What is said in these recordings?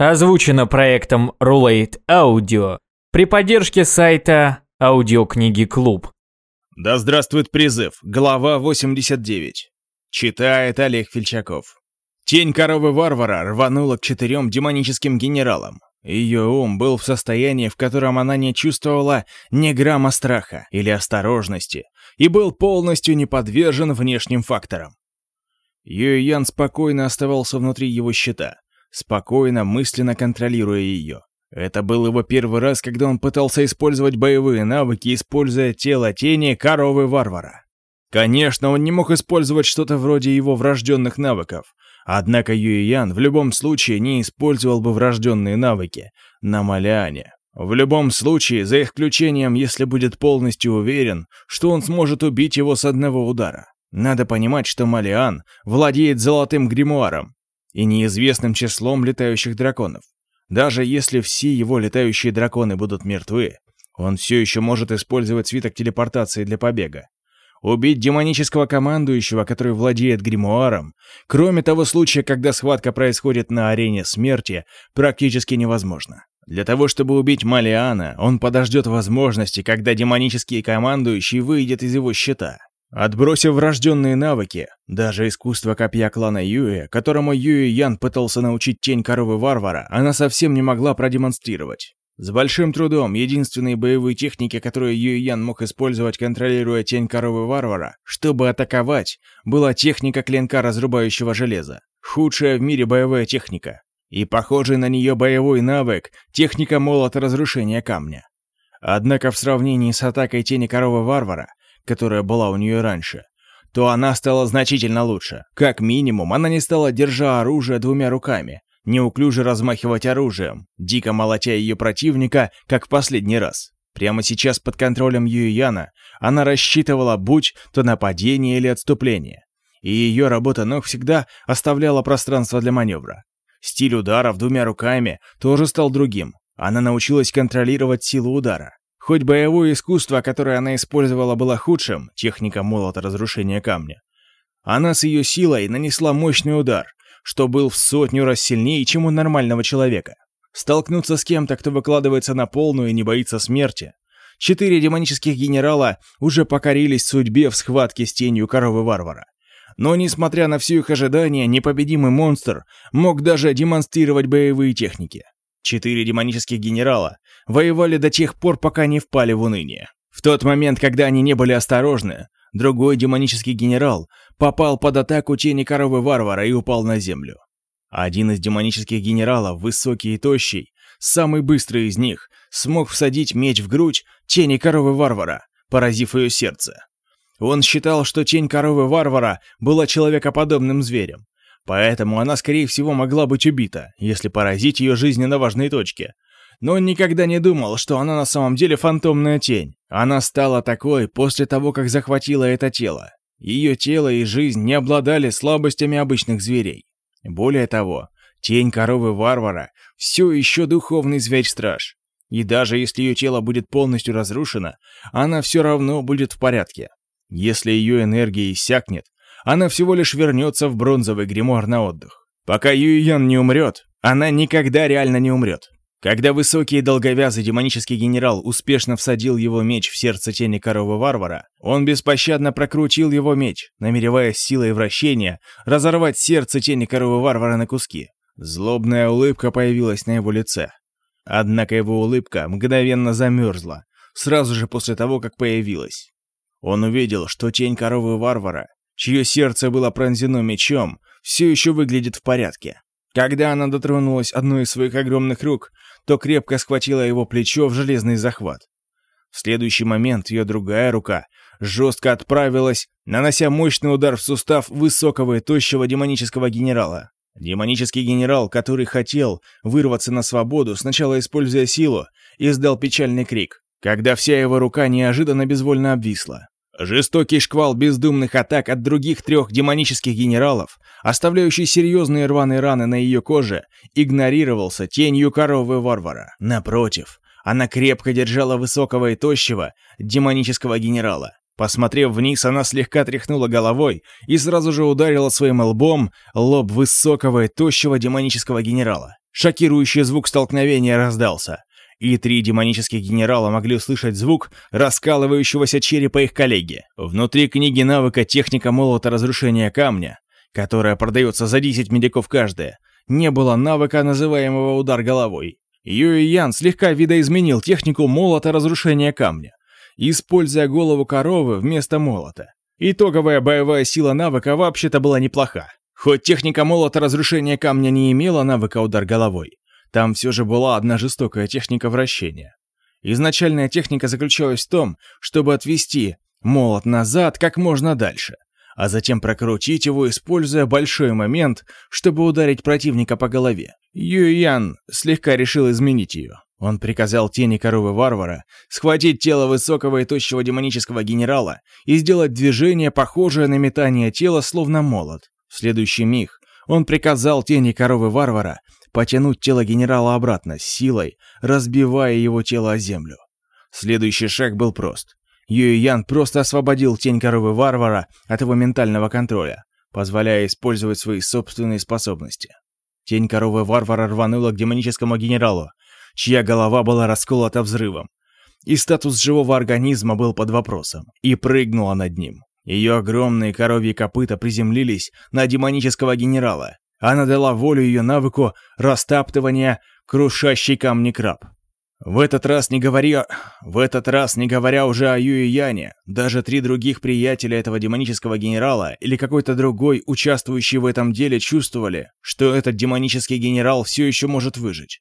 Озвучено проектом Rulate Audio при поддержке сайта Аудиокниги Клуб. Да здравствует призыв. Глава 89. Читает Олег Фельчаков. Тень коровы-варвара рванула к четырем демоническим генералам. Ее ум был в состоянии, в котором она не чувствовала ни грамма страха или осторожности и был полностью не подвержен внешним факторам. Юй Ян спокойно оставался внутри его щита, спокойно, мысленно контролируя ее. Это был его первый раз, когда он пытался использовать боевые навыки, используя тело тени коровы-варвара. Конечно, он не мог использовать что-то вроде его врожденных навыков, однако Юй Ян в любом случае не использовал бы врожденные навыки на Маляне. В любом случае, за исключением, если будет полностью уверен, что он сможет убить его с одного удара. Надо понимать, что Малиан владеет золотым гримуаром и неизвестным числом летающих драконов. Даже если все его летающие драконы будут мертвы, он все еще может использовать свиток телепортации для побега. Убить демонического командующего, который владеет гримуаром, кроме того случая, когда схватка происходит на арене смерти, практически невозможно. Для того, чтобы убить Малиана, он подождет возможности, когда демонический командующий выйдет из его щита. Отбросив врожденные навыки, даже искусство копья клана Юэ, которому Юэ Ян пытался научить тень коровы-варвара, она совсем не могла продемонстрировать. С большим трудом единственные боевые техники, которые Юэ Ян мог использовать, контролируя тень коровы-варвара, чтобы атаковать, была техника клинка разрубающего железа. Худшая в мире боевая техника. И похожий на нее боевой навык — техника молота разрушения камня. Однако в сравнении с атакой тени коровы-варвара, которая была у нее раньше, то она стала значительно лучше. Как минимум, она не стала, держа оружие двумя руками, неуклюже размахивать оружием, дико молотя ее противника, как в последний раз. Прямо сейчас под контролем Юйяна она рассчитывала будь то нападение или отступление. И ее работа ног всегда оставляла пространство для маневра. Стиль ударов двумя руками тоже стал другим. Она научилась контролировать силу удара. Хоть боевое искусство, которое она использовала, было худшим, техника молота разрушения камня, она с ее силой нанесла мощный удар, что был в сотню раз сильнее, чем у нормального человека. Столкнуться с кем-то, кто выкладывается на полную и не боится смерти. Четыре демонических генерала уже покорились судьбе в схватке с тенью коровы-варвара. Но, несмотря на все их ожидания, непобедимый монстр мог даже демонстрировать боевые техники. Четыре демонических генерала воевали до тех пор, пока не впали в уныние. В тот момент, когда они не были осторожны, другой демонический генерал попал под атаку тени коровы-варвара и упал на землю. Один из демонических генералов, высокий и тощий, самый быстрый из них, смог всадить меч в грудь тени коровы-варвара, поразив ее сердце. Он считал, что тень коровы-варвара была человекоподобным зверем, поэтому она, скорее всего, могла быть убита, если поразить ее жизненно важные точки. Но он никогда не думал, что она на самом деле фантомная тень. Она стала такой после того, как захватила это тело. Ее тело и жизнь не обладали слабостями обычных зверей. Более того, тень коровы-варвара все еще духовный зверь-страж. И даже если ее тело будет полностью разрушено, она все равно будет в порядке. Если ее энергия иссякнет, она всего лишь вернется в бронзовый гримуар на отдых. Пока Юйян не умрет, она никогда реально не умрет. Когда высокий и долговязый демонический генерал успешно всадил его меч в сердце тени коровы-варвара, он беспощадно прокрутил его меч, намереваясь силой вращения разорвать сердце тени коровы-варвара на куски. Злобная улыбка появилась на его лице. Однако его улыбка мгновенно замерзла, сразу же после того, как появилась. Он увидел, что тень коровы-варвара, чье сердце было пронзено мечом, все еще выглядит в порядке. Когда она дотронулась одной из своих огромных рук, то крепко схватила его плечо в железный захват. В следующий момент ее другая рука жестко отправилась, нанося мощный удар в сустав высокого и тощего демонического генерала. Демонический генерал, который хотел вырваться на свободу, сначала используя силу, издал печальный крик когда вся его рука неожиданно безвольно обвисла. Жестокий шквал бездумных атак от других трех демонических генералов, оставляющий серьезные рваные раны на ее коже, игнорировался тенью коровы-варвара. Напротив, она крепко держала высокого и тощего демонического генерала. Посмотрев вниз, она слегка тряхнула головой и сразу же ударила своим лбом лоб высокого и тощего демонического генерала. Шокирующий звук столкновения раздался, и три демонических генерала могли услышать звук раскалывающегося черепа их коллеги. Внутри книги навыка «Техника молота разрушения камня», которая продается за 10 медиков каждая, не было навыка, называемого «удар головой». Юй Ян слегка видоизменил технику молота разрушения камня, используя голову коровы вместо молота. Итоговая боевая сила навыка вообще-то была неплоха. Хоть техника молота разрушения камня не имела навыка удар головой, там все же была одна жестокая техника вращения. Изначальная техника заключалась в том, чтобы отвести молот назад как можно дальше, а затем прокрутить его, используя большой момент, чтобы ударить противника по голове. Юйян слегка решил изменить ее. Он приказал тени коровы-варвара схватить тело высокого и тощего демонического генерала и сделать движение, похожее на метание тела, словно молот. В следующий миг он приказал тени коровы-варвара потянуть тело генерала обратно силой, разбивая его тело о землю. Следующий шаг был прост. Юй Ян просто освободил тень коровы варвара от его ментального контроля, позволяя использовать свои собственные способности. Тень коровы варвара рванула к демоническому генералу, чья голова была расколота взрывом, и статус живого организма был под вопросом, и прыгнула над ним. Ее огромные коровьи копыта приземлились на демонического генерала, она дала волю ее навыку растаптывания крушащий камни краб. В этот раз не говоря... В этот раз не говоря уже о Юе Яне, даже три других приятеля этого демонического генерала или какой-то другой, участвующий в этом деле, чувствовали, что этот демонический генерал все еще может выжить.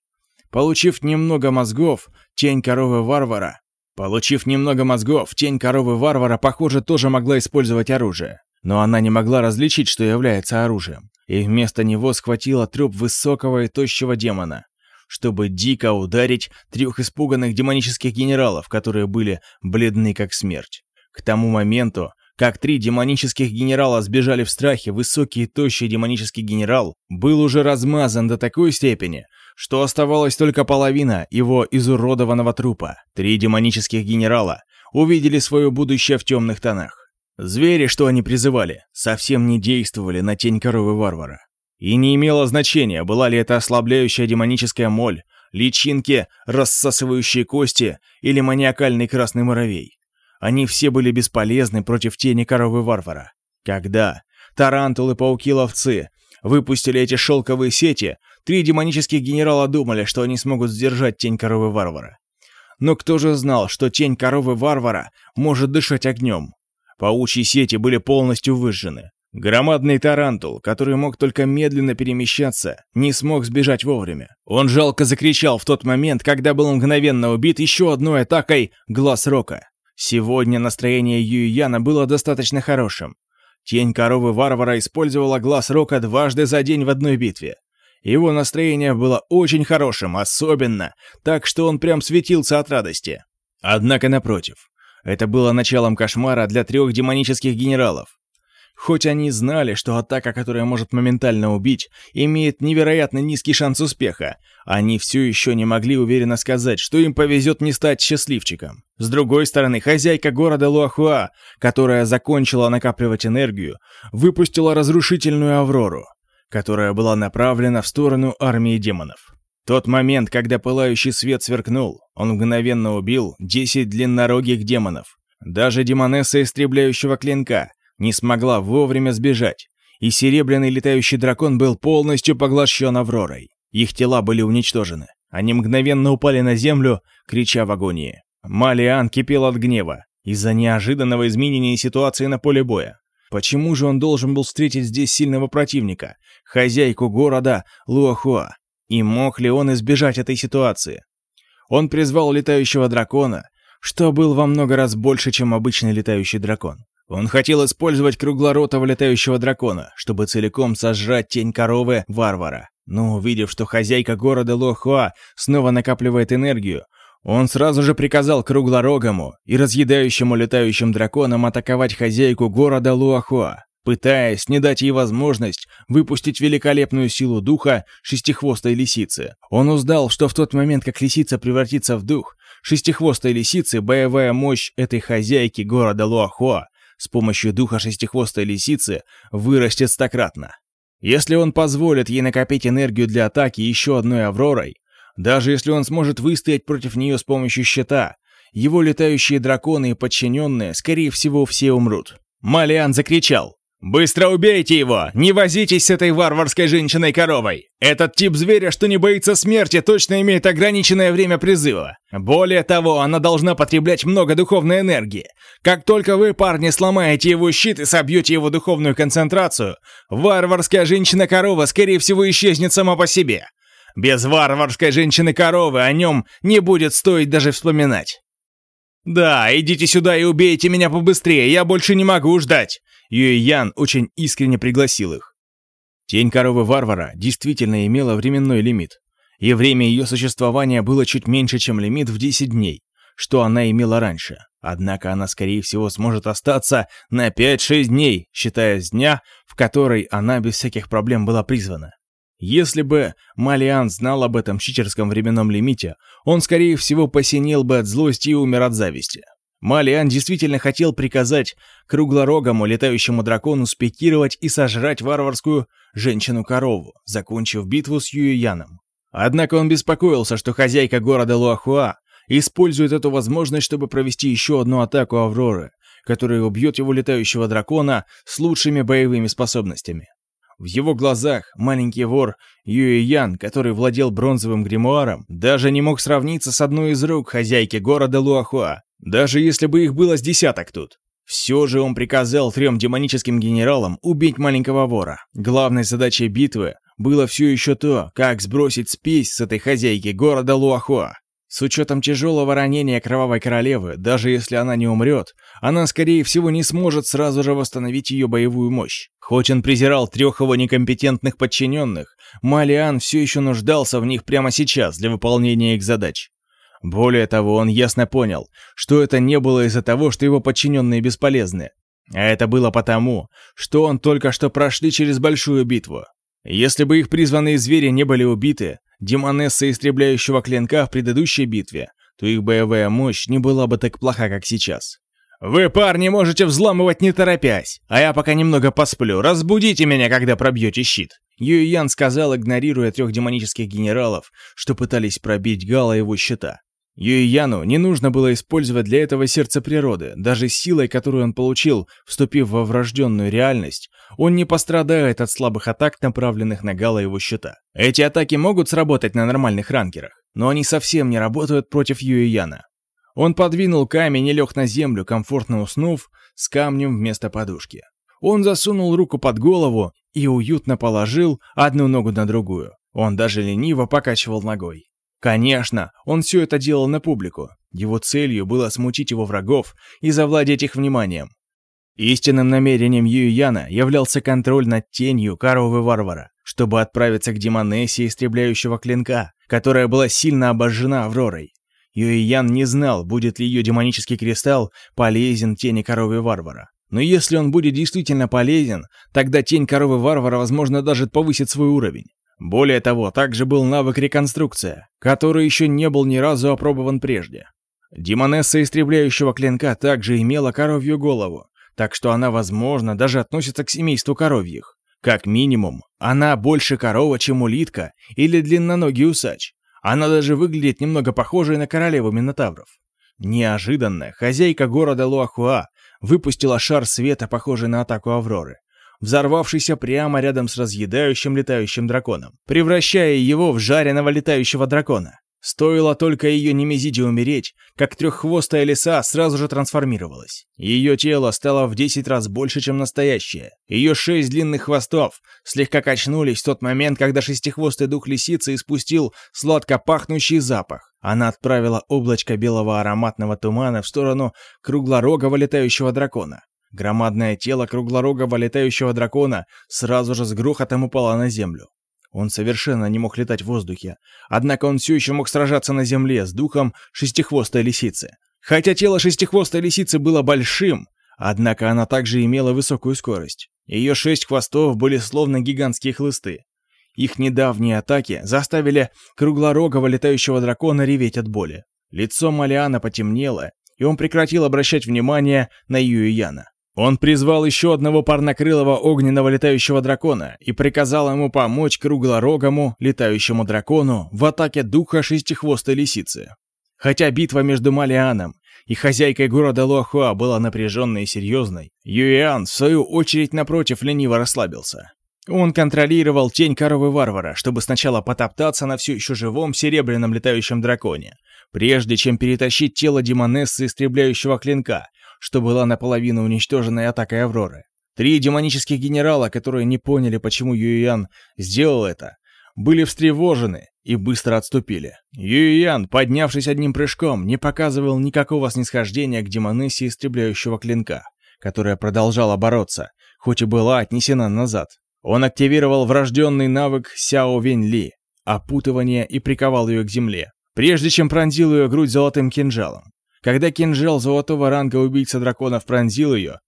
Получив немного мозгов, тень коровы варвара... Получив немного мозгов, тень коровы варвара, похоже, тоже могла использовать оружие. Но она не могла различить, что является оружием и вместо него схватила труп высокого и тощего демона, чтобы дико ударить трех испуганных демонических генералов, которые были бледны как смерть. К тому моменту, как три демонических генерала сбежали в страхе, высокий и тощий демонический генерал был уже размазан до такой степени, что оставалась только половина его изуродованного трупа. Три демонических генерала увидели свое будущее в темных тонах. Звери, что они призывали, совсем не действовали на тень коровы-варвара. И не имело значения, была ли это ослабляющая демоническая моль, личинки, рассасывающие кости или маниакальный красный муравей. Они все были бесполезны против тени коровы-варвара. Когда тарантулы-пауки-ловцы выпустили эти шелковые сети, три демонических генерала думали, что они смогут сдержать тень коровы-варвара. Но кто же знал, что тень коровы-варвара может дышать огнем? Паучьи сети были полностью выжжены. Громадный тарантул, который мог только медленно перемещаться, не смог сбежать вовремя. Он жалко закричал в тот момент, когда был мгновенно убит еще одной атакой Глаз Рока. Сегодня настроение Юйяна было достаточно хорошим. Тень коровы варвара использовала Глаз Рока дважды за день в одной битве. Его настроение было очень хорошим, особенно, так что он прям светился от радости. Однако, напротив, это было началом кошмара для трех демонических генералов. Хоть они знали, что атака, которая может моментально убить, имеет невероятно низкий шанс успеха, они все еще не могли уверенно сказать, что им повезет не стать счастливчиком. С другой стороны, хозяйка города Луахуа, которая закончила накапливать энергию, выпустила разрушительную Аврору, которая была направлена в сторону армии демонов. Тот момент, когда пылающий свет сверкнул, он мгновенно убил 10 длиннорогих демонов. Даже демонесса истребляющего клинка не смогла вовремя сбежать, и серебряный летающий дракон был полностью поглощен Авророй. Их тела были уничтожены. Они мгновенно упали на землю, крича в агонии. Малиан кипел от гнева из-за неожиданного изменения ситуации на поле боя. Почему же он должен был встретить здесь сильного противника, хозяйку города Луахуа? И мог ли он избежать этой ситуации? Он призвал летающего дракона, что был во много раз больше, чем обычный летающий дракон. Он хотел использовать круглоротого летающего дракона, чтобы целиком сожрать тень коровы варвара. Но увидев, что хозяйка города Лохуа снова накапливает энергию, он сразу же приказал круглорогому и разъедающему летающим драконам атаковать хозяйку города Луахуа пытаясь не дать ей возможность выпустить великолепную силу духа шестихвостой лисицы. Он узнал, что в тот момент, как лисица превратится в дух, шестихвостой лисицы боевая мощь этой хозяйки города Луахуа с помощью духа шестихвостой лисицы вырастет стократно. Если он позволит ей накопить энергию для атаки еще одной Авророй, даже если он сможет выстоять против нее с помощью щита, его летающие драконы и подчиненные, скорее всего, все умрут. Малиан закричал. «Быстро убейте его! Не возитесь с этой варварской женщиной-коровой! Этот тип зверя, что не боится смерти, точно имеет ограниченное время призыва. Более того, она должна потреблять много духовной энергии. Как только вы, парни, сломаете его щит и собьете его духовную концентрацию, варварская женщина-корова, скорее всего, исчезнет сама по себе. Без варварской женщины-коровы о нем не будет стоить даже вспоминать. «Да, идите сюда и убейте меня побыстрее, я больше не могу ждать!» Юэ Ян очень искренне пригласил их. Тень коровы варвара действительно имела временной лимит, и время ее существования было чуть меньше, чем лимит в 10 дней, что она имела раньше. Однако она, скорее всего, сможет остаться на 5-6 дней, считая с дня, в который она без всяких проблем была призвана. Если бы Малиан знал об этом читерском временном лимите, он, скорее всего, посинел бы от злости и умер от зависти. Малиан действительно хотел приказать круглорогому летающему дракону спикировать и сожрать варварскую женщину-корову, закончив битву с Юйяном. Однако он беспокоился, что хозяйка города Луахуа использует эту возможность, чтобы провести еще одну атаку Авроры, которая убьет его летающего дракона с лучшими боевыми способностями. В его глазах маленький вор Юэ Ян, который владел бронзовым гримуаром, даже не мог сравниться с одной из рук хозяйки города Луахуа, даже если бы их было с десяток тут. Все же он приказал трем демоническим генералам убить маленького вора. Главной задачей битвы было все еще то, как сбросить спесь с этой хозяйки города Луахуа. С учетом тяжелого ранения Кровавой Королевы, даже если она не умрет, она, скорее всего, не сможет сразу же восстановить ее боевую мощь. Хоть он презирал трех его некомпетентных подчиненных, Малиан все еще нуждался в них прямо сейчас для выполнения их задач. Более того, он ясно понял, что это не было из-за того, что его подчиненные бесполезны, а это было потому, что он только что прошли через большую битву. Если бы их призванные звери не были убиты, демонесса истребляющего клинка в предыдущей битве, то их боевая мощь не была бы так плоха, как сейчас. «Вы, парни, можете взламывать не торопясь, а я пока немного посплю. Разбудите меня, когда пробьете щит». Юйян сказал, игнорируя трех демонических генералов, что пытались пробить Гала его щита. Юйяну не нужно было использовать для этого сердце природы, даже силой, которую он получил, вступив во врожденную реальность, он не пострадает от слабых атак, направленных на Гала его щита. Эти атаки могут сработать на нормальных ранкерах, но они совсем не работают против Юйяна. Он подвинул камень и лег на землю, комфортно уснув, с камнем вместо подушки. Он засунул руку под голову и уютно положил одну ногу на другую. Он даже лениво покачивал ногой. Конечно, он все это делал на публику. Его целью было смутить его врагов и завладеть их вниманием. Истинным намерением Юйяна являлся контроль над тенью коровы варвара, чтобы отправиться к демонессе истребляющего клинка, которая была сильно обожжена Авророй. Юйян не знал, будет ли ее демонический кристалл полезен тени коровы варвара. Но если он будет действительно полезен, тогда тень коровы варвара, возможно, даже повысит свой уровень. Более того, также был навык реконструкция, который еще не был ни разу опробован прежде. Демонесса истребляющего клинка также имела коровью голову, так что она, возможно, даже относится к семейству коровьих. Как минимум, она больше корова, чем улитка или длинноногий усач. Она даже выглядит немного похожей на королеву Минотавров. Неожиданно хозяйка города Луахуа выпустила шар света, похожий на атаку Авроры взорвавшийся прямо рядом с разъедающим летающим драконом, превращая его в жареного летающего дракона. Стоило только ее немезиде умереть, как треххвостая лиса сразу же трансформировалась. Ее тело стало в 10 раз больше, чем настоящее. Ее шесть длинных хвостов слегка качнулись в тот момент, когда шестихвостый дух лисицы испустил сладко пахнущий запах. Она отправила облачко белого ароматного тумана в сторону круглорогого летающего дракона. Громадное тело круглорогого летающего дракона сразу же с грохотом упало на землю. Он совершенно не мог летать в воздухе, однако он все еще мог сражаться на земле с духом шестихвостой лисицы. Хотя тело шестихвостой лисицы было большим, однако она также имела высокую скорость. Ее шесть хвостов были словно гигантские хлысты. Их недавние атаки заставили круглорогого летающего дракона реветь от боли. Лицо Малиана потемнело, и он прекратил обращать внимание на Юйяна. Он призвал еще одного парнокрылого огненного летающего дракона и приказал ему помочь круглорогому летающему дракону в атаке духа шестихвостой лисицы. Хотя битва между Малианом и хозяйкой города Луахуа была напряженной и серьезной, Юиан, в свою очередь, напротив, лениво расслабился. Он контролировал тень коровы варвара, чтобы сначала потоптаться на все еще живом серебряном летающем драконе, прежде чем перетащить тело демонессы истребляющего клинка, что была наполовину уничтоженной атакой Авроры. Три демонических генерала, которые не поняли, почему Юйян сделал это, были встревожены и быстро отступили. Юйян, поднявшись одним прыжком, не показывал никакого снисхождения к демонессе истребляющего клинка, которая продолжала бороться, хоть и была отнесена назад. Он активировал врожденный навык Сяо Вень Ли, опутывание и приковал ее к земле, прежде чем пронзил ее грудь золотым кинжалом. Когда кинжал золотого ранга убийца драконов пронзил ее,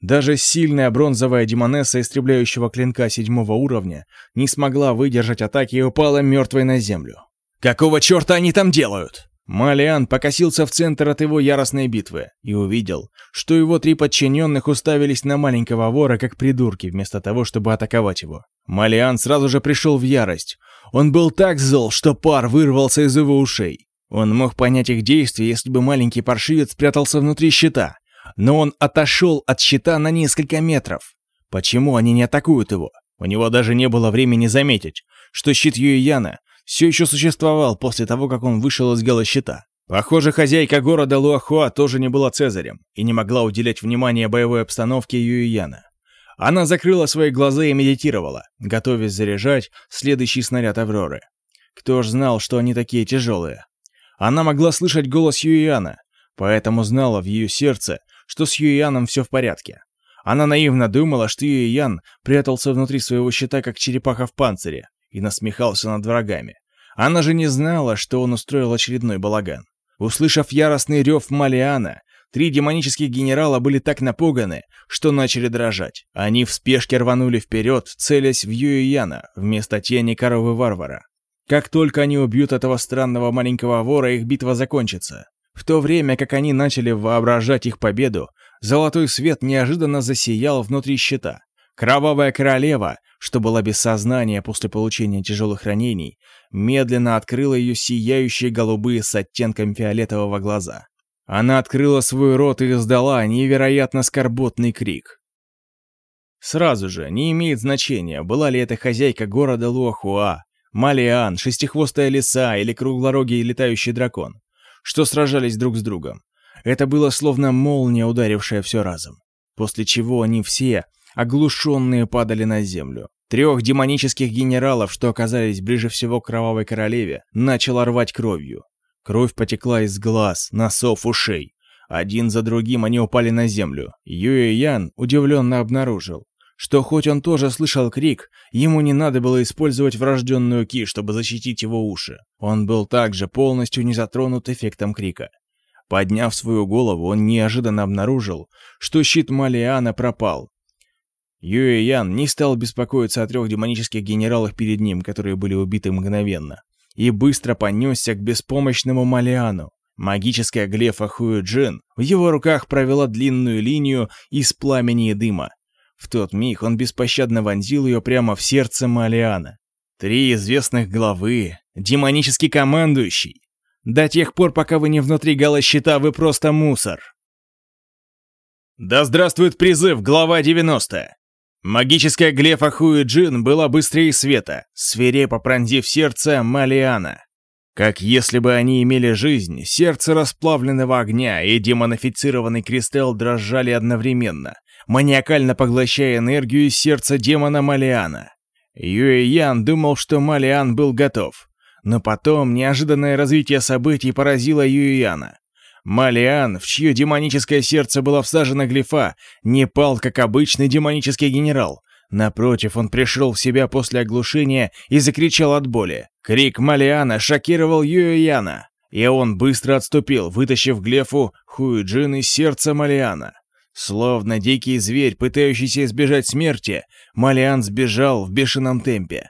даже сильная бронзовая демонесса истребляющего клинка седьмого уровня не смогла выдержать атаки и упала мертвой на землю. «Какого черта они там делают?» Малиан покосился в центр от его яростной битвы и увидел, что его три подчиненных уставились на маленького вора как придурки, вместо того, чтобы атаковать его. Малиан сразу же пришел в ярость. Он был так зол, что пар вырвался из его ушей. Он мог понять их действия, если бы маленький паршивец спрятался внутри щита. Но он отошел от щита на несколько метров. Почему они не атакуют его? У него даже не было времени заметить, что щит Юйяна все еще существовал после того, как он вышел из галощита. Похоже, хозяйка города Луахуа тоже не была Цезарем и не могла уделять внимание боевой обстановке Юйяна. Она закрыла свои глаза и медитировала, готовясь заряжать следующий снаряд Авроры. Кто ж знал, что они такие тяжелые? Она могла слышать голос Юиана, поэтому знала в ее сердце, что с Юианом все в порядке. Она наивно думала, что Юиан прятался внутри своего щита, как черепаха в панцире, и насмехался над врагами. Она же не знала, что он устроил очередной балаган. Услышав яростный рев Малиана, три демонических генерала были так напуганы, что начали дрожать. Они в спешке рванули вперед, целясь в Юияна вместо тени коровы варвара. Как только они убьют этого странного маленького вора, их битва закончится. В то время, как они начали воображать их победу, золотой свет неожиданно засиял внутри щита. Кровавая королева, что была без сознания после получения тяжелых ранений, медленно открыла ее сияющие голубые с оттенком фиолетового глаза. Она открыла свой рот и издала невероятно скорботный крик. Сразу же, не имеет значения, была ли это хозяйка города Луахуа, Малиан, шестихвостая лиса или круглорогий летающий дракон, что сражались друг с другом. Это было словно молния, ударившая все разом. После чего они все, оглушенные, падали на землю. Трех демонических генералов, что оказались ближе всего к кровавой королеве, начало рвать кровью. Кровь потекла из глаз, носов, ушей. Один за другим они упали на землю. Юэ Ян удивленно обнаружил, что хоть он тоже слышал крик, ему не надо было использовать врожденную ки, чтобы защитить его уши. Он был также полностью не затронут эффектом крика. Подняв свою голову, он неожиданно обнаружил, что щит Малиана пропал. Юэ Ян не стал беспокоиться о трех демонических генералах перед ним, которые были убиты мгновенно, и быстро понесся к беспомощному Малиану. Магическая глефа Хуэджин в его руках провела длинную линию из пламени и дыма, в тот миг он беспощадно вонзил ее прямо в сердце Малиана. Три известных главы, демонический командующий. До тех пор, пока вы не внутри гала вы просто мусор. Да здравствует призыв, глава 90. Магическая глефа Хуи-Джин была быстрее света, свирепо пронзив сердце Малиана. Как если бы они имели жизнь, сердце расплавленного огня и демонифицированный кристалл дрожали одновременно, маниакально поглощая энергию из сердца демона Малиана. Юэ Ян думал, что Малиан был готов. Но потом неожиданное развитие событий поразило Юэ Яна. Малиан, в чье демоническое сердце была всажена глифа, не пал, как обычный демонический генерал. Напротив, он пришел в себя после оглушения и закричал от боли. Крик Малиана шокировал Юэ Яна, и он быстро отступил, вытащив глефу Хуиджин из сердца Малиана. Словно дикий зверь, пытающийся избежать смерти, Малиан сбежал в бешеном темпе,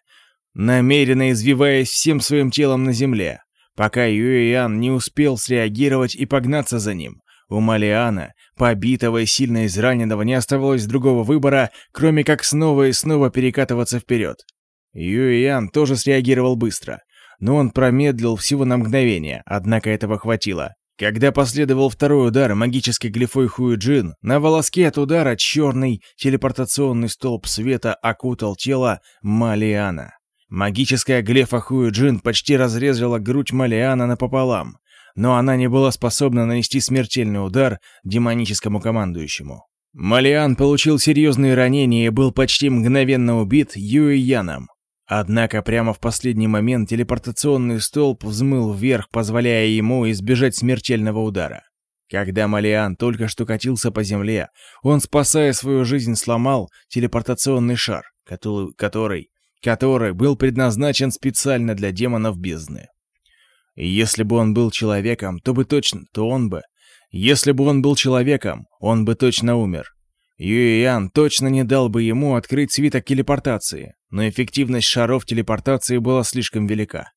намеренно извиваясь всем своим телом на земле. Пока Юэян не успел среагировать и погнаться за ним, У Малиана, побитого и сильно израненного, не оставалось другого выбора, кроме как снова и снова перекатываться вперед. Юйян тоже среагировал быстро, но он промедлил всего на мгновение, однако этого хватило. Когда последовал второй удар магической глифой Хуиджин, на волоске от удара черный телепортационный столб света окутал тело Малиана. Магическая глефа Хуиджин почти разрезала грудь Малиана напополам, но она не была способна нанести смертельный удар демоническому командующему. Малиан получил серьезные ранения и был почти мгновенно убит Юэяном. Однако прямо в последний момент телепортационный столб взмыл вверх, позволяя ему избежать смертельного удара. Когда Малиан только что катился по земле, он, спасая свою жизнь, сломал телепортационный шар, который, который, был предназначен специально для демонов бездны. Если бы он был человеком, то бы точно, то он бы. Если бы он был человеком, он бы точно умер. Юэян точно не дал бы ему открыть свиток телепортации, но эффективность шаров телепортации была слишком велика.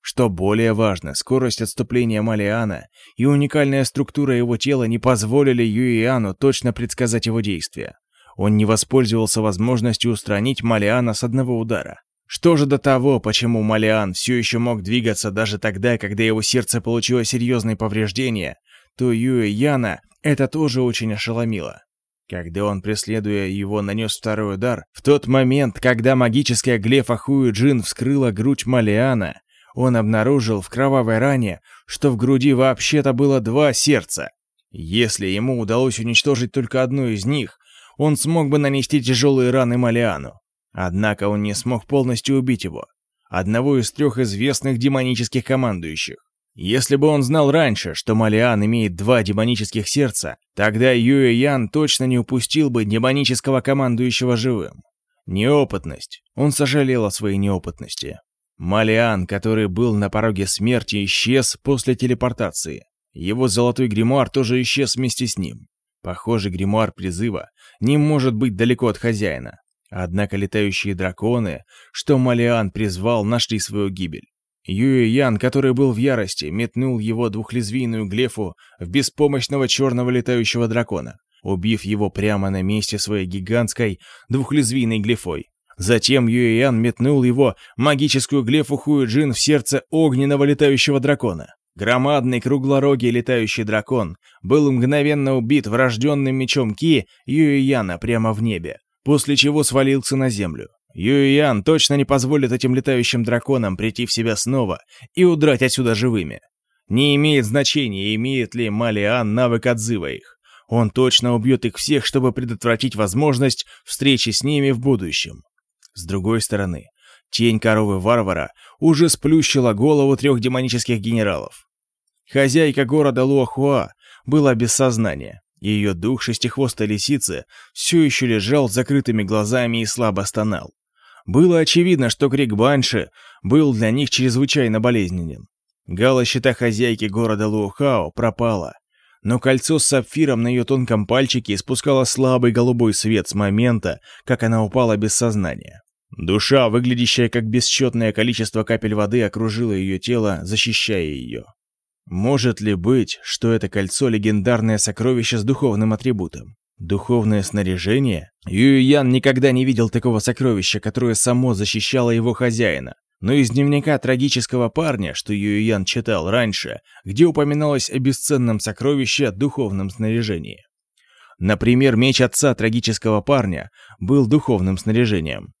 Что более важно, скорость отступления Малиана и уникальная структура его тела не позволили Юэяну точно предсказать его действия. Он не воспользовался возможностью устранить Малиана с одного удара. Что же до того, почему Малиан все еще мог двигаться даже тогда, когда его сердце получило серьезные повреждения, то Юэ Яна это тоже очень ошеломило. Когда он, преследуя его, нанес второй удар, в тот момент, когда магическая глефа Хуи Джин вскрыла грудь Малиана, он обнаружил в кровавой ране, что в груди вообще-то было два сердца. Если ему удалось уничтожить только одно из них, он смог бы нанести тяжелые раны Малиану. Однако он не смог полностью убить его, одного из трех известных демонических командующих. Если бы он знал раньше, что Малиан имеет два демонических сердца, тогда Юэ Ян точно не упустил бы демонического командующего живым. Неопытность. Он сожалел о своей неопытности. Малиан, который был на пороге смерти, исчез после телепортации. Его золотой гримуар тоже исчез вместе с ним. Похоже, гримуар призыва не может быть далеко от хозяина. Однако летающие драконы, что Малиан призвал, нашли свою гибель. Юэ Ян, который был в ярости, метнул его двухлезвийную глефу в беспомощного черного летающего дракона, убив его прямо на месте своей гигантской двухлезвийной глефой. Затем Юэ Ян метнул его магическую глефу Хуэджин в сердце огненного летающего дракона. Громадный круглорогий летающий дракон был мгновенно убит врожденным мечом Ки Юэ Яна прямо в небе, после чего свалился на землю. Юйян точно не позволит этим летающим драконам прийти в себя снова и удрать отсюда живыми. Не имеет значения, имеет ли Малиан навык отзыва их. Он точно убьет их всех, чтобы предотвратить возможность встречи с ними в будущем. С другой стороны, тень коровы-варвара уже сплющила голову трех демонических генералов. Хозяйка города Луахуа была без сознания. Ее дух шестихвостой лисицы все еще лежал с закрытыми глазами и слабо стонал. Было очевидно, что крик Банши был для них чрезвычайно болезненен. Гала щита хозяйки города Луохао пропала, но кольцо с сапфиром на ее тонком пальчике испускало слабый голубой свет с момента, как она упала без сознания. Душа, выглядящая как бесчетное количество капель воды, окружила ее тело, защищая ее. Может ли быть, что это кольцо — легендарное сокровище с духовным атрибутом? Духовное снаряжение? Юйян никогда не видел такого сокровища, которое само защищало его хозяина. Но из дневника трагического парня, что Юйян читал раньше, где упоминалось о бесценном сокровище духовном снаряжении. Например, меч отца трагического парня был духовным снаряжением.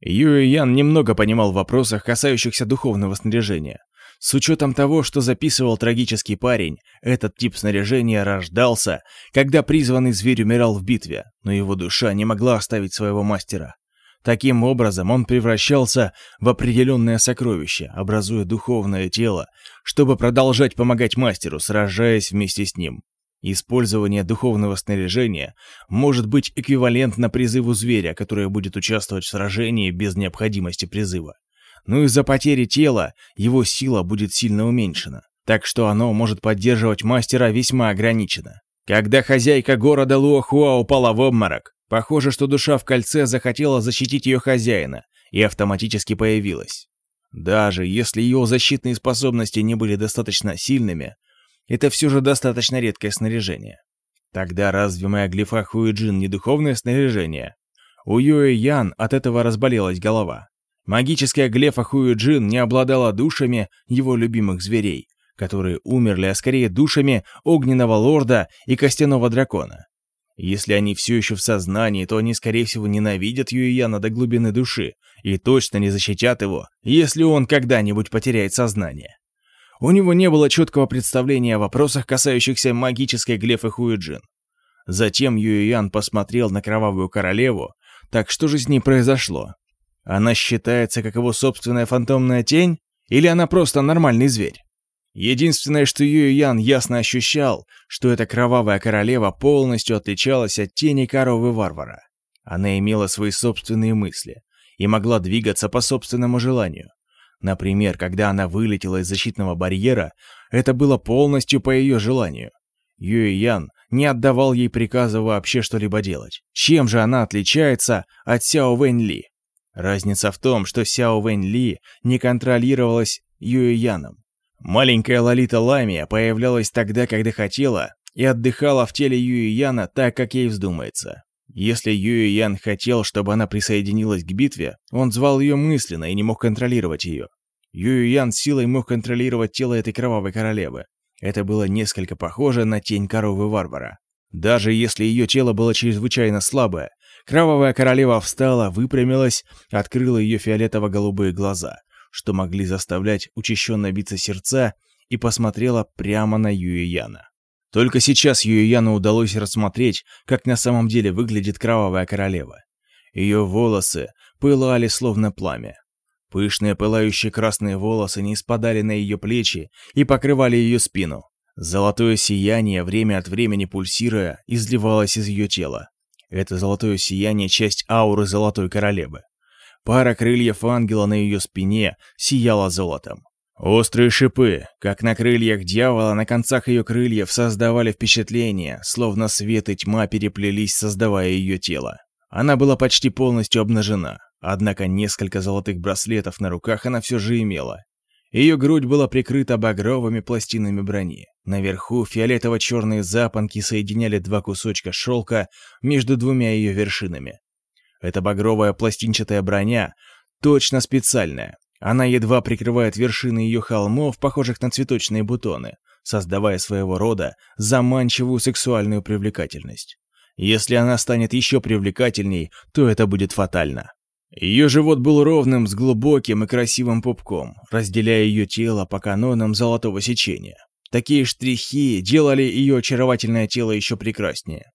Юйян немного понимал в вопросах, касающихся духовного снаряжения. С учетом того, что записывал трагический парень, этот тип снаряжения рождался, когда призванный зверь умирал в битве, но его душа не могла оставить своего мастера. Таким образом, он превращался в определенное сокровище, образуя духовное тело, чтобы продолжать помогать мастеру, сражаясь вместе с ним. Использование духовного снаряжения может быть эквивалентно призыву зверя, который будет участвовать в сражении без необходимости призыва но из-за потери тела его сила будет сильно уменьшена, так что оно может поддерживать мастера весьма ограниченно. Когда хозяйка города Луахуа упала в обморок, похоже, что душа в кольце захотела защитить ее хозяина и автоматически появилась. Даже если ее защитные способности не были достаточно сильными, это все же достаточно редкое снаряжение. Тогда разве моя глифа Хуиджин не духовное снаряжение? У Юэ Ян от этого разболелась голова. Магическая глефа Хуиджин не обладала душами его любимых зверей, которые умерли, а скорее душами огненного лорда и костяного дракона. Если они все еще в сознании, то они, скорее всего, ненавидят Юэяна до глубины души и точно не защитят его, если он когда-нибудь потеряет сознание. У него не было четкого представления о вопросах, касающихся магической глефы Хуэджин. Затем Юэян посмотрел на Кровавую Королеву, так что же с ней произошло? Она считается как его собственная фантомная тень? Или она просто нормальный зверь? Единственное, что Юэян ясно ощущал, что эта Кровавая Королева полностью отличалась от тени коровы Варвара. Она имела свои собственные мысли и могла двигаться по собственному желанию. Например, когда она вылетела из защитного барьера, это было полностью по ее желанию. Юэ Ян не отдавал ей приказа вообще что-либо делать. Чем же она отличается от Сяо Вэнь Ли? Разница в том, что Сяо Вэнь Ли не контролировалась Юэ Яном. Маленькая Лолита Ламия появлялась тогда, когда хотела, и отдыхала в теле Юэ Яна так, как ей вздумается. Если Юэ Ян хотел, чтобы она присоединилась к битве, он звал ее мысленно и не мог контролировать ее. Юэ Ян силой мог контролировать тело этой кровавой королевы. Это было несколько похоже на тень коровы варвара. Даже если ее тело было чрезвычайно слабое, кровавая королева встала, выпрямилась, открыла ее фиолетово-голубые глаза, что могли заставлять учащенно биться сердца, и посмотрела прямо на Юэ Яна. Только сейчас Юэяну удалось рассмотреть, как на самом деле выглядит кровавая королева. Ее волосы пылали словно пламя. Пышные пылающие красные волосы не спадали на ее плечи и покрывали ее спину. Золотое сияние, время от времени пульсируя, изливалось из ее тела. Это золотое сияние — часть ауры Золотой Королевы. Пара крыльев ангела на ее спине сияла золотом. Острые шипы, как на крыльях дьявола, на концах ее крыльев создавали впечатление, словно свет и тьма переплелись, создавая ее тело. Она была почти полностью обнажена, однако несколько золотых браслетов на руках она все же имела. Ее грудь была прикрыта багровыми пластинами брони. Наверху фиолетово-черные запонки соединяли два кусочка шелка между двумя ее вершинами. Эта багровая пластинчатая броня точно специальная, она едва прикрывает вершины ее холмов, похожих на цветочные бутоны, создавая своего рода заманчивую сексуальную привлекательность. Если она станет еще привлекательней, то это будет фатально. Ее живот был ровным, с глубоким и красивым пупком, разделяя ее тело по канонам золотого сечения. Такие штрихи делали ее очаровательное тело еще прекраснее.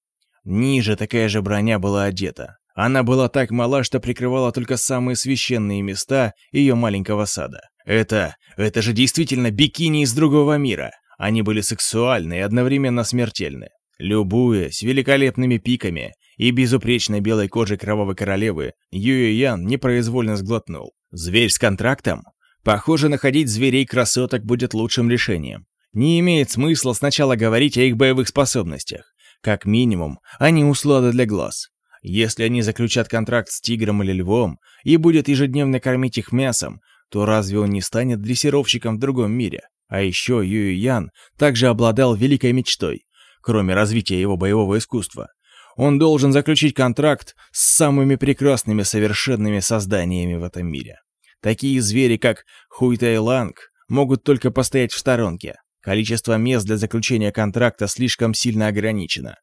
Ниже такая же броня была одета, она была так мала, что прикрывала только самые священные места ее маленького сада. Это... это же действительно бикини из другого мира. Они были сексуальны и одновременно смертельны. Любуясь великолепными пиками и безупречной белой кожей кровавой королевы, Юэ Ян непроизвольно сглотнул. Зверь с контрактом? Похоже, находить зверей-красоток будет лучшим решением. Не имеет смысла сначала говорить о их боевых способностях. Как минимум, они услада для глаз. Если они заключат контракт с тигром или львом и будет ежедневно кормить их мясом, то разве он не станет дрессировщиком в другом мире? А еще Юй Ян также обладал великой мечтой, кроме развития его боевого искусства. Он должен заключить контракт с самыми прекрасными совершенными созданиями в этом мире. Такие звери, как Хуйтай Ланг, могут только постоять в сторонке. Количество мест для заключения контракта слишком сильно ограничено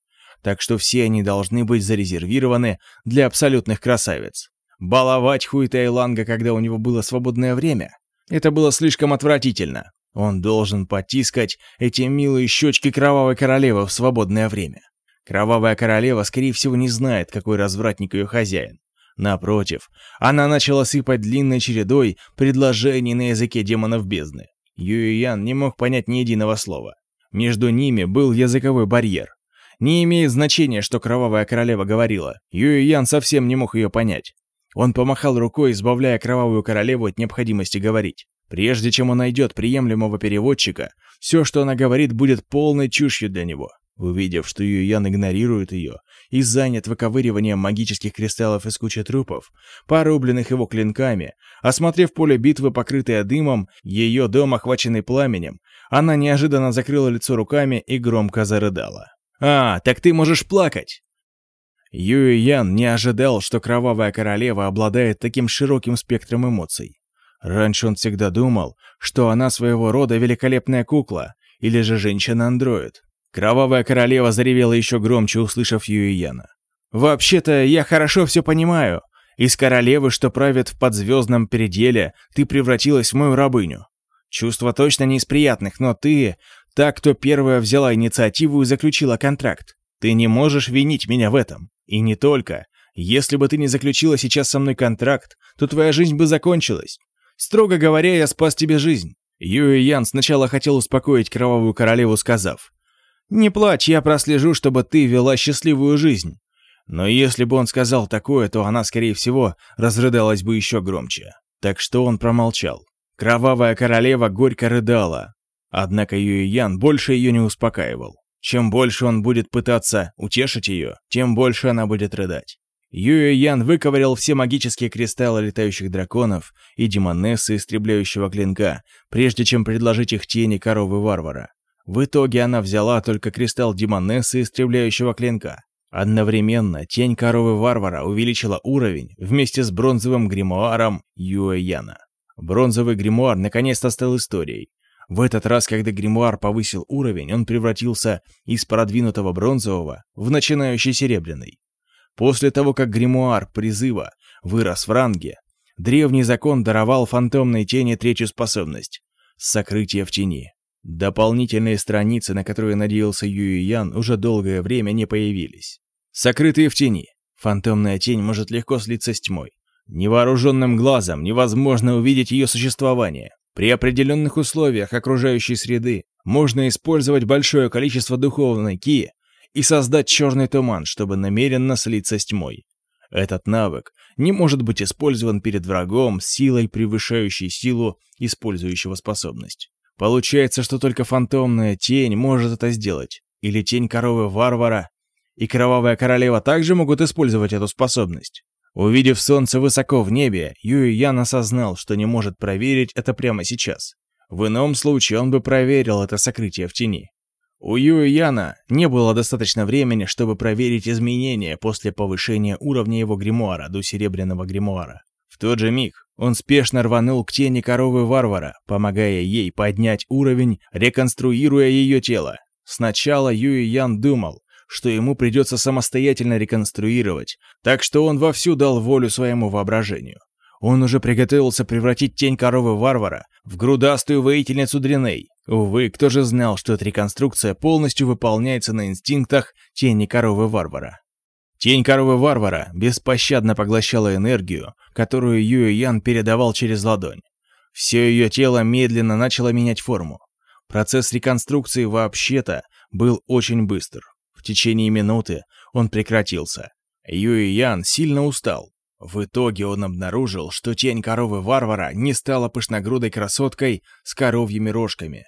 так что все они должны быть зарезервированы для абсолютных красавиц. Баловать Хуй Тайланга, когда у него было свободное время, это было слишком отвратительно. Он должен потискать эти милые щечки Кровавой Королевы в свободное время. Кровавая Королева, скорее всего, не знает, какой развратник ее хозяин. Напротив, она начала сыпать длинной чередой предложений на языке демонов бездны. Юйян не мог понять ни единого слова. Между ними был языковой барьер. Не имеет значения, что Кровавая Королева говорила. Юй Ян совсем не мог ее понять. Он помахал рукой, избавляя Кровавую Королеву от необходимости говорить. Прежде чем он найдет приемлемого переводчика, все, что она говорит, будет полной чушью для него. Увидев, что Юй Ян игнорирует ее и занят выковыриванием магических кристаллов из кучи трупов, порубленных его клинками, осмотрев поле битвы, покрытое дымом, ее дом, охваченный пламенем, Она неожиданно закрыла лицо руками и громко зарыдала. «А, так ты можешь плакать!» Юй Ян не ожидал, что Кровавая Королева обладает таким широким спектром эмоций. Раньше он всегда думал, что она своего рода великолепная кукла или же женщина-андроид. Кровавая Королева заревела еще громче, услышав Юй Яна. «Вообще-то я хорошо все понимаю. Из королевы, что правит в подзвездном пределе, ты превратилась в мою рабыню. Чувство точно не из приятных, но ты, та, кто первая взяла инициативу и заключила контракт. Ты не можешь винить меня в этом. И не только. Если бы ты не заключила сейчас со мной контракт, то твоя жизнь бы закончилась. Строго говоря, я спас тебе жизнь. Юй Ян сначала хотел успокоить Кровавую Королеву, сказав, «Не плачь, я прослежу, чтобы ты вела счастливую жизнь». Но если бы он сказал такое, то она, скорее всего, разрыдалась бы еще громче. Так что он промолчал. Кровавая Королева горько рыдала. Однако Юй Ян больше ее не успокаивал. Чем больше он будет пытаться утешить ее, тем больше она будет рыдать. Юэ Ян выковырял все магические кристаллы летающих драконов и демонессы истребляющего клинка, прежде чем предложить их тени коровы-варвара. В итоге она взяла только кристалл демонессы истребляющего клинка. Одновременно тень коровы-варвара увеличила уровень вместе с бронзовым гримуаром Юэ Яна. Бронзовый гримуар наконец-то стал историей. В этот раз, когда гримуар повысил уровень, он превратился из продвинутого бронзового в начинающий серебряный. После того, как гримуар призыва вырос в ранге, древний закон даровал фантомной тени третью способность — сокрытие в тени. Дополнительные страницы, на которые надеялся Юй Ян, уже долгое время не появились. Сокрытые в тени. Фантомная тень может легко слиться с тьмой. Невооруженным глазом невозможно увидеть ее существование. При определенных условиях окружающей среды можно использовать большое количество духовной ки и создать черный туман, чтобы намеренно слиться с тьмой. Этот навык не может быть использован перед врагом силой, превышающей силу использующего способность. Получается, что только фантомная тень может это сделать, или тень коровы-варвара и кровавая королева также могут использовать эту способность. Увидев солнце высоко в небе, Юй Ян осознал, что не может проверить это прямо сейчас. В ином случае он бы проверил это сокрытие в тени. У Юй Яна не было достаточно времени, чтобы проверить изменения после повышения уровня его гримуара до серебряного гримуара. В тот же миг он спешно рванул к тени коровы-варвара, помогая ей поднять уровень, реконструируя ее тело. Сначала Юй Ян думал, что ему придется самостоятельно реконструировать, так что он вовсю дал волю своему воображению. Он уже приготовился превратить тень коровы-варвара в грудастую воительницу Дреней. Увы, кто же знал, что эта реконструкция полностью выполняется на инстинктах тени коровы-варвара. Тень коровы-варвара беспощадно поглощала энергию, которую Юэ Ян передавал через ладонь. Все ее тело медленно начало менять форму. Процесс реконструкции вообще-то был очень быстр течение минуты он прекратился. Юй Ян сильно устал. В итоге он обнаружил, что тень коровы-варвара не стала пышногрудой красоткой с коровьими рожками.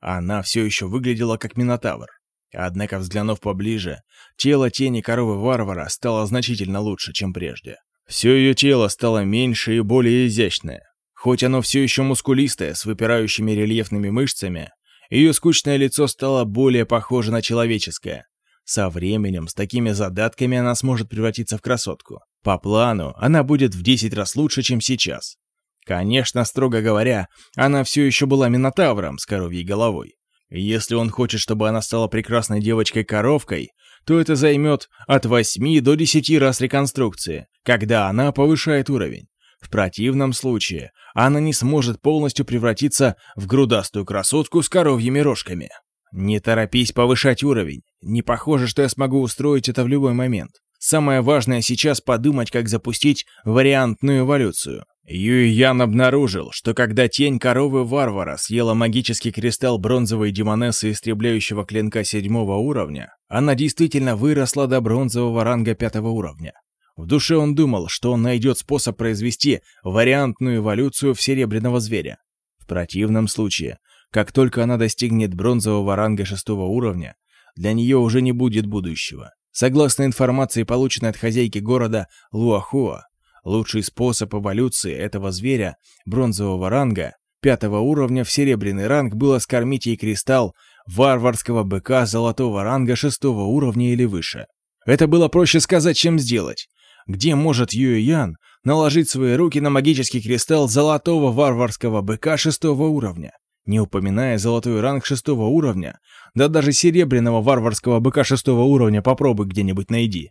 Она все еще выглядела как минотавр. Однако, взглянув поближе, тело тени коровы-варвара стало значительно лучше, чем прежде. Все ее тело стало меньше и более изящное. Хоть оно все еще мускулистое, с выпирающими рельефными мышцами, ее скучное лицо стало более похоже на человеческое, со временем, с такими задатками она сможет превратиться в красотку. По плану, она будет в 10 раз лучше, чем сейчас. Конечно, строго говоря, она все еще была Минотавром с коровьей головой. Если он хочет, чтобы она стала прекрасной девочкой-коровкой, то это займет от 8 до 10 раз реконструкции, когда она повышает уровень. В противном случае она не сможет полностью превратиться в грудастую красотку с коровьими рожками. Не торопись повышать уровень. Не похоже, что я смогу устроить это в любой момент. Самое важное сейчас подумать, как запустить вариантную эволюцию. Юй Ян обнаружил, что когда тень коровы-варвара съела магический кристалл бронзовой демонессы истребляющего клинка седьмого уровня, она действительно выросла до бронзового ранга пятого уровня. В душе он думал, что он найдет способ произвести вариантную эволюцию в серебряного зверя. В противном случае как только она достигнет бронзового ранга шестого уровня, для нее уже не будет будущего. Согласно информации, полученной от хозяйки города Луахуа, лучший способ эволюции этого зверя бронзового ранга пятого уровня в серебряный ранг было скормить ей кристалл варварского быка золотого ранга шестого уровня или выше. Это было проще сказать, чем сделать. Где может Юэ Ян наложить свои руки на магический кристалл золотого варварского быка шестого уровня? Не упоминая золотой ранг шестого уровня, да даже серебряного варварского быка шестого уровня попробуй где-нибудь найди.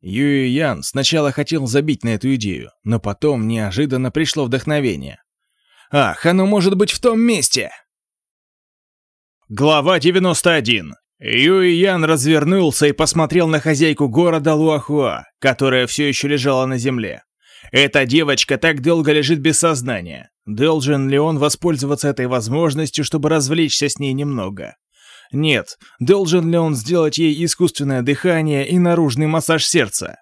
Юэ Ян сначала хотел забить на эту идею, но потом неожиданно пришло вдохновение. «Ах, оно может быть в том месте!» Глава 91 Юй Ян развернулся и посмотрел на хозяйку города Луахуа, которая все еще лежала на земле. Эта девочка так долго лежит без сознания. Должен ли он воспользоваться этой возможностью, чтобы развлечься с ней немного? Нет, должен ли он сделать ей искусственное дыхание и наружный массаж сердца?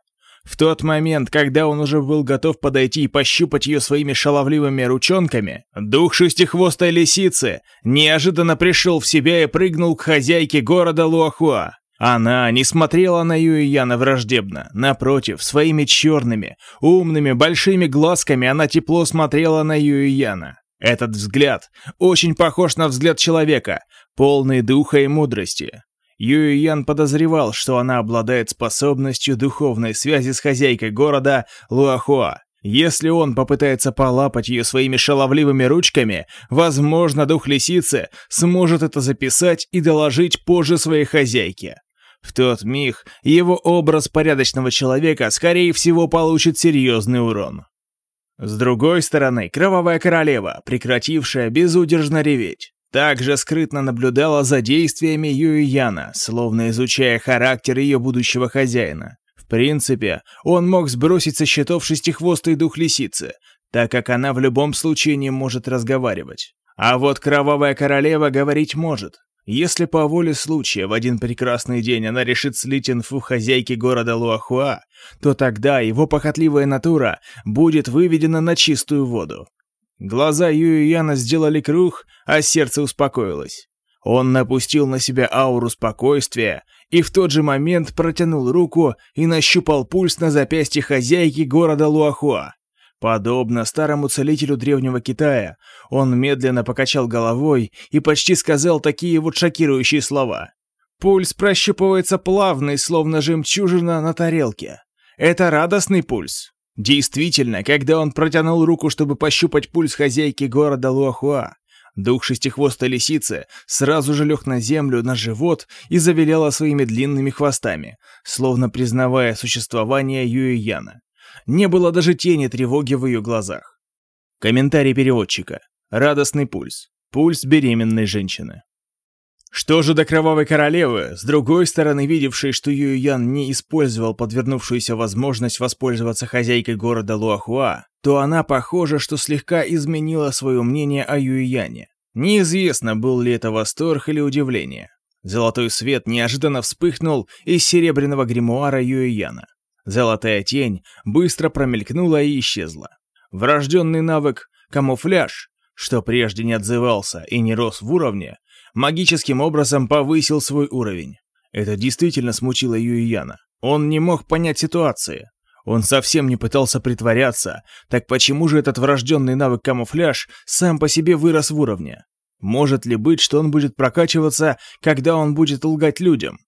В тот момент, когда он уже был готов подойти и пощупать ее своими шаловливыми ручонками, дух шестихвостой лисицы неожиданно пришел в себя и прыгнул к хозяйке города Луахуа. Она не смотрела на Юйяна враждебно. Напротив, своими черными, умными, большими глазками она тепло смотрела на Юйяна. Этот взгляд очень похож на взгляд человека, полный духа и мудрости. Юй Ян подозревал, что она обладает способностью духовной связи с хозяйкой города Луахуа. Если он попытается полапать ее своими шаловливыми ручками, возможно, дух лисицы сможет это записать и доложить позже своей хозяйке. В тот миг его образ порядочного человека, скорее всего, получит серьезный урон. С другой стороны, Кровавая Королева, прекратившая безудержно реветь, также скрытно наблюдала за действиями Юи Яна, словно изучая характер ее будущего хозяина. В принципе, он мог сбросить со счетов шестихвостый дух лисицы, так как она в любом случае не может разговаривать. А вот Кровавая Королева говорить может. Если по воле случая в один прекрасный день она решит слить инфу хозяйке города Луахуа, то тогда его похотливая натура будет выведена на чистую воду. Глаза Юи Яна сделали круг, а сердце успокоилось. Он напустил на себя ауру спокойствия и в тот же момент протянул руку и нащупал пульс на запястье хозяйки города Луахуа. Подобно старому целителю древнего Китая, он медленно покачал головой и почти сказал такие вот шокирующие слова. Пульс прощупывается плавный, словно жемчужина на тарелке. Это радостный пульс. Действительно, когда он протянул руку, чтобы пощупать пульс хозяйки города Луахуа, дух шестихвостой лисицы сразу же лег на землю, на живот и завиляла своими длинными хвостами, словно признавая существование Юэяна. Не было даже тени тревоги в ее глазах. Комментарий переводчика. Радостный пульс. Пульс беременной женщины. Что же до Кровавой Королевы, с другой стороны, видевшей, что Юйян не использовал подвернувшуюся возможность воспользоваться хозяйкой города Луахуа, то она, похоже, что слегка изменила свое мнение о Юйяне. Неизвестно, был ли это восторг или удивление. Золотой свет неожиданно вспыхнул из серебряного гримуара Юйяна. Золотая тень быстро промелькнула и исчезла. Врожденный навык «камуфляж», что прежде не отзывался и не рос в уровне, магическим образом повысил свой уровень. Это действительно смутило Юияна. Он не мог понять ситуации. Он совсем не пытался притворяться, так почему же этот врожденный навык камуфляж сам по себе вырос в уровне? Может ли быть, что он будет прокачиваться, когда он будет лгать людям?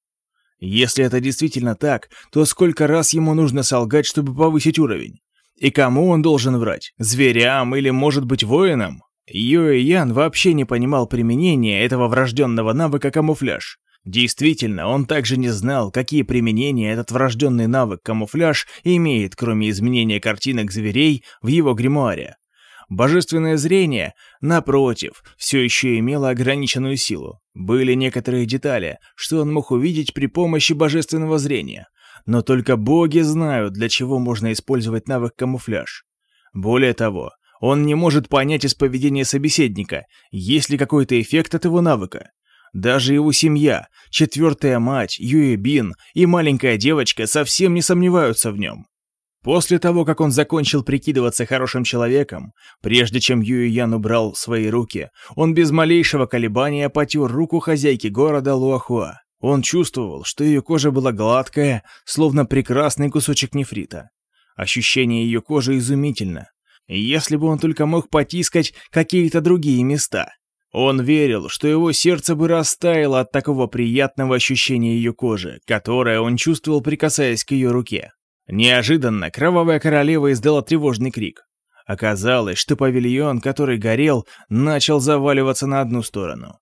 Если это действительно так, то сколько раз ему нужно солгать, чтобы повысить уровень? И кому он должен врать? Зверям или, может быть, воинам? Юэ Ян вообще не понимал применения этого врожденного навыка камуфляж. Действительно, он также не знал, какие применения этот врожденный навык камуфляж имеет, кроме изменения картинок зверей в его гримуаре. Божественное зрение, напротив, все еще имело ограниченную силу. Были некоторые детали, что он мог увидеть при помощи божественного зрения. Но только боги знают, для чего можно использовать навык камуфляж. Более того, он не может понять из поведения собеседника, есть ли какой-то эффект от его навыка. Даже его семья, четвертая мать, Юэ Бин и маленькая девочка совсем не сомневаются в нем. После того, как он закончил прикидываться хорошим человеком, прежде чем Юй Ян убрал свои руки, он без малейшего колебания потер руку хозяйки города Луахуа. Он чувствовал, что ее кожа была гладкая, словно прекрасный кусочек нефрита. Ощущение ее кожи изумительно. Если бы он только мог потискать какие-то другие места. Он верил, что его сердце бы растаяло от такого приятного ощущения ее кожи, которое он чувствовал, прикасаясь к ее руке. Неожиданно кровавая королева издала тревожный крик. Оказалось, что павильон, который горел, начал заваливаться на одну сторону.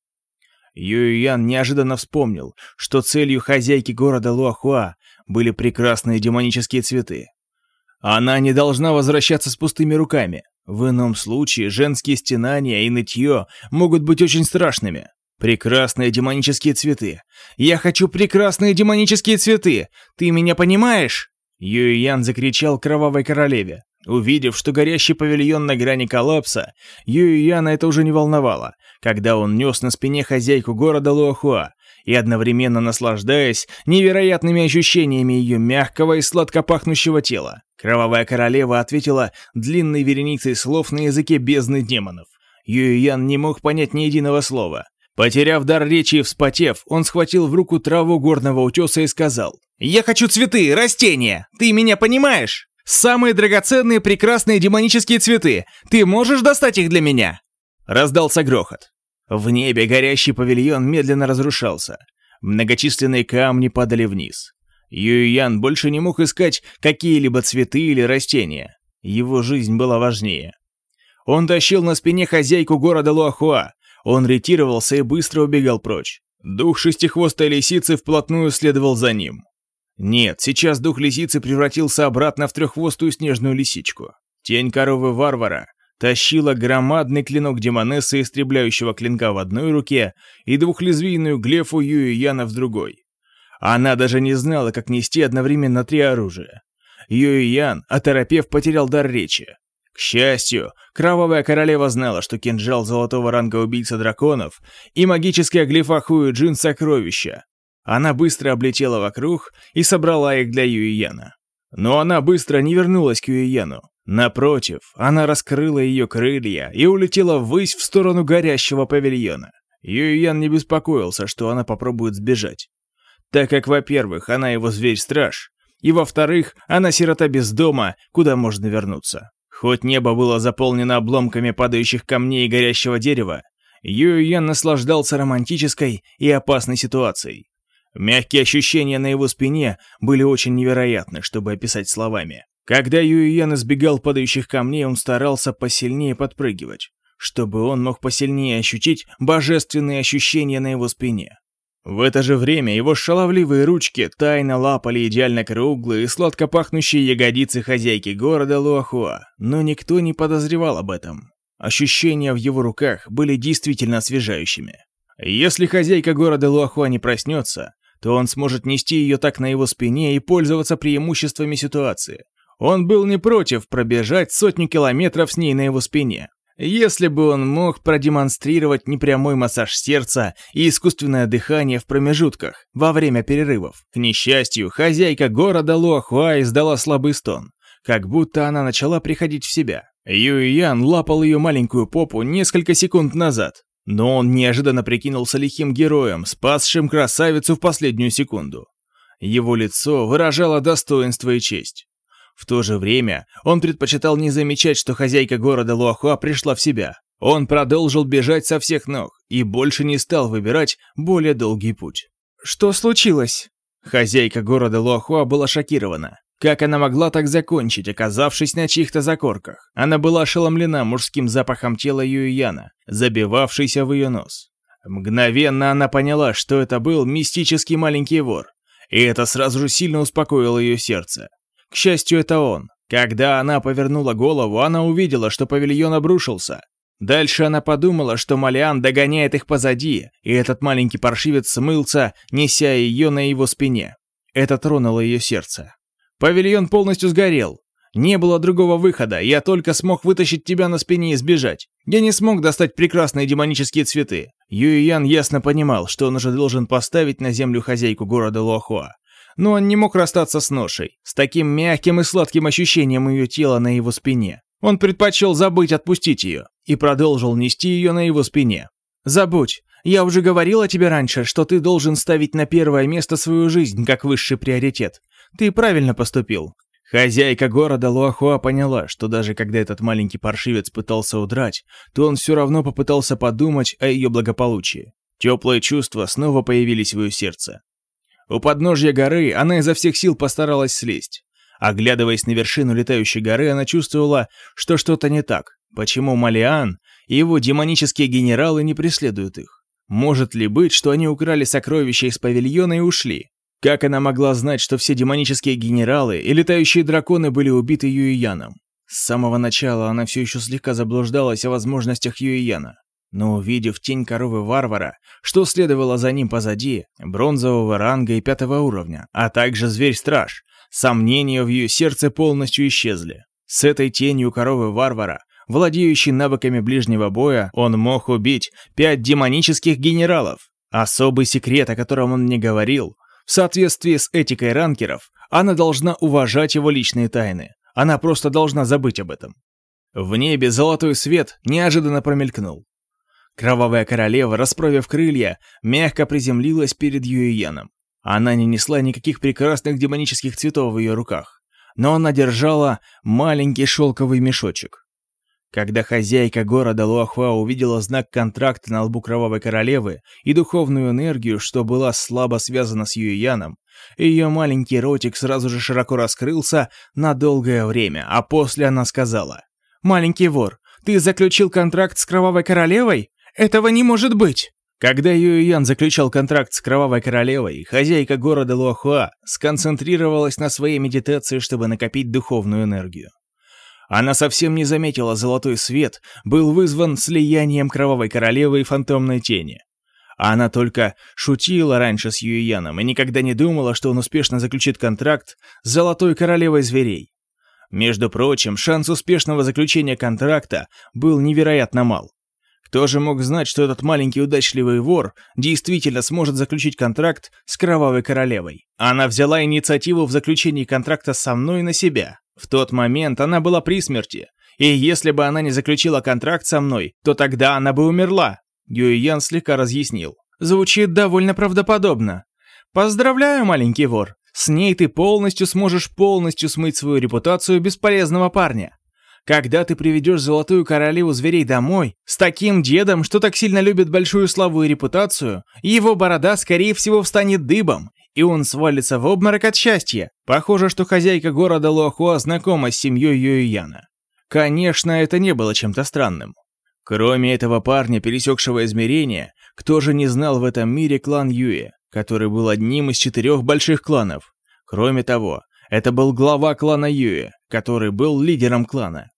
Юйян неожиданно вспомнил, что целью хозяйки города Луахуа были прекрасные демонические цветы. Она не должна возвращаться с пустыми руками. В ином случае женские стенания и нытье могут быть очень страшными. Прекрасные демонические цветы. Я хочу прекрасные демонические цветы. Ты меня понимаешь? Юйян закричал кровавой королеве. Увидев, что горящий павильон на грани коллапса, Юйяна это уже не волновало, когда он нес на спине хозяйку города Луахуа, и одновременно наслаждаясь невероятными ощущениями ее мягкого и сладко пахнущего тела. Кровавая королева ответила длинной вереницей слов на языке бездны демонов. Юйян не мог понять ни единого слова. Потеряв дар речи и вспотев, он схватил в руку траву горного утеса и сказал «Я хочу цветы, растения! Ты меня понимаешь? Самые драгоценные, прекрасные демонические цветы! Ты можешь достать их для меня?» Раздался грохот. В небе горящий павильон медленно разрушался. Многочисленные камни падали вниз. Юйян больше не мог искать какие-либо цветы или растения. Его жизнь была важнее. Он тащил на спине хозяйку города Луахуа. Он ретировался и быстро убегал прочь. Дух шестихвостой лисицы вплотную следовал за ним. Нет, сейчас дух лисицы превратился обратно в треххвостую снежную лисичку. Тень коровы варвара тащила громадный клинок демонессы, истребляющего клинка в одной руке, и двухлезвийную глефу Юи в другой. Она даже не знала, как нести одновременно три оружия. Юи Ян, оторопев, потерял дар речи. К счастью, Кровавая Королева знала, что кинжал золотого ранга убийца драконов и магическая глифа Хуи Джин сокровища. Она быстро облетела вокруг и собрала их для Юи Яна. Но она быстро не вернулась к Юи Яну. Напротив, она раскрыла ее крылья и улетела ввысь в сторону горящего павильона. Юйян не беспокоился, что она попробует сбежать. Так как, во-первых, она его зверь-страж, и, во-вторых, она сирота без дома, куда можно вернуться. Хоть небо было заполнено обломками падающих камней и горящего дерева, Юйян наслаждался романтической и опасной ситуацией. Мягкие ощущения на его спине были очень невероятны, чтобы описать словами. Когда Юйян избегал падающих камней, он старался посильнее подпрыгивать, чтобы он мог посильнее ощутить божественные ощущения на его спине. В это же время его шаловливые ручки тайно лапали идеально круглые и сладко пахнущие ягодицы хозяйки города Луахуа, но никто не подозревал об этом. Ощущения в его руках были действительно освежающими. Если хозяйка города Луахуа не проснется, то он сможет нести ее так на его спине и пользоваться преимуществами ситуации. Он был не против пробежать сотню километров с ней на его спине. Если бы он мог продемонстрировать непрямой массаж сердца и искусственное дыхание в промежутках, во время перерывов. К несчастью, хозяйка города Луахуа издала слабый стон, как будто она начала приходить в себя. Юй Ян лапал ее маленькую попу несколько секунд назад, но он неожиданно прикинулся лихим героем, спасшим красавицу в последнюю секунду. Его лицо выражало достоинство и честь. В то же время он предпочитал не замечать, что хозяйка города Луахуа пришла в себя. Он продолжил бежать со всех ног и больше не стал выбирать более долгий путь. «Что случилось?» Хозяйка города Луахуа была шокирована. Как она могла так закончить, оказавшись на чьих-то закорках? Она была ошеломлена мужским запахом тела Юйяна, забивавшийся в ее нос. Мгновенно она поняла, что это был мистический маленький вор, и это сразу же сильно успокоило ее сердце. К счастью, это он. Когда она повернула голову, она увидела, что павильон обрушился. Дальше она подумала, что Малиан догоняет их позади, и этот маленький паршивец смылся, неся ее на его спине. Это тронуло ее сердце. Павильон полностью сгорел. Не было другого выхода, я только смог вытащить тебя на спине и сбежать. Я не смог достать прекрасные демонические цветы. Юйян ясно понимал, что он уже должен поставить на землю хозяйку города Лохуа но он не мог расстаться с ношей, с таким мягким и сладким ощущением ее тела на его спине. Он предпочел забыть отпустить ее и продолжил нести ее на его спине. «Забудь, я уже говорила тебе раньше, что ты должен ставить на первое место свою жизнь как высший приоритет. Ты правильно поступил». Хозяйка города Луахуа поняла, что даже когда этот маленький паршивец пытался удрать, то он все равно попытался подумать о ее благополучии. Теплые чувства снова появились в ее сердце. У подножья горы она изо всех сил постаралась слезть. Оглядываясь на вершину летающей горы, она чувствовала, что что-то не так. Почему Малиан и его демонические генералы не преследуют их? Может ли быть, что они украли сокровища из павильона и ушли? Как она могла знать, что все демонические генералы и летающие драконы были убиты Юйяном? С самого начала она все еще слегка заблуждалась о возможностях Юйяна. Но увидев тень коровы-варвара, что следовало за ним позади, бронзового ранга и пятого уровня, а также зверь-страж, сомнения в ее сердце полностью исчезли. С этой тенью коровы-варвара владеющий навыками ближнего боя, он мог убить пять демонических генералов. Особый секрет, о котором он не говорил, в соответствии с этикой ранкеров, она должна уважать его личные тайны. Она просто должна забыть об этом. В небе золотой свет неожиданно промелькнул. Кровавая королева, расправив крылья, мягко приземлилась перед Юиеном. Она не несла никаких прекрасных демонических цветов в ее руках, но она держала маленький шелковый мешочек. Когда хозяйка города Луахуа увидела знак контракта на лбу Кровавой Королевы и духовную энергию, что была слабо связана с Юйяном, ее маленький ротик сразу же широко раскрылся на долгое время, а после она сказала, «Маленький вор, ты заключил контракт с Кровавой Королевой? Этого не может быть!» Когда Юйян заключал контракт с Кровавой Королевой, хозяйка города Луахуа сконцентрировалась на своей медитации, чтобы накопить духовную энергию. Она совсем не заметила золотой свет, был вызван слиянием Кровавой Королевы и Фантомной Тени. Она только шутила раньше с Юйяном и никогда не думала, что он успешно заключит контракт с Золотой Королевой Зверей. Между прочим, шанс успешного заключения контракта был невероятно мал. Кто же мог знать, что этот маленький удачливый вор действительно сможет заключить контракт с Кровавой Королевой? Она взяла инициативу в заключении контракта со мной на себя. В тот момент она была при смерти, и если бы она не заключила контракт со мной, то тогда она бы умерла. Юйян слегка разъяснил. Звучит довольно правдоподобно. Поздравляю, маленький вор. С ней ты полностью сможешь полностью смыть свою репутацию бесполезного парня. Когда ты приведешь золотую королеву зверей домой, с таким дедом, что так сильно любит большую славу и репутацию, его борода, скорее всего, встанет дыбом, и он свалится в обморок от счастья. Похоже, что хозяйка города Лохуа знакома с семьей Юйяна. Конечно, это не было чем-то странным. Кроме этого парня, пересекшего измерения, кто же не знал в этом мире клан Юэ, который был одним из четырех больших кланов. Кроме того, это был глава клана Юэ, который был лидером клана.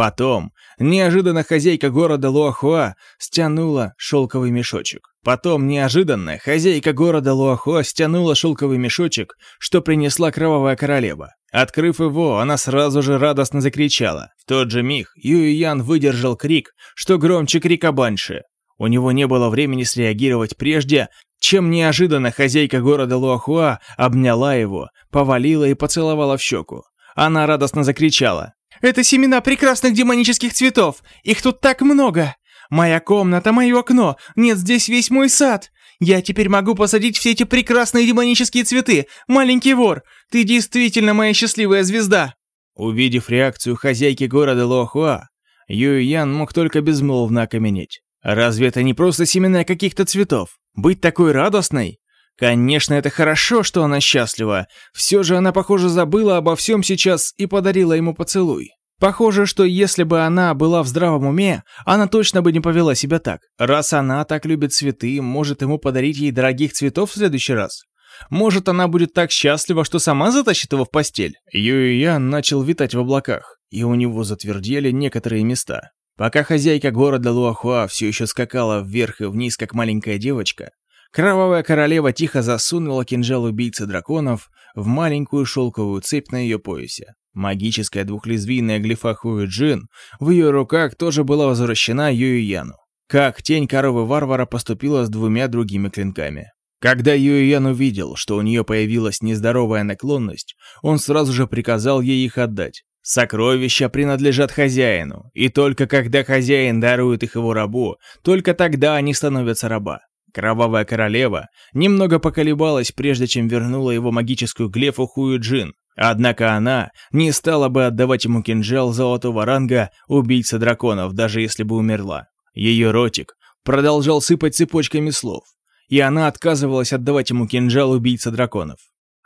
Потом, неожиданно хозяйка города Луахуа стянула шелковый мешочек. Потом, неожиданно, хозяйка города Луахуа стянула шелковый мешочек, что принесла кровавая королева. Открыв его, она сразу же радостно закричала. В тот же миг Юйян выдержал крик, что громче крика Банши. У него не было времени среагировать прежде, чем неожиданно хозяйка города Луахуа обняла его, повалила и поцеловала в щеку. Она радостно закричала. «Это семена прекрасных демонических цветов! Их тут так много! Моя комната, мое окно! Нет, здесь весь мой сад! Я теперь могу посадить все эти прекрасные демонические цветы! Маленький вор! Ты действительно моя счастливая звезда!» Увидев реакцию хозяйки города Лохуа, Юй Ян мог только безмолвно окаменеть. Разве это не просто семена каких-то цветов? Быть такой радостной? Конечно, это хорошо, что она счастлива. Все же она, похоже, забыла обо всем сейчас и подарила ему поцелуй. Похоже, что если бы она была в здравом уме, она точно бы не повела себя так. Раз она так любит цветы, может ему подарить ей дорогих цветов в следующий раз? Может, она будет так счастлива, что сама затащит его в постель? Юйян начал витать в облаках, и у него затвердели некоторые места. Пока хозяйка города Луахуа все еще скакала вверх и вниз, как маленькая девочка, Кровавая королева тихо засунула кинжал убийцы драконов в маленькую шелковую цепь на ее поясе. Магическая двухлезвийная глифа Хуэджин в ее руках тоже была возвращена Юйяну. Как тень коровы-варвара поступила с двумя другими клинками. Когда Юйян увидел, что у нее появилась нездоровая наклонность, он сразу же приказал ей их отдать. Сокровища принадлежат хозяину, и только когда хозяин дарует их его рабу, только тогда они становятся раба. Кровавая королева немного поколебалась, прежде чем вернула его магическую глефу Хуюджин, Однако она не стала бы отдавать ему кинжал золотого ранга убийца драконов, даже если бы умерла. Ее ротик продолжал сыпать цепочками слов, и она отказывалась отдавать ему кинжал убийца драконов.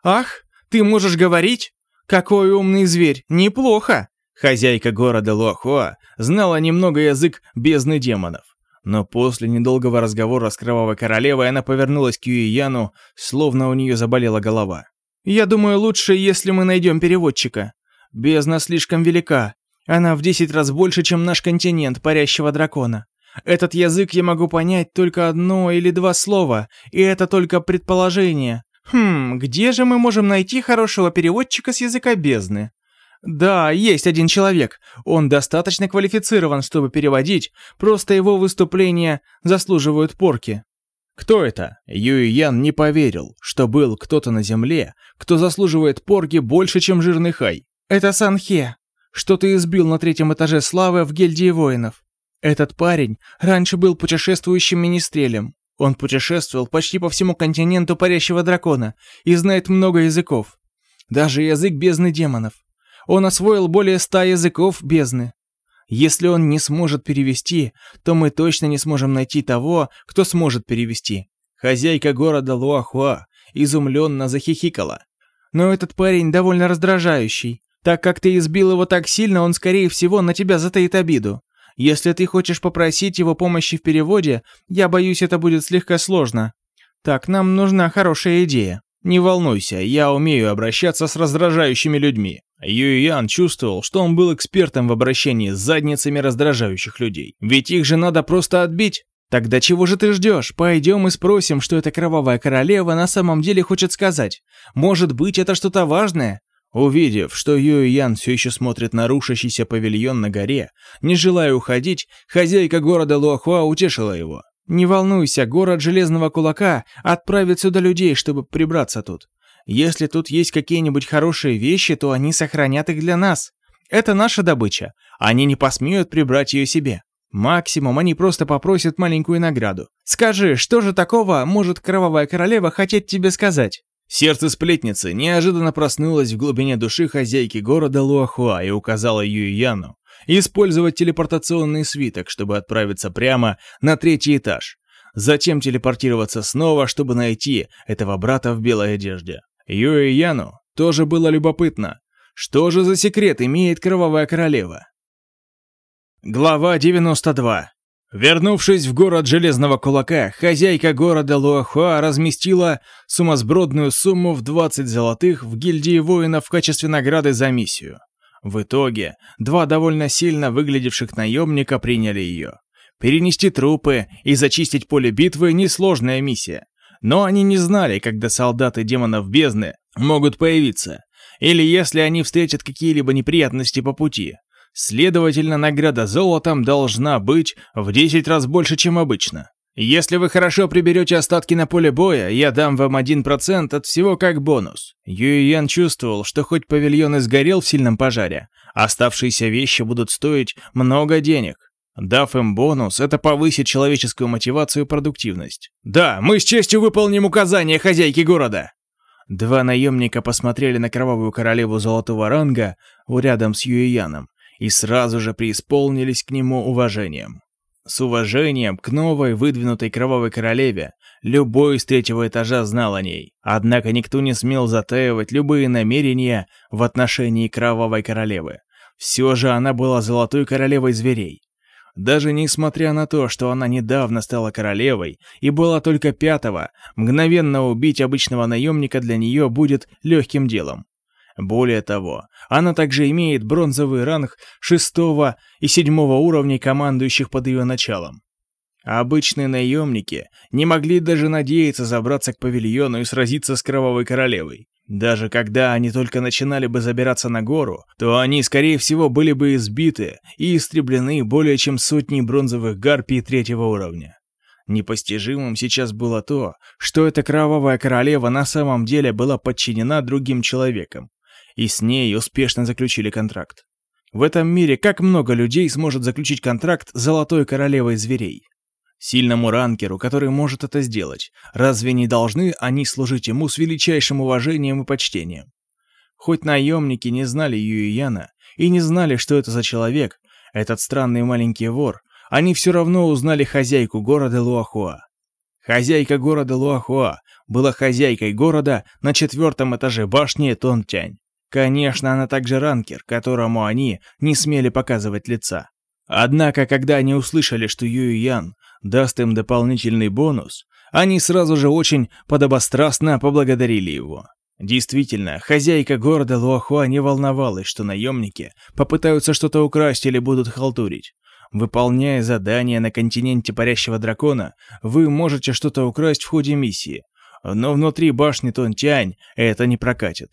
«Ах, ты можешь говорить? Какой умный зверь! Неплохо!» Хозяйка города Луахуа знала немного язык бездны демонов. Но после недолгого разговора с Кровавой Королевой она повернулась к Юияну, словно у нее заболела голова. «Я думаю, лучше, если мы найдем переводчика. Бездна слишком велика. Она в десять раз больше, чем наш континент парящего дракона. Этот язык я могу понять только одно или два слова, и это только предположение. Хм, где же мы можем найти хорошего переводчика с языка бездны? Да, есть один человек. Он достаточно квалифицирован, чтобы переводить, просто его выступления заслуживают порки. Кто это? Юй Ян не поверил, что был кто-то на земле, кто заслуживает порки больше, чем жирный хай. Это Санхе, что ты избил на третьем этаже славы в гильдии воинов. Этот парень раньше был путешествующим министрелем. Он путешествовал почти по всему континенту парящего дракона и знает много языков. Даже язык бездны демонов. Он освоил более ста языков бездны. Если он не сможет перевести, то мы точно не сможем найти того, кто сможет перевести. Хозяйка города Луахуа изумленно захихикала. Но этот парень довольно раздражающий. Так как ты избил его так сильно, он, скорее всего, на тебя затаит обиду. Если ты хочешь попросить его помощи в переводе, я боюсь, это будет слегка сложно. Так, нам нужна хорошая идея. Не волнуйся, я умею обращаться с раздражающими людьми. Юй Ян чувствовал, что он был экспертом в обращении с задницами раздражающих людей. Ведь их же надо просто отбить. Тогда чего же ты ждешь? Пойдем и спросим, что эта кровавая королева на самом деле хочет сказать. Может быть, это что-то важное? Увидев, что Юй Ян все еще смотрит на рушащийся павильон на горе, не желая уходить, хозяйка города Луахуа утешила его. «Не волнуйся, город Железного Кулака отправит сюда людей, чтобы прибраться тут. Если тут есть какие-нибудь хорошие вещи, то они сохранят их для нас. Это наша добыча. Они не посмеют прибрать ее себе. Максимум они просто попросят маленькую награду. Скажи, что же такого может Кровавая Королева хотеть тебе сказать?» Сердце сплетницы неожиданно проснулось в глубине души хозяйки города Луахуа и указала Юйяну использовать телепортационный свиток, чтобы отправиться прямо на третий этаж. Затем телепортироваться снова, чтобы найти этого брата в белой одежде. Юэ Яну тоже было любопытно. Что же за секрет имеет Кровавая Королева? Глава 92. Вернувшись в город Железного Кулака, хозяйка города Луахуа разместила сумасбродную сумму в 20 золотых в гильдии воинов в качестве награды за миссию. В итоге, два довольно сильно выглядевших наемника приняли ее. Перенести трупы и зачистить поле битвы – несложная миссия. Но они не знали, когда солдаты демонов бездны могут появиться, или если они встретят какие-либо неприятности по пути. Следовательно, награда золотом должна быть в 10 раз больше, чем обычно. Если вы хорошо приберете остатки на поле боя, я дам вам 1% от всего как бонус. Юйян чувствовал, что хоть павильон и сгорел в сильном пожаре, оставшиеся вещи будут стоить много денег. Дав им бонус, это повысит человеческую мотивацию и продуктивность. «Да, мы с честью выполним указания хозяйки города!» Два наемника посмотрели на кровавую королеву золотого ранга рядом с Юэяном и сразу же преисполнились к нему уважением. С уважением к новой выдвинутой кровавой королеве любой из третьего этажа знал о ней, однако никто не смел затаивать любые намерения в отношении кровавой королевы. Все же она была золотой королевой зверей, даже несмотря на то, что она недавно стала королевой и была только пятого, мгновенно убить обычного наемника для нее будет легким делом. Более того, она также имеет бронзовый ранг шестого и седьмого уровней командующих под ее началом. Обычные наемники не могли даже надеяться забраться к павильону и сразиться с Кровавой Королевой. Даже когда они только начинали бы забираться на гору, то они, скорее всего, были бы избиты и истреблены более чем сотней бронзовых гарпий третьего уровня. Непостижимым сейчас было то, что эта кровавая королева на самом деле была подчинена другим человеком, и с ней успешно заключили контракт. В этом мире как много людей сможет заключить контракт с золотой королевой зверей? Сильному ранкеру, который может это сделать. Разве не должны они служить ему с величайшим уважением и почтением? Хоть наемники не знали Юйяна и не знали, что это за человек, этот странный маленький вор, они все равно узнали хозяйку города Луахуа. Хозяйка города Луахуа была хозяйкой города на четвертом этаже башни Тонтянь. Конечно, она также ранкер, которому они не смели показывать лица. Однако, когда они услышали, что Юй Ян даст им дополнительный бонус, они сразу же очень подобострастно поблагодарили его. Действительно, хозяйка города Луахуа не волновалась, что наемники попытаются что-то украсть или будут халтурить. Выполняя задание на континенте парящего дракона, вы можете что-то украсть в ходе миссии, но внутри башни Тонтянь это не прокатит.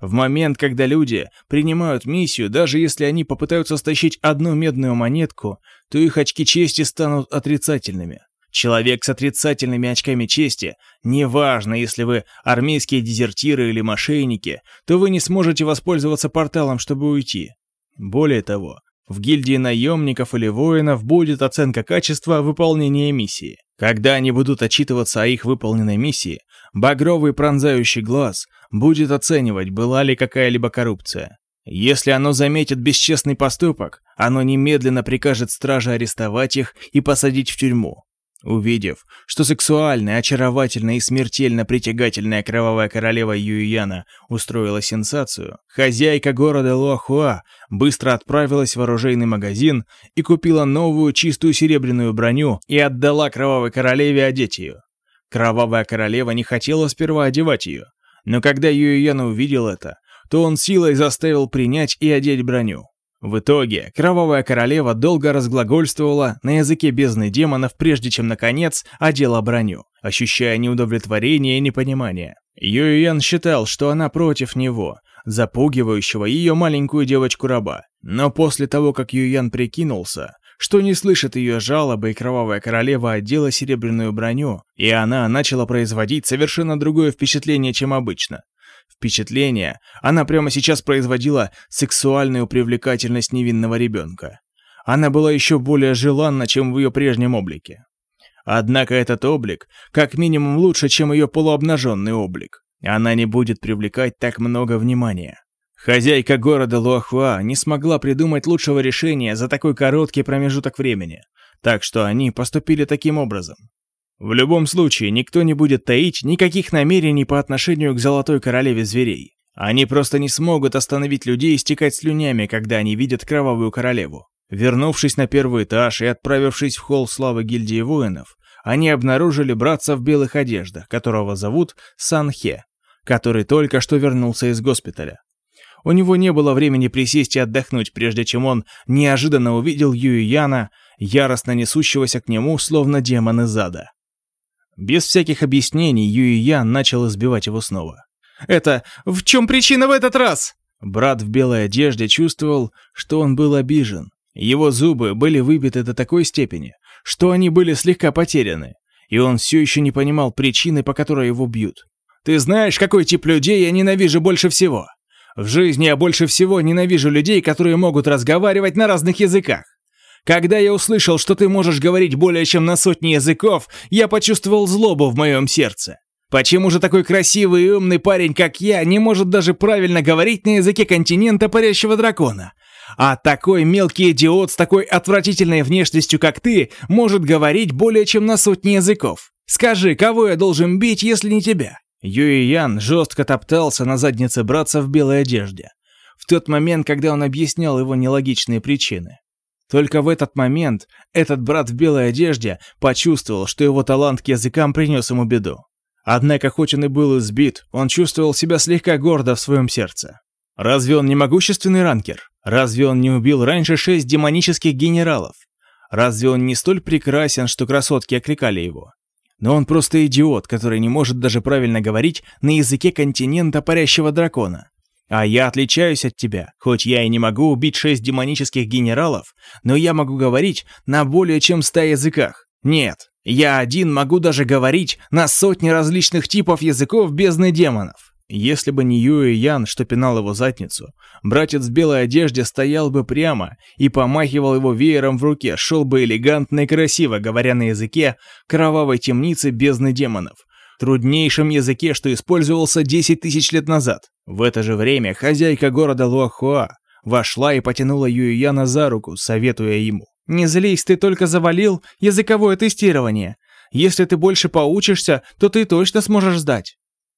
В момент, когда люди принимают миссию, даже если они попытаются стащить одну медную монетку, то их очки чести станут отрицательными. Человек с отрицательными очками чести, неважно, если вы армейские дезертиры или мошенники, то вы не сможете воспользоваться порталом, чтобы уйти. Более того, в гильдии наемников или воинов будет оценка качества выполнения миссии. Когда они будут отчитываться о их выполненной миссии, багровый пронзающий глаз будет оценивать, была ли какая-либо коррупция. Если оно заметит бесчестный поступок, оно немедленно прикажет страже арестовать их и посадить в тюрьму. Увидев, что сексуальная, очаровательная и смертельно притягательная кровавая королева Юйяна устроила сенсацию, хозяйка города Луахуа быстро отправилась в оружейный магазин и купила новую чистую серебряную броню и отдала кровавой королеве одеть ее. Кровавая королева не хотела сперва одевать ее, но когда Юйяна увидел это, то он силой заставил принять и одеть броню. В итоге, Кровавая Королева долго разглагольствовала на языке бездны демонов, прежде чем, наконец, одела броню, ощущая неудовлетворение и непонимание. Юйен считал, что она против него, запугивающего ее маленькую девочку-раба. Но после того, как Юйен прикинулся, что не слышит ее жалобы, и Кровавая Королева одела серебряную броню, и она начала производить совершенно другое впечатление, чем обычно впечатление, она прямо сейчас производила сексуальную привлекательность невинного ребенка. Она была еще более желанна, чем в ее прежнем облике. Однако этот облик как минимум лучше, чем ее полуобнаженный облик. Она не будет привлекать так много внимания. Хозяйка города Луахуа не смогла придумать лучшего решения за такой короткий промежуток времени, так что они поступили таким образом. В любом случае, никто не будет таить никаких намерений по отношению к Золотой Королеве Зверей. Они просто не смогут остановить людей истекать слюнями, когда они видят Кровавую Королеву. Вернувшись на первый этаж и отправившись в холл славы гильдии воинов, они обнаружили братца в белых одеждах, которого зовут Санхе, который только что вернулся из госпиталя. У него не было времени присесть и отдохнуть, прежде чем он неожиданно увидел Юи Яна, яростно несущегося к нему, словно демон из ада. Без всяких объяснений Юй Ян начал избивать его снова. «Это... в чем причина в этот раз?» Брат в белой одежде чувствовал, что он был обижен. Его зубы были выбиты до такой степени, что они были слегка потеряны, и он все еще не понимал причины, по которой его бьют. «Ты знаешь, какой тип людей я ненавижу больше всего? В жизни я больше всего ненавижу людей, которые могут разговаривать на разных языках. Когда я услышал, что ты можешь говорить более чем на сотни языков, я почувствовал злобу в моем сердце. Почему же такой красивый и умный парень, как я, не может даже правильно говорить на языке континента парящего дракона? А такой мелкий идиот с такой отвратительной внешностью, как ты, может говорить более чем на сотни языков. Скажи, кого я должен бить, если не тебя?» Юй Ян жестко топтался на заднице братца в белой одежде. В тот момент, когда он объяснял его нелогичные причины. Только в этот момент этот брат в белой одежде почувствовал, что его талант к языкам принес ему беду. Однако, хоть он и был избит, он чувствовал себя слегка гордо в своем сердце. Разве он не могущественный ранкер? Разве он не убил раньше шесть демонических генералов? Разве он не столь прекрасен, что красотки окликали его? Но он просто идиот, который не может даже правильно говорить на языке континента парящего дракона. А я отличаюсь от тебя. Хоть я и не могу убить шесть демонических генералов, но я могу говорить на более чем ста языках. Нет, я один могу даже говорить на сотни различных типов языков бездны демонов. Если бы не Юэ Ян, что пинал его задницу, братец в белой одежде стоял бы прямо и помахивал его веером в руке, шел бы элегантно и красиво, говоря на языке кровавой темницы бездны демонов, труднейшем языке, что использовался 10 тысяч лет назад. В это же время хозяйка города Луахуа вошла и потянула Юйяна за руку, советуя ему. «Не злись, ты только завалил языковое тестирование. Если ты больше поучишься, то ты точно сможешь сдать».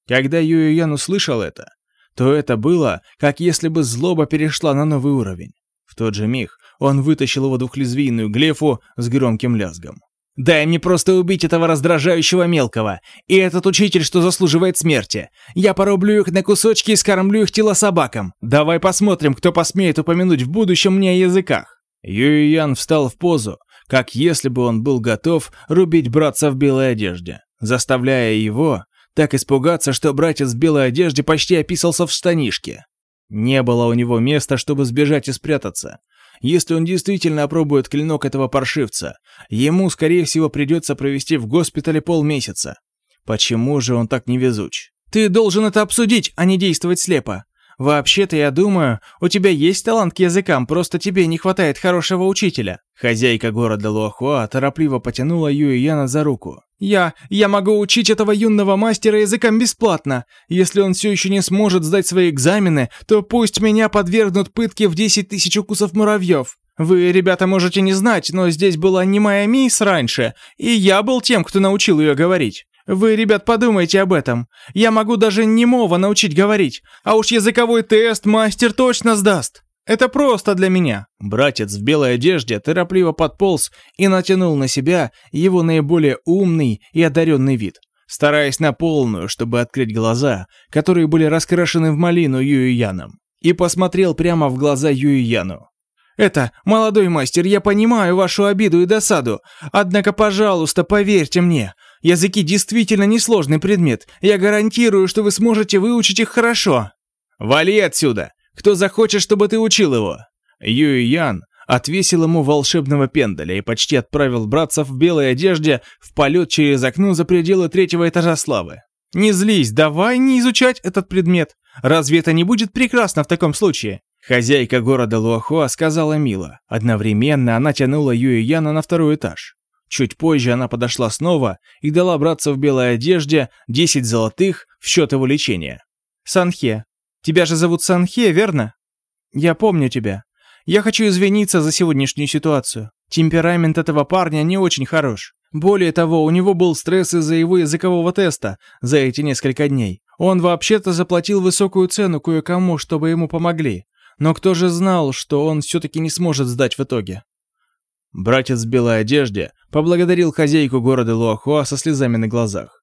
Когда Юйян услышал это, то это было, как если бы злоба перешла на новый уровень. В тот же миг он вытащил его двухлезвийную глефу с громким лязгом. «Дай мне просто убить этого раздражающего мелкого, и этот учитель, что заслуживает смерти. Я порублю их на кусочки и скормлю их тела собакам. Давай посмотрим, кто посмеет упомянуть в будущем мне о языках». Юйян встал в позу, как если бы он был готов рубить братца в белой одежде, заставляя его так испугаться, что братец в белой одежде почти описался в штанишке. Не было у него места, чтобы сбежать и спрятаться. Если он действительно опробует клинок этого паршивца, ему, скорее всего, придется провести в госпитале полмесяца. Почему же он так невезуч? Ты должен это обсудить, а не действовать слепо. Вообще-то, я думаю, у тебя есть талант к языкам, просто тебе не хватает хорошего учителя. Хозяйка города Луахуа торопливо потянула Юи Яна за руку. «Я... я могу учить этого юного мастера языкам бесплатно. Если он все еще не сможет сдать свои экзамены, то пусть меня подвергнут пытке в 10 тысяч укусов муравьев. Вы, ребята, можете не знать, но здесь была немая мисс раньше, и я был тем, кто научил ее говорить. Вы, ребят, подумайте об этом. Я могу даже немого научить говорить, а уж языковой тест мастер точно сдаст. Это просто для меня». Братец в белой одежде торопливо подполз и натянул на себя его наиболее умный и одаренный вид, стараясь на полную, чтобы открыть глаза, которые были раскрашены в малину Юйяном, и посмотрел прямо в глаза Юйяну. «Это, молодой мастер, я понимаю вашу обиду и досаду, однако, пожалуйста, поверьте мне, языки действительно несложный предмет, я гарантирую, что вы сможете выучить их хорошо». «Вали отсюда!» Кто захочет, чтобы ты учил его?» Юй Ян отвесил ему волшебного пендаля и почти отправил братцев в белой одежде в полет через окно за пределы третьего этажа славы. «Не злись, давай не изучать этот предмет. Разве это не будет прекрасно в таком случае?» Хозяйка города Луахуа сказала мило. Одновременно она тянула Юи Яна на второй этаж. Чуть позже она подошла снова и дала братцу в белой одежде 10 золотых в счет его лечения. «Санхе, Тебя же зовут Санхе, верно? Я помню тебя. Я хочу извиниться за сегодняшнюю ситуацию. Темперамент этого парня не очень хорош. Более того, у него был стресс из-за его языкового теста за эти несколько дней. Он вообще-то заплатил высокую цену кое-кому, чтобы ему помогли. Но кто же знал, что он все-таки не сможет сдать в итоге? Братец в белой одежде поблагодарил хозяйку города Луахуа со слезами на глазах.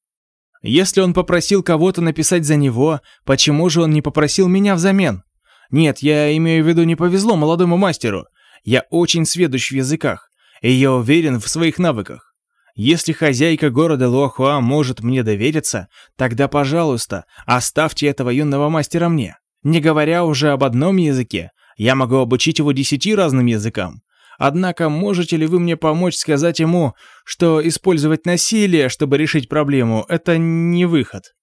Если он попросил кого-то написать за него, почему же он не попросил меня взамен? Нет, я имею в виду, не повезло молодому мастеру. Я очень сведущ в языках, и я уверен в своих навыках. Если хозяйка города Луахуа может мне довериться, тогда, пожалуйста, оставьте этого юного мастера мне. Не говоря уже об одном языке, я могу обучить его десяти разным языкам. Однако можете ли вы мне помочь сказать ему, что использовать насилие, чтобы решить проблему, это не выход?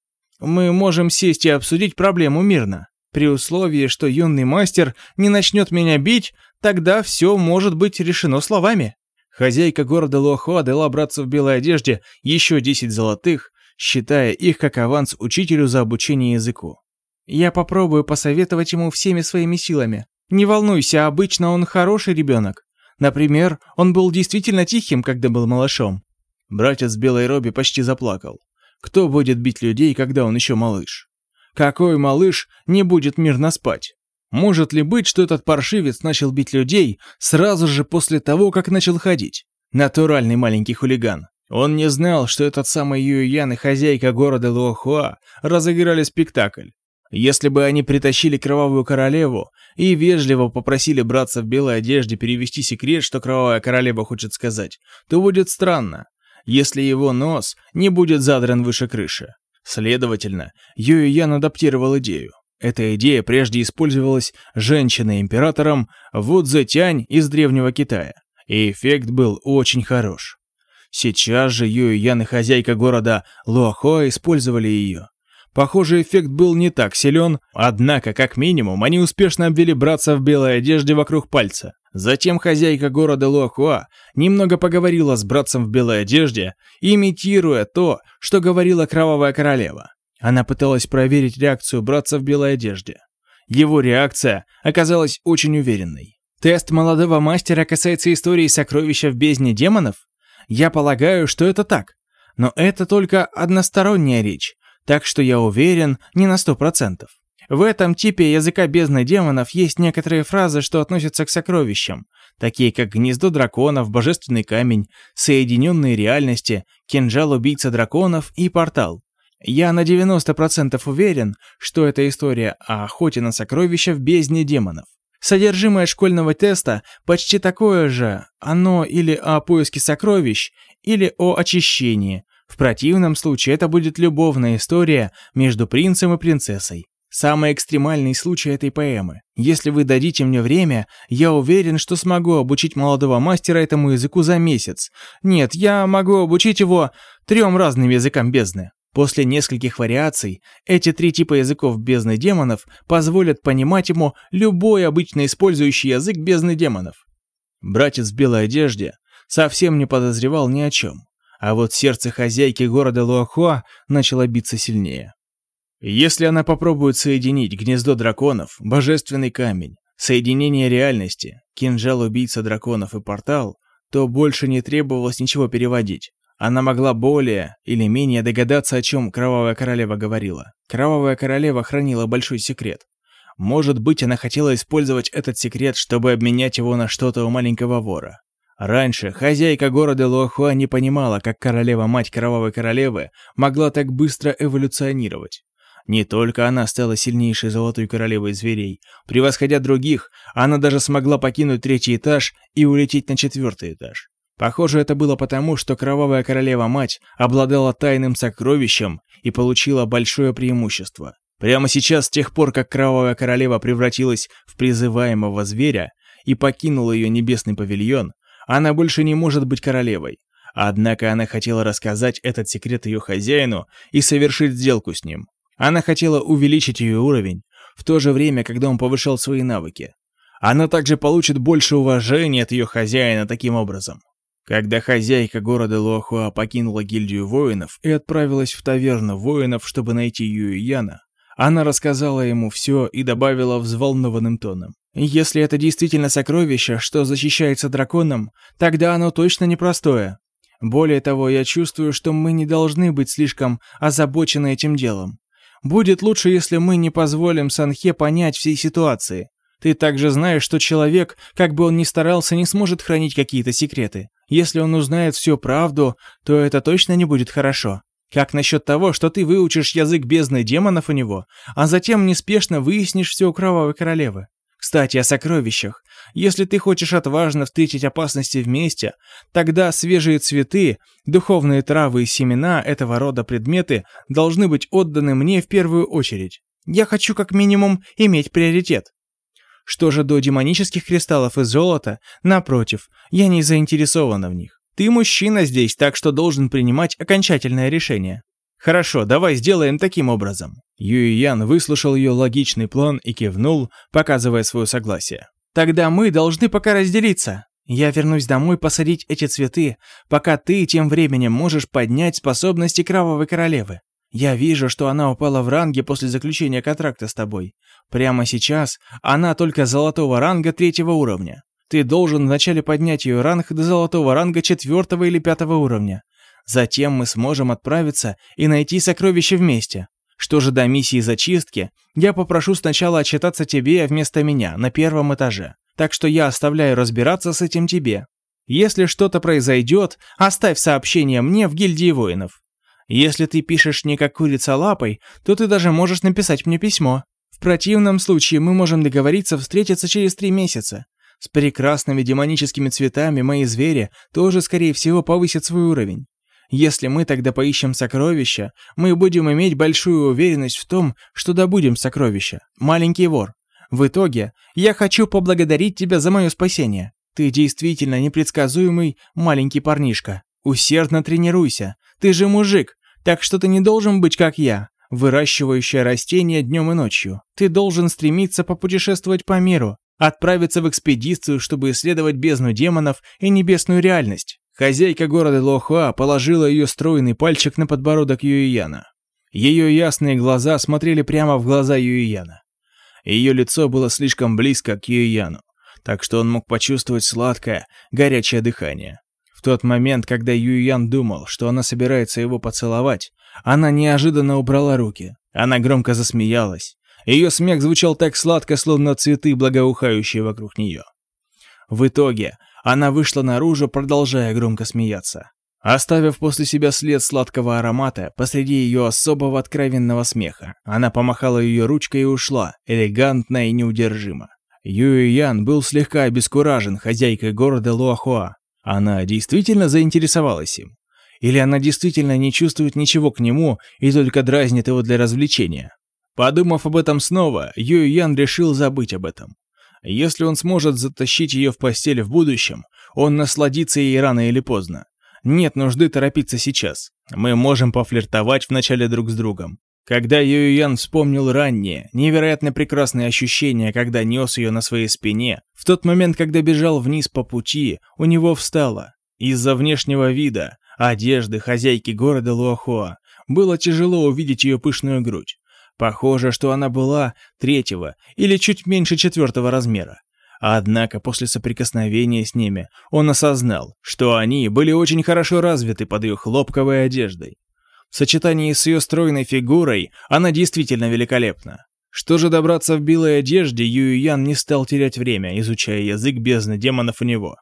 Мы можем сесть и обсудить проблему мирно. При условии, что юный мастер не начнет меня бить, тогда все может быть решено словами. Хозяйка города Лохуа дала братцу в белой одежде еще 10 золотых, считая их как аванс учителю за обучение языку. Я попробую посоветовать ему всеми своими силами. Не волнуйся, обычно он хороший ребенок. Например, он был действительно тихим, когда был малышом. Братец в белой робе почти заплакал. Кто будет бить людей, когда он еще малыш? Какой малыш не будет мирно спать? Может ли быть, что этот паршивец начал бить людей сразу же после того, как начал ходить? Натуральный маленький хулиган. Он не знал, что этот самый Юйян и хозяйка города Луохуа разыграли спектакль. Если бы они притащили кровавую королеву и вежливо попросили браться в белой одежде перевести секрет, что кровавая королева хочет сказать, то будет странно, если его нос не будет задран выше крыши. Следовательно, Юй Ян адаптировал идею. Эта идея прежде использовалась женщиной-императором Ву Цзэтянь из Древнего Китая, и эффект был очень хорош. Сейчас же Юй Ян и хозяйка города Луахо использовали ее. Похоже, эффект был не так силен, однако, как минимум, они успешно обвели братца в белой одежде вокруг пальца, Затем хозяйка города Луахуа немного поговорила с братцем в белой одежде, имитируя то, что говорила кровавая королева. Она пыталась проверить реакцию братца в белой одежде. Его реакция оказалась очень уверенной. Тест молодого мастера касается истории сокровища в бездне демонов? Я полагаю, что это так. Но это только односторонняя речь, так что я уверен не на сто процентов. В этом типе языка бездны демонов есть некоторые фразы, что относятся к сокровищам, такие как гнездо драконов, божественный камень, соединенные реальности, кинжал убийца драконов и портал. Я на 90% уверен, что это история о охоте на сокровища в бездне демонов. Содержимое школьного теста почти такое же, оно или о поиске сокровищ, или о очищении. В противном случае это будет любовная история между принцем и принцессой. Самый экстремальный случай этой поэмы. Если вы дадите мне время, я уверен, что смогу обучить молодого мастера этому языку за месяц. Нет, я могу обучить его трем разным языкам бездны. После нескольких вариаций, эти три типа языков бездны демонов позволят понимать ему любой обычно использующий язык бездны демонов. Братец в белой одежде совсем не подозревал ни о чем, а вот сердце хозяйки города Луахуа начало биться сильнее. Если она попробует соединить гнездо драконов, божественный камень, соединение реальности, кинжал убийца драконов и портал, то больше не требовалось ничего переводить. Она могла более или менее догадаться, о чем Кровавая Королева говорила. Кровавая Королева хранила большой секрет. Может быть, она хотела использовать этот секрет, чтобы обменять его на что-то у маленького вора. Раньше хозяйка города Луахуа не понимала, как королева-мать Кровавой Королевы могла так быстро эволюционировать. Не только она стала сильнейшей золотой королевой зверей. Превосходя других, она даже смогла покинуть третий этаж и улететь на четвертый этаж. Похоже, это было потому, что кровавая королева-мать обладала тайным сокровищем и получила большое преимущество. Прямо сейчас, с тех пор, как кровавая королева превратилась в призываемого зверя и покинула ее небесный павильон, она больше не может быть королевой. Однако она хотела рассказать этот секрет ее хозяину и совершить сделку с ним. Она хотела увеличить ее уровень, в то же время, когда он повышал свои навыки. Она также получит больше уважения от ее хозяина таким образом. Когда хозяйка города Луахуа покинула гильдию воинов и отправилась в таверну воинов, чтобы найти Юи Яна, она рассказала ему все и добавила взволнованным тоном. «Если это действительно сокровище, что защищается драконом, тогда оно точно непростое. Более того, я чувствую, что мы не должны быть слишком озабочены этим делом. Будет лучше, если мы не позволим Санхе понять всей ситуации. Ты также знаешь, что человек, как бы он ни старался, не сможет хранить какие-то секреты. Если он узнает всю правду, то это точно не будет хорошо. Как насчет того, что ты выучишь язык бездны демонов у него, а затем неспешно выяснишь все у Кровавой Королевы? Кстати, о сокровищах. Если ты хочешь отважно встретить опасности вместе, тогда свежие цветы, духовные травы и семена этого рода предметы должны быть отданы мне в первую очередь. Я хочу как минимум иметь приоритет. Что же до демонических кристаллов и золота, напротив, я не заинтересована в них. Ты мужчина здесь, так что должен принимать окончательное решение. Хорошо, давай сделаем таким образом. Юй Ян выслушал ее логичный план и кивнул, показывая свое согласие. Тогда мы должны пока разделиться. Я вернусь домой посадить эти цветы, пока ты тем временем можешь поднять способности Кровавой Королевы. Я вижу, что она упала в ранге после заключения контракта с тобой. Прямо сейчас она только золотого ранга третьего уровня. Ты должен вначале поднять ее ранг до золотого ранга четвертого или пятого уровня. Затем мы сможем отправиться и найти сокровища вместе. Что же до миссии зачистки, я попрошу сначала отчитаться тебе вместо меня на первом этаже. Так что я оставляю разбираться с этим тебе. Если что-то произойдет, оставь сообщение мне в гильдии воинов. Если ты пишешь не как курица лапой, то ты даже можешь написать мне письмо. В противном случае мы можем договориться встретиться через три месяца. С прекрасными демоническими цветами мои звери тоже, скорее всего, повысят свой уровень. Если мы тогда поищем сокровища, мы будем иметь большую уверенность в том, что добудем сокровища. Маленький вор. В итоге, я хочу поблагодарить тебя за мое спасение. Ты действительно непредсказуемый маленький парнишка. Усердно тренируйся. Ты же мужик, так что ты не должен быть как я, выращивающая растения днем и ночью. Ты должен стремиться попутешествовать по миру, отправиться в экспедицию, чтобы исследовать бездну демонов и небесную реальность. Хозяйка города Лохуа положила ее стройный пальчик на подбородок Юияна. Ее ясные глаза смотрели прямо в глаза Юияна. Ее лицо было слишком близко к Юияну, так что он мог почувствовать сладкое, горячее дыхание. В тот момент, когда Юйян думал, что она собирается его поцеловать, она неожиданно убрала руки. Она громко засмеялась. Ее смех звучал так сладко, словно цветы, благоухающие вокруг нее. В итоге она вышла наружу, продолжая громко смеяться, оставив после себя след сладкого аромата посреди ее особого откровенного смеха. Она помахала ее ручкой и ушла, элегантно и неудержимо. Юй Ян был слегка обескуражен хозяйкой города Луахуа. Она действительно заинтересовалась им? Или она действительно не чувствует ничего к нему и только дразнит его для развлечения? Подумав об этом снова, Юй Ян решил забыть об этом. Если он сможет затащить ее в постель в будущем, он насладится ей рано или поздно. Нет нужды торопиться сейчас. Мы можем пофлиртовать вначале друг с другом. Когда Юйян вспомнил раннее, невероятно прекрасные ощущения, когда нес ее на своей спине, в тот момент, когда бежал вниз по пути, у него встало. Из-за внешнего вида, одежды хозяйки города Луахуа, было тяжело увидеть ее пышную грудь. Похоже, что она была третьего или чуть меньше четвертого размера. Однако после соприкосновения с ними он осознал, что они были очень хорошо развиты под ее хлопковой одеждой. В сочетании с ее стройной фигурой она действительно великолепна. Что же добраться в белой одежде, Юй Ян не стал терять время, изучая язык бездны демонов у него.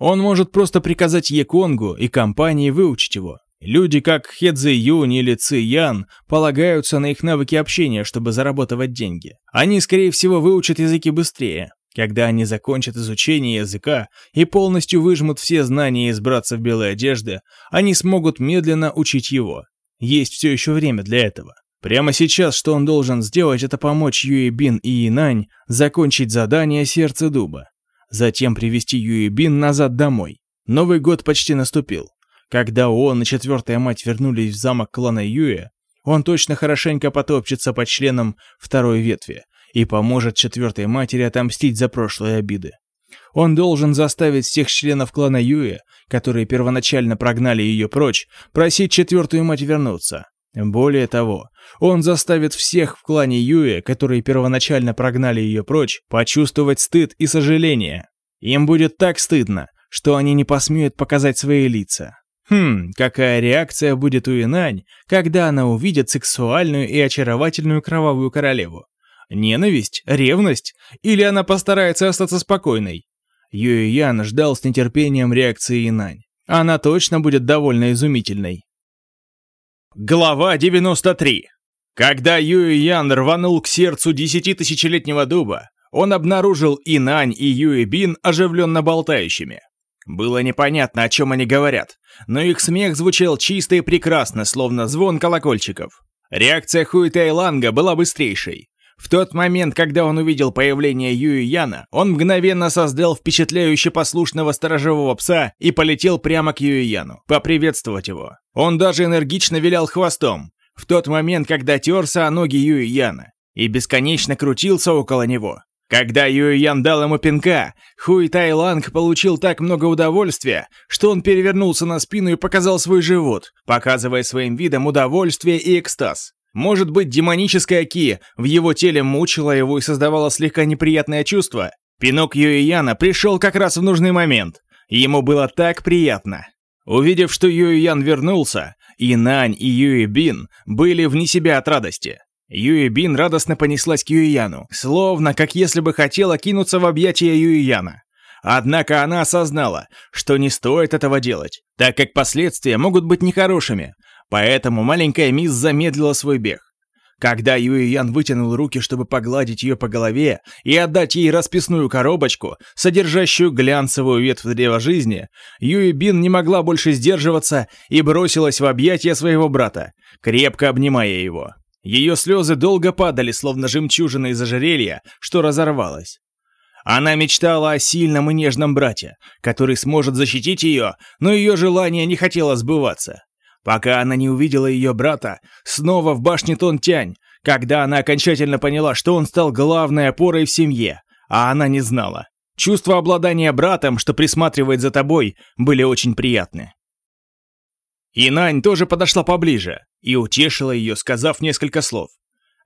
Он может просто приказать Еконгу и компании выучить его. Люди, как Хедзе Юнь или Ци Ян, полагаются на их навыки общения, чтобы зарабатывать деньги. Они, скорее всего, выучат языки быстрее. Когда они закончат изучение языка и полностью выжмут все знания из братцев белой одежды, они смогут медленно учить его. Есть все еще время для этого. Прямо сейчас, что он должен сделать, это помочь Юи Бин и Инань закончить задание Сердце Дуба. Затем привести Юи Бин назад домой. Новый год почти наступил. Когда он и четвертая мать вернулись в замок клана Юэ, он точно хорошенько потопчется под членом второй ветви и поможет четвертой матери отомстить за прошлые обиды. Он должен заставить всех членов клана Юэ, которые первоначально прогнали ее прочь, просить четвертую мать вернуться. Более того, он заставит всех в клане Юэ, которые первоначально прогнали ее прочь, почувствовать стыд и сожаление. Им будет так стыдно, что они не посмеют показать свои лица. Хм, какая реакция будет у Инань, когда она увидит сексуальную и очаровательную кровавую королеву? Ненависть? Ревность? Или она постарается остаться спокойной? Юй-Ян ждал с нетерпением реакции Инань. Она точно будет довольно изумительной. Глава 93. Когда Юй-Ян рванул к сердцу десятитысячелетнего дуба, он обнаружил Инань и Юй-Бин оживленно болтающими. Было непонятно, о чем они говорят, но их смех звучал чисто и прекрасно, словно звон колокольчиков. Реакция Хуи Тайланга была быстрейшей. В тот момент, когда он увидел появление Юи Яна, он мгновенно создал впечатляюще послушного сторожевого пса и полетел прямо к Юи Яну, поприветствовать его. Он даже энергично вилял хвостом, в тот момент, когда терся о ноги Юи Яна, и бесконечно крутился около него. Когда Юй Ян дал ему пинка, Хуй Тай Ланг получил так много удовольствия, что он перевернулся на спину и показал свой живот, показывая своим видом удовольствие и экстаз. Может быть, демоническая Ки в его теле мучила его и создавала слегка неприятное чувство? Пинок Юи Яна пришел как раз в нужный момент. Ему было так приятно. Увидев, что Юи Ян вернулся, и Нань и Юи Бин были вне себя от радости. Юи Бин радостно понеслась к Юияну, словно как если бы хотела кинуться в объятия Юияна. Однако она осознала, что не стоит этого делать, так как последствия могут быть нехорошими, поэтому маленькая мисс замедлила свой бег. Когда Юи Ян вытянул руки, чтобы погладить ее по голове и отдать ей расписную коробочку, содержащую глянцевую ветвь древа жизни, Юи Бин не могла больше сдерживаться и бросилась в объятия своего брата, крепко обнимая его. Ее слезы долго падали, словно жемчужина из ожерелья, что разорвалось. Она мечтала о сильном и нежном брате, который сможет защитить ее, но ее желание не хотело сбываться. Пока она не увидела ее брата, снова в башне Тонтянь, когда она окончательно поняла, что он стал главной опорой в семье, а она не знала. Чувство обладания братом, что присматривает за тобой, были очень приятны. Инань тоже подошла поближе и утешила ее, сказав несколько слов.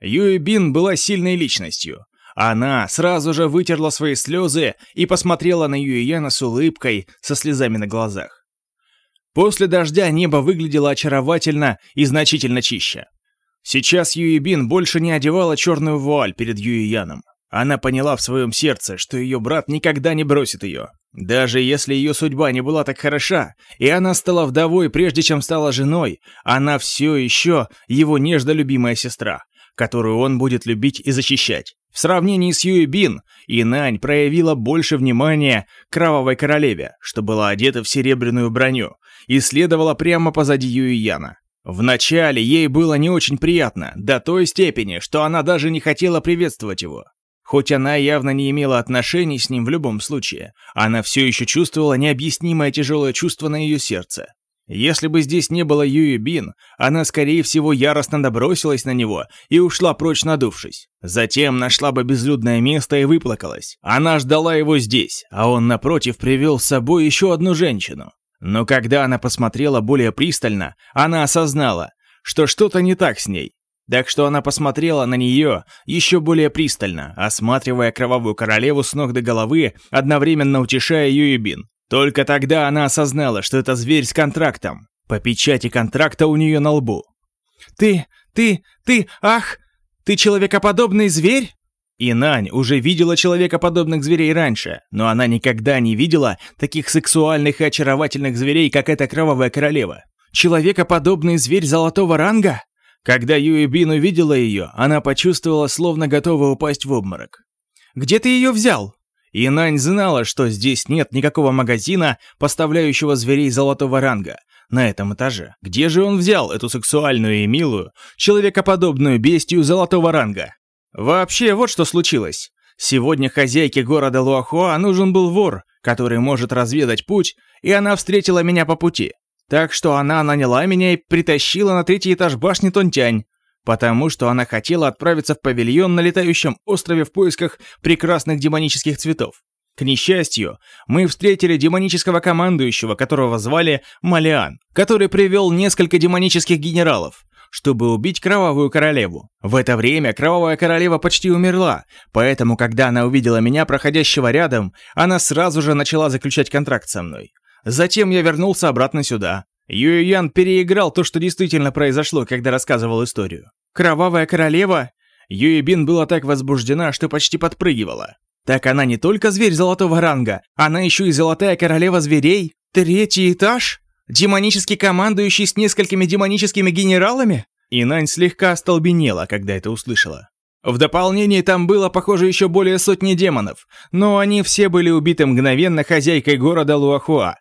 Юй Бин была сильной личностью. Она сразу же вытерла свои слезы и посмотрела на Юй Яна с улыбкой, со слезами на глазах. После дождя небо выглядело очаровательно и значительно чище. Сейчас Юй Бин больше не одевала черную вуаль перед Юй Яном. Она поняла в своем сердце, что ее брат никогда не бросит ее. Даже если ее судьба не была так хороша, и она стала вдовой, прежде чем стала женой, она все еще его нежно любимая сестра, которую он будет любить и защищать. В сравнении с Юи Бин, Инань проявила больше внимания Кровавой Королеве, что была одета в серебряную броню, и следовала прямо позади Юи Яна. Вначале ей было не очень приятно, до той степени, что она даже не хотела приветствовать его. Хоть она явно не имела отношений с ним в любом случае, она все еще чувствовала необъяснимое тяжелое чувство на ее сердце. Если бы здесь не было Юи Бин, она, скорее всего, яростно набросилась на него и ушла прочь надувшись. Затем нашла бы безлюдное место и выплакалась. Она ждала его здесь, а он, напротив, привел с собой еще одну женщину. Но когда она посмотрела более пристально, она осознала, что что-то не так с ней. Так что она посмотрела на нее еще более пристально, осматривая кровавую королеву с ног до головы, одновременно утешая Юибин. Только тогда она осознала, что это зверь с контрактом. По печати контракта у нее на лбу. «Ты, ты, ты, ах! Ты человекоподобный зверь?» Инань уже видела человекоподобных зверей раньше, но она никогда не видела таких сексуальных и очаровательных зверей, как эта кровавая королева. «Человекоподобный зверь золотого ранга?» Когда Юэбин увидела ее, она почувствовала, словно готова упасть в обморок. «Где ты ее взял?» Инань знала, что здесь нет никакого магазина, поставляющего зверей золотого ранга, на этом этаже. Где же он взял эту сексуальную и милую, человекоподобную бестию золотого ранга? Вообще, вот что случилось. Сегодня хозяйке города Луахуа нужен был вор, который может разведать путь, и она встретила меня по пути. Так что она наняла меня и притащила на третий этаж башни Тонтянь, потому что она хотела отправиться в павильон на летающем острове в поисках прекрасных демонических цветов. К несчастью, мы встретили демонического командующего, которого звали Малиан, который привел несколько демонических генералов, чтобы убить Кровавую Королеву. В это время Кровавая Королева почти умерла, поэтому, когда она увидела меня, проходящего рядом, она сразу же начала заключать контракт со мной. Затем я вернулся обратно сюда. Юй Ян переиграл то, что действительно произошло, когда рассказывал историю. «Кровавая королева?» Юй Бин была так возбуждена, что почти подпрыгивала. «Так она не только зверь золотого ранга, она еще и золотая королева зверей? Третий этаж? Демонический командующий с несколькими демоническими генералами?» Инань слегка остолбенела, когда это услышала. В дополнение там было, похоже, еще более сотни демонов, но они все были убиты мгновенно хозяйкой города Луахуа.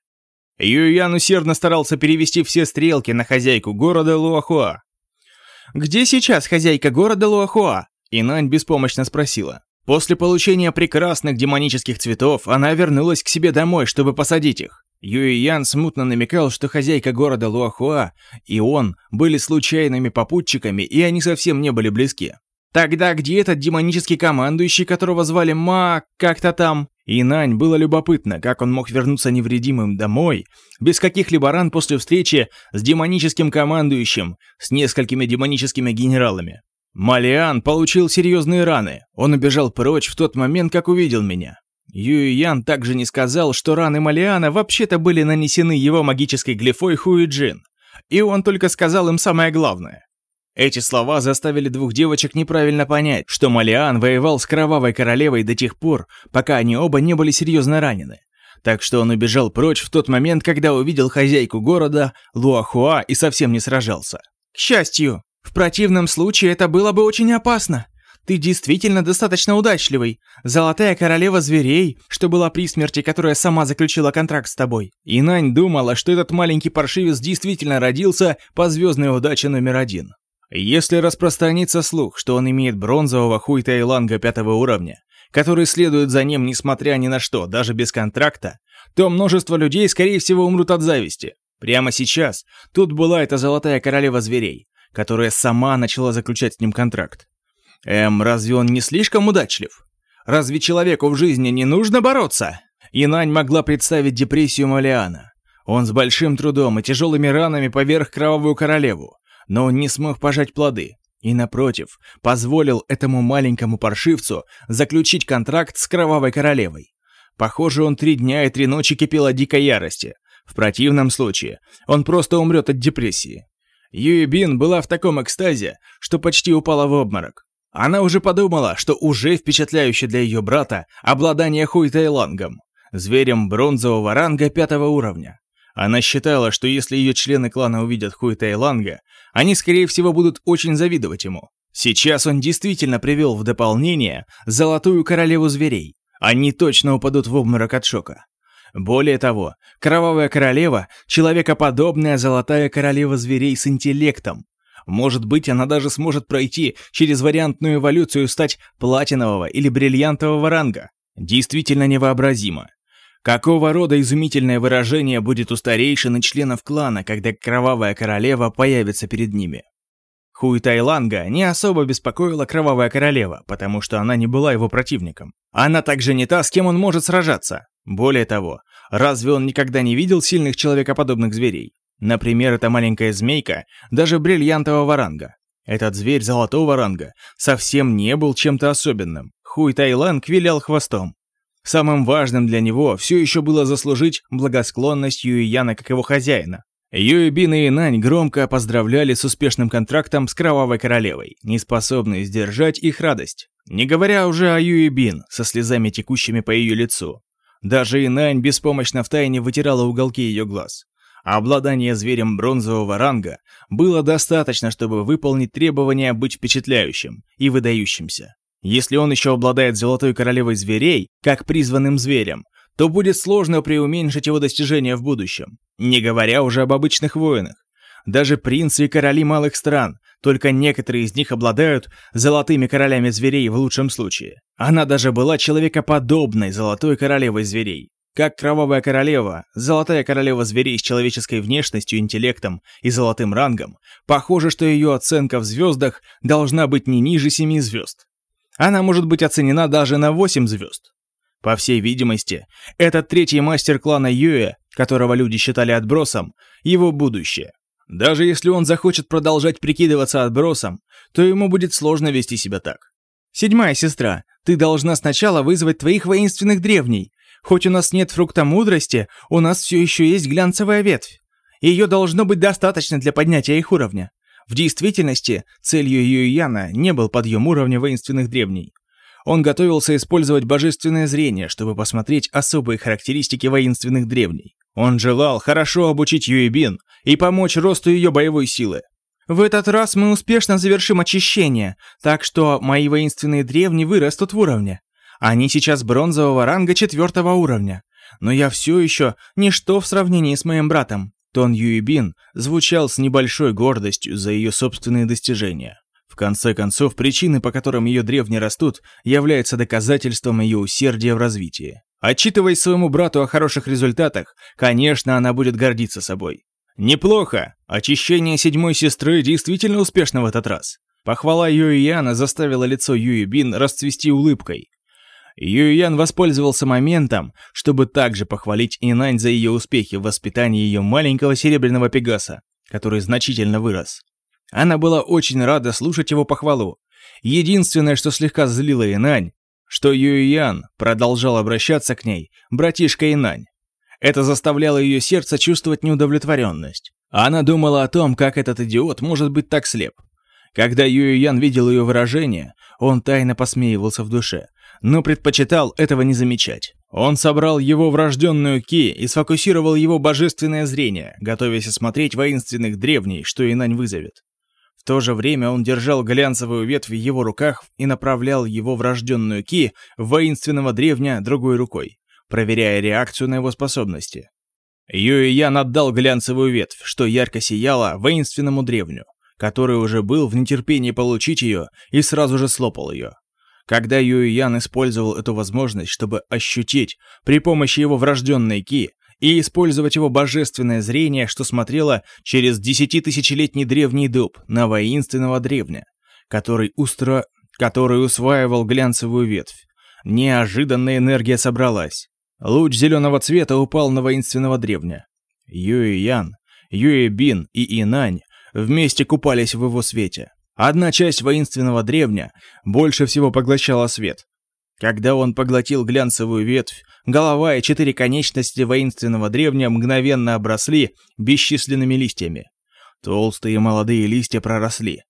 Юйян усердно старался перевести все стрелки на хозяйку города Луахуа. «Где сейчас хозяйка города Луахуа?» Инань беспомощно спросила. После получения прекрасных демонических цветов, она вернулась к себе домой, чтобы посадить их. Юйян смутно намекал, что хозяйка города Луахуа и он были случайными попутчиками, и они совсем не были близки. Тогда где этот демонический командующий, которого звали Ма... как-то там? И Нань было любопытно, как он мог вернуться невредимым домой, без каких-либо ран после встречи с демоническим командующим, с несколькими демоническими генералами. Малиан получил серьезные раны. Он убежал прочь в тот момент, как увидел меня. Юй Ян также не сказал, что раны Малиана вообще-то были нанесены его магической глифой Хуиджин. И он только сказал им самое главное. Эти слова заставили двух девочек неправильно понять, что Малиан воевал с Кровавой Королевой до тех пор, пока они оба не были серьезно ранены. Так что он убежал прочь в тот момент, когда увидел хозяйку города, Луахуа, и совсем не сражался. К счастью, в противном случае это было бы очень опасно. Ты действительно достаточно удачливый. Золотая королева зверей, что была при смерти, которая сама заключила контракт с тобой. Инань думала, что этот маленький паршивец действительно родился по звездной удаче номер один. Если распространится слух, что он имеет бронзового хуй Тайланга пятого уровня, который следует за ним несмотря ни на что, даже без контракта, то множество людей, скорее всего, умрут от зависти. Прямо сейчас тут была эта золотая королева зверей, которая сама начала заключать с ним контракт. Эм, разве он не слишком удачлив? Разве человеку в жизни не нужно бороться? Инань могла представить депрессию Малиана. Он с большим трудом и тяжелыми ранами поверх Кровавую Королеву, но он не смог пожать плоды. И, напротив, позволил этому маленькому паршивцу заключить контракт с Кровавой Королевой. Похоже, он три дня и три ночи кипел от дикой ярости. В противном случае он просто умрет от депрессии. Юи Бин была в таком экстазе, что почти упала в обморок. Она уже подумала, что уже впечатляюще для ее брата обладание Хуй Тайлангом, зверем бронзового ранга пятого уровня. Она считала, что если ее члены клана увидят Хуй Тайланга, они, скорее всего, будут очень завидовать ему. Сейчас он действительно привел в дополнение Золотую Королеву Зверей. Они точно упадут в обморок от шока. Более того, Кровавая Королева — человекоподобная Золотая Королева Зверей с интеллектом. Может быть, она даже сможет пройти через вариантную эволюцию стать платинового или бриллиантового ранга. Действительно невообразимо. Какого рода изумительное выражение будет у старейшин и членов клана, когда Кровавая Королева появится перед ними? Хуй Тайланга не особо беспокоила Кровавая Королева, потому что она не была его противником. Она также не та, с кем он может сражаться. Более того, разве он никогда не видел сильных человекоподобных зверей? Например, эта маленькая змейка, даже бриллиантового ранга. Этот зверь золотого ранга совсем не был чем-то особенным. Хуй Тайланг вилял хвостом. Самым важным для него все еще было заслужить благосклонность Юйяна как его хозяина. Юйбин и Инань громко поздравляли с успешным контрактом с Кровавой Королевой, не способные сдержать их радость. Не говоря уже о Юйбин, со слезами текущими по ее лицу. Даже Инань беспомощно втайне вытирала уголки ее глаз. Обладание зверем бронзового ранга было достаточно, чтобы выполнить требования быть впечатляющим и выдающимся. Если он еще обладает золотой королевой зверей, как призванным зверем, то будет сложно преуменьшить его достижения в будущем, не говоря уже об обычных воинах. Даже принцы и короли малых стран, только некоторые из них обладают золотыми королями зверей в лучшем случае. Она даже была человекоподобной золотой королевой зверей. Как кровавая королева, золотая королева зверей с человеческой внешностью, интеллектом и золотым рангом, похоже, что ее оценка в звездах должна быть не ниже семи звезд. Она может быть оценена даже на 8 звезд. По всей видимости, этот третий мастер клана Юэ, которого люди считали отбросом, его будущее. Даже если он захочет продолжать прикидываться отбросом, то ему будет сложно вести себя так. Седьмая сестра, ты должна сначала вызвать твоих воинственных древней. Хоть у нас нет фрукта мудрости, у нас все еще есть глянцевая ветвь. Ее должно быть достаточно для поднятия их уровня. В действительности, целью Юйяна не был подъем уровня воинственных древней. Он готовился использовать божественное зрение, чтобы посмотреть особые характеристики воинственных древней. Он желал хорошо обучить Юйбин и помочь росту ее боевой силы. В этот раз мы успешно завершим очищение, так что мои воинственные древни вырастут в уровне. Они сейчас бронзового ранга четвертого уровня. Но я все еще ничто в сравнении с моим братом. Тон Юйбин звучал с небольшой гордостью за ее собственные достижения. В конце концов, причины, по которым ее древни растут, являются доказательством ее усердия в развитии. Отчитываясь своему брату о хороших результатах, конечно, она будет гордиться собой. Неплохо. Очищение седьмой сестры действительно успешно в этот раз. Похвала Юйяна заставила лицо Юйбин расцвести улыбкой. Юйян воспользовался моментом, чтобы также похвалить Инань за ее успехи в воспитании ее маленького серебряного пегаса, который значительно вырос. Она была очень рада слушать его похвалу. Единственное, что слегка злило Инань, что Юйян продолжал обращаться к ней, братишка Инань. Это заставляло ее сердце чувствовать неудовлетворенность. Она думала о том, как этот идиот может быть так слеп. Когда Юйян видел ее выражение, он тайно посмеивался в душе но предпочитал этого не замечать. Он собрал его врожденную ки и сфокусировал его божественное зрение, готовясь осмотреть воинственных древней, что Инань вызовет. В то же время он держал глянцевую ветвь в его руках и направлял его врожденную ки воинственного древня другой рукой, проверяя реакцию на его способности. Юй Ян отдал глянцевую ветвь, что ярко сияла воинственному древню, который уже был в нетерпении получить ее и сразу же слопал ее. Когда Юй Ян использовал эту возможность, чтобы ощутить при помощи его врожденной ки и использовать его божественное зрение, что смотрело через десятитысячелетний древний дуб на воинственного древня, который, устро... который усваивал глянцевую ветвь, Неожиданная энергия собралась. Луч зеленого цвета упал на воинственного древня. Юэ Ян, Юэ Бин и Инань вместе купались в его свете. Одна часть воинственного древня больше всего поглощала свет. Когда он поглотил глянцевую ветвь, голова и четыре конечности воинственного древня мгновенно обросли бесчисленными листьями. Толстые молодые листья проросли.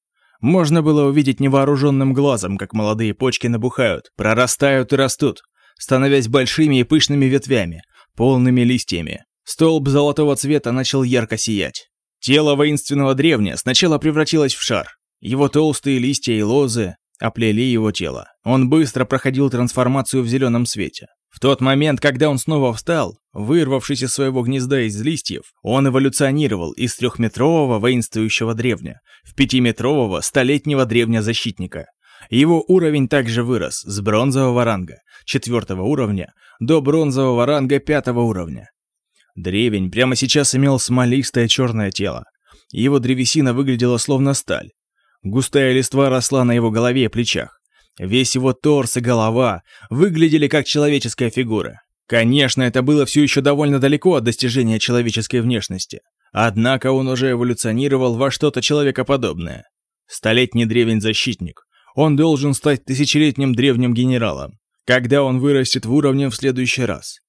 Можно было увидеть невооруженным глазом, как молодые почки набухают, прорастают и растут, становясь большими и пышными ветвями, полными листьями. Столб золотого цвета начал ярко сиять. Тело воинственного древня сначала превратилось в шар. Его толстые листья и лозы оплели его тело. Он быстро проходил трансформацию в зеленом свете. В тот момент, когда он снова встал, вырвавшись из своего гнезда из листьев, он эволюционировал из трехметрового воинствующего древня в пятиметрового столетнего древня-защитника. Его уровень также вырос с бронзового ранга, четвертого уровня, до бронзового ранга пятого уровня. Древень прямо сейчас имел смолистое черное тело. Его древесина выглядела словно сталь. Густая листва росла на его голове и плечах. Весь его торс и голова выглядели как человеческая фигура. Конечно, это было все еще довольно далеко от достижения человеческой внешности. Однако он уже эволюционировал во что-то человекоподобное. Столетний древень-защитник. Он должен стать тысячелетним древним генералом, когда он вырастет в уровне в следующий раз.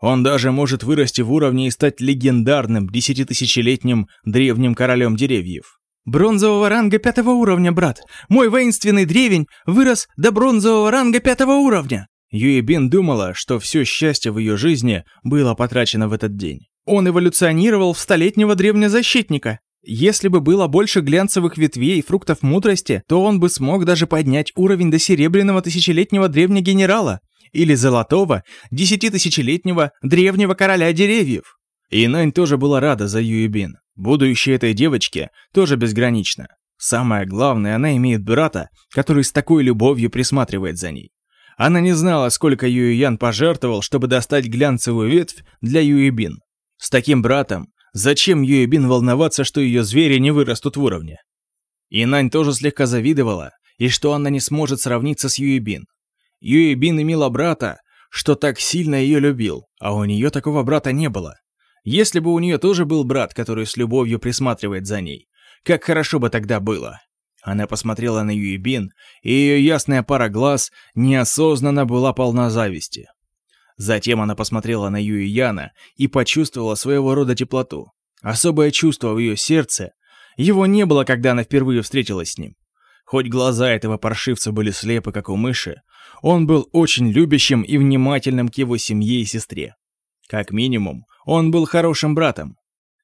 Он даже может вырасти в уровне и стать легендарным десятитысячелетним древним королем деревьев. «Бронзового ранга пятого уровня, брат! Мой воинственный древень вырос до бронзового ранга пятого уровня!» Юебин думала, что все счастье в ее жизни было потрачено в этот день. Он эволюционировал в столетнего древнезащитника. Если бы было больше глянцевых ветвей и фруктов мудрости, то он бы смог даже поднять уровень до серебряного тысячелетнего древнегенерала или золотого десятитысячелетнего древнего короля деревьев. И Нань тоже была рада за Юебин. Будущее этой девочки тоже безгранично. Самое главное, она имеет брата, который с такой любовью присматривает за ней. Она не знала, сколько Юйян пожертвовал, чтобы достать глянцевую ветвь для Юебин. С таким братом, зачем Юебин волноваться, что ее звери не вырастут в уровне? Инань тоже слегка завидовала, и что она не сможет сравниться с Юебин. Юебин имела брата, что так сильно ее любил, а у нее такого брата не было. Если бы у нее тоже был брат, который с любовью присматривает за ней, как хорошо бы тогда было. Она посмотрела на Юйбин, и ее ясная пара глаз неосознанно была полна зависти. Затем она посмотрела на Юи Яна и почувствовала своего рода теплоту. Особое чувство в ее сердце. Его не было, когда она впервые встретилась с ним. Хоть глаза этого паршивца были слепы, как у мыши, он был очень любящим и внимательным к его семье и сестре. Как минимум, он был хорошим братом.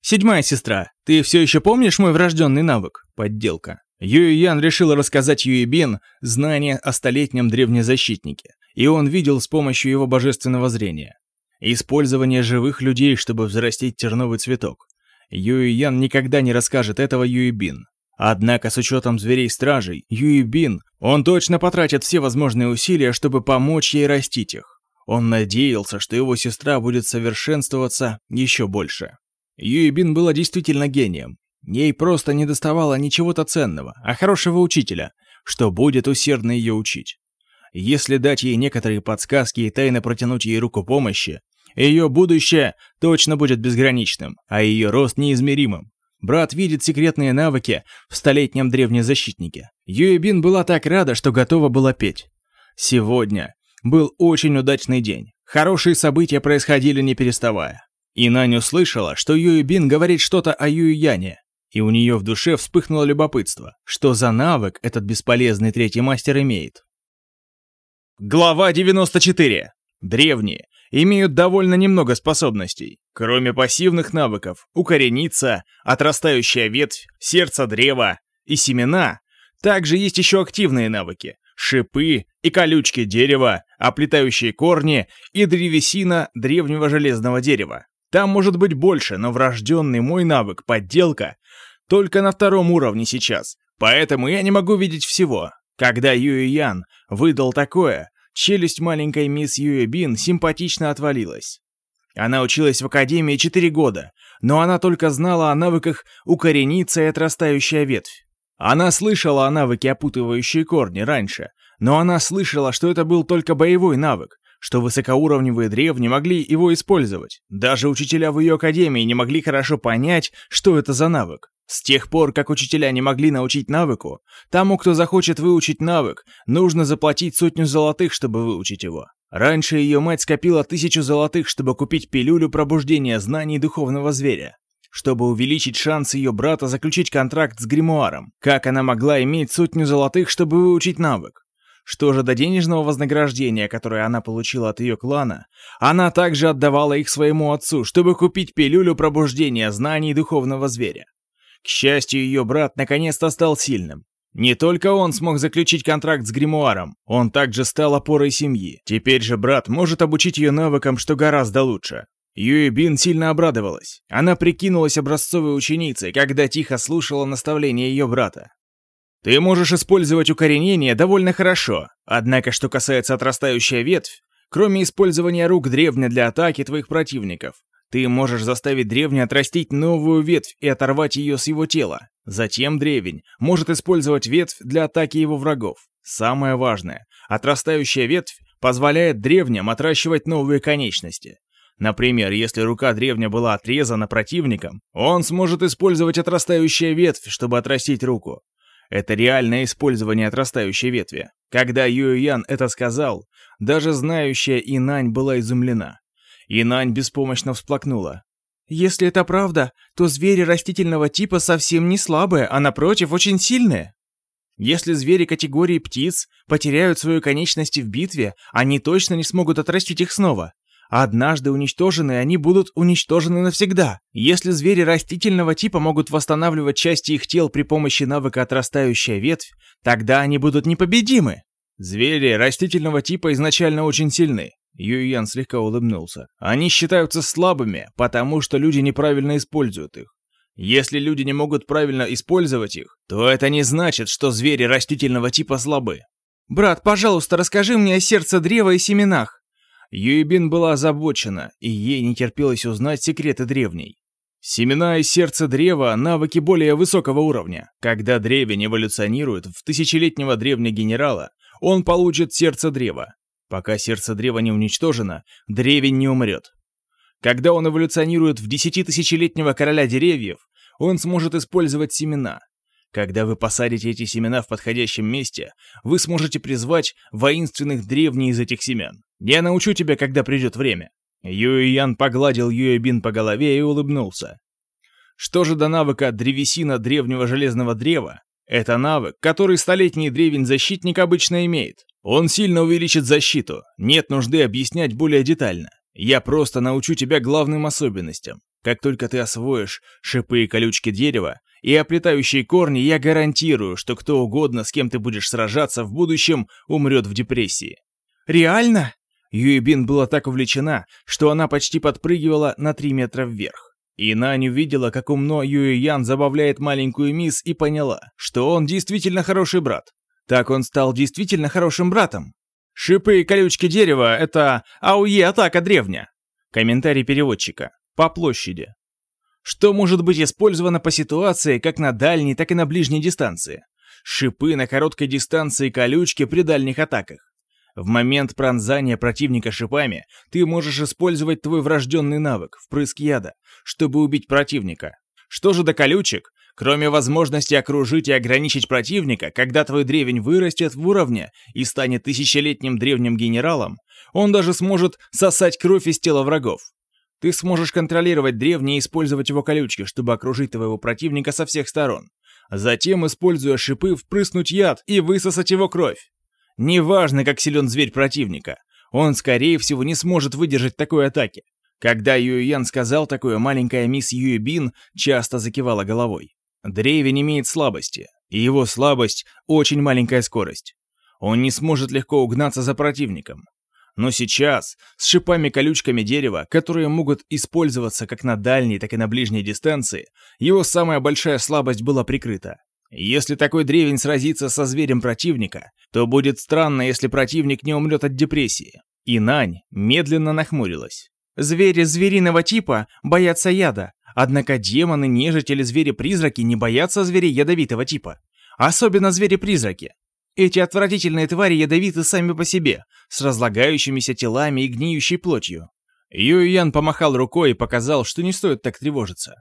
«Седьмая сестра, ты все еще помнишь мой врожденный навык?» Подделка. Юй Ян решил рассказать Юи Бин знания о столетнем древнезащитнике, и он видел с помощью его божественного зрения. Использование живых людей, чтобы взрастить терновый цветок. Юй Ян никогда не расскажет этого Юи Бин. Однако с учетом зверей-стражей, Юи Бин, он точно потратит все возможные усилия, чтобы помочь ей растить их. Он надеялся, что его сестра будет совершенствоваться еще больше. Юйбин была действительно гением. Ей просто не доставало ничего-то ценного, а хорошего учителя, что будет усердно ее учить. Если дать ей некоторые подсказки и тайно протянуть ей руку помощи, ее будущее точно будет безграничным, а ее рост неизмеримым. Брат видит секретные навыки в столетнем древнезащитнике. Юэбин была так рада, что готова была петь. Сегодня был очень удачный день. Хорошие события происходили не переставая. И Нань услышала, что Юй Бин говорит что-то о Юй Яне, и у нее в душе вспыхнуло любопытство, что за навык этот бесполезный третий мастер имеет. Глава 94. Древние имеют довольно немного способностей. Кроме пассивных навыков, укорениться, отрастающая ветвь, сердце древа и семена, также есть еще активные навыки, шипы и колючки дерева, оплетающие корни и древесина древнего железного дерева. Там может быть больше, но врожденный мой навык, подделка, только на втором уровне сейчас, поэтому я не могу видеть всего. Когда Юэ Ян выдал такое, челюсть маленькой мисс Юэ Бин симпатично отвалилась. Она училась в академии 4 года, но она только знала о навыках укорениться и отрастающая ветвь. Она слышала о навыке опутывающие корни раньше, Но она слышала, что это был только боевой навык, что высокоуровневые древни могли его использовать. Даже учителя в ее академии не могли хорошо понять, что это за навык. С тех пор, как учителя не могли научить навыку, тому, кто захочет выучить навык, нужно заплатить сотню золотых, чтобы выучить его. Раньше ее мать скопила тысячу золотых, чтобы купить пилюлю пробуждения знаний духовного зверя чтобы увеличить шанс ее брата заключить контракт с гримуаром. Как она могла иметь сотню золотых, чтобы выучить навык? Что же до денежного вознаграждения, которое она получила от ее клана, она также отдавала их своему отцу, чтобы купить пилюлю пробуждения знаний духовного зверя. К счастью, ее брат наконец-то стал сильным. Не только он смог заключить контракт с гримуаром, он также стал опорой семьи. Теперь же брат может обучить ее навыкам, что гораздо лучше. Юи Бин сильно обрадовалась. Она прикинулась образцовой ученицей, когда тихо слушала наставления ее брата. Ты можешь использовать укоренение довольно хорошо, однако что касается отрастающая ветвь, кроме использования рук древня для атаки твоих противников, ты можешь заставить древня отрастить новую ветвь и оторвать ее с его тела. Затем древень может использовать ветвь для атаки его врагов. Самое важное, отрастающая ветвь позволяет древням отращивать новые конечности. Например, если рука древня была отрезана противником, он сможет использовать отрастающая ветвь, чтобы отрастить руку. Это реальное использование отрастающей ветви. Когда Юй-Ян это сказал, даже знающая Инань была изумлена. Инань беспомощно всплакнула. «Если это правда, то звери растительного типа совсем не слабые, а напротив, очень сильные. Если звери категории птиц потеряют свои конечности в битве, они точно не смогут отрастить их снова. Однажды уничтожены, они будут уничтожены навсегда. Если звери растительного типа могут восстанавливать части их тел при помощи навыка отрастающая ветвь, тогда они будут непобедимы. Звери растительного типа изначально очень сильны. Юйян слегка улыбнулся. Они считаются слабыми, потому что люди неправильно используют их. Если люди не могут правильно использовать их, то это не значит, что звери растительного типа слабы. «Брат, пожалуйста, расскажи мне о сердце древа и семенах». Юйбин была озабочена, и ей не терпелось узнать секреты древней. Семена и сердце древа – навыки более высокого уровня. Когда древень эволюционирует в тысячелетнего древнего генерала, он получит сердце древа. Пока сердце древа не уничтожено, древень не умрет. Когда он эволюционирует в десятитысячелетнего короля деревьев, он сможет использовать семена. Когда вы посадите эти семена в подходящем месте, вы сможете призвать воинственных древних из этих семян. Я научу тебя, когда придет время». Юй Ян погладил Юэ Бин по голове и улыбнулся. Что же до навыка древесина древнего железного древа? Это навык, который столетний древень-защитник обычно имеет. Он сильно увеличит защиту, нет нужды объяснять более детально. Я просто научу тебя главным особенностям. Как только ты освоишь шипы и колючки дерева и оплетающие корни, я гарантирую, что кто угодно, с кем ты будешь сражаться в будущем, умрет в депрессии. Реально? Юйбин была так увлечена, что она почти подпрыгивала на три метра вверх. И Нань увидела, как умно Юй Ян забавляет маленькую мисс и поняла, что он действительно хороший брат. Так он стал действительно хорошим братом. Шипы и колючки дерева — это АУЕ атака древня. Комментарий переводчика. По площади. Что может быть использовано по ситуации как на дальней, так и на ближней дистанции? Шипы на короткой дистанции и колючки при дальних атаках. В момент пронзания противника шипами ты можешь использовать твой врожденный навык, впрыск яда, чтобы убить противника. Что же до колючек? Кроме возможности окружить и ограничить противника, когда твой древень вырастет в уровне и станет тысячелетним древним генералом, он даже сможет сосать кровь из тела врагов. Ты сможешь контролировать древний и использовать его колючки, чтобы окружить твоего противника со всех сторон. Затем, используя шипы, впрыснуть яд и высосать его кровь. Неважно, как силен зверь противника, он, скорее всего, не сможет выдержать такой атаки. Когда Юйян сказал такое, маленькая мисс Юйбин часто закивала головой. Древень имеет слабости, и его слабость — очень маленькая скорость. Он не сможет легко угнаться за противником. Но сейчас, с шипами-колючками дерева, которые могут использоваться как на дальней, так и на ближней дистанции, его самая большая слабость была прикрыта. Если такой древень сразится со зверем противника, то будет странно, если противник не умрет от депрессии. И Нань медленно нахмурилась. Звери звериного типа боятся яда, однако демоны, нежить или звери-призраки не боятся зверей ядовитого типа. Особенно звери-призраки. Эти отвратительные твари ядовиты сами по себе, с разлагающимися телами и гниющей плотью. Юй Ян помахал рукой и показал, что не стоит так тревожиться.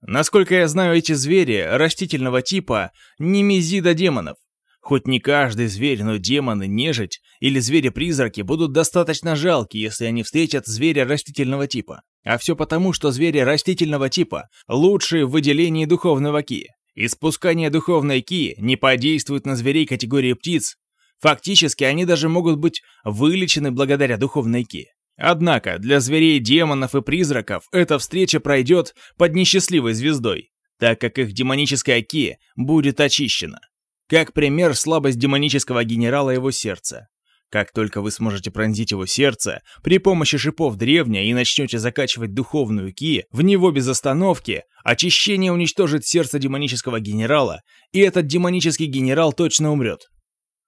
Насколько я знаю, эти звери растительного типа не мезида демонов. Хоть не каждый зверь, но демоны, нежить или звери-призраки будут достаточно жалки, если они встретят зверя растительного типа. А все потому, что звери растительного типа лучшие в выделении духовного ки. Испускание духовной ки не подействует на зверей категории птиц. Фактически они даже могут быть вылечены благодаря духовной ки. Однако для зверей, демонов и призраков эта встреча пройдет под несчастливой звездой, так как их демоническая ки будет очищена. Как пример, слабость демонического генерала его сердца. Как только вы сможете пронзить его сердце при помощи шипов древня и начнете закачивать духовную ки в него без остановки, очищение уничтожит сердце демонического генерала, и этот демонический генерал точно умрет.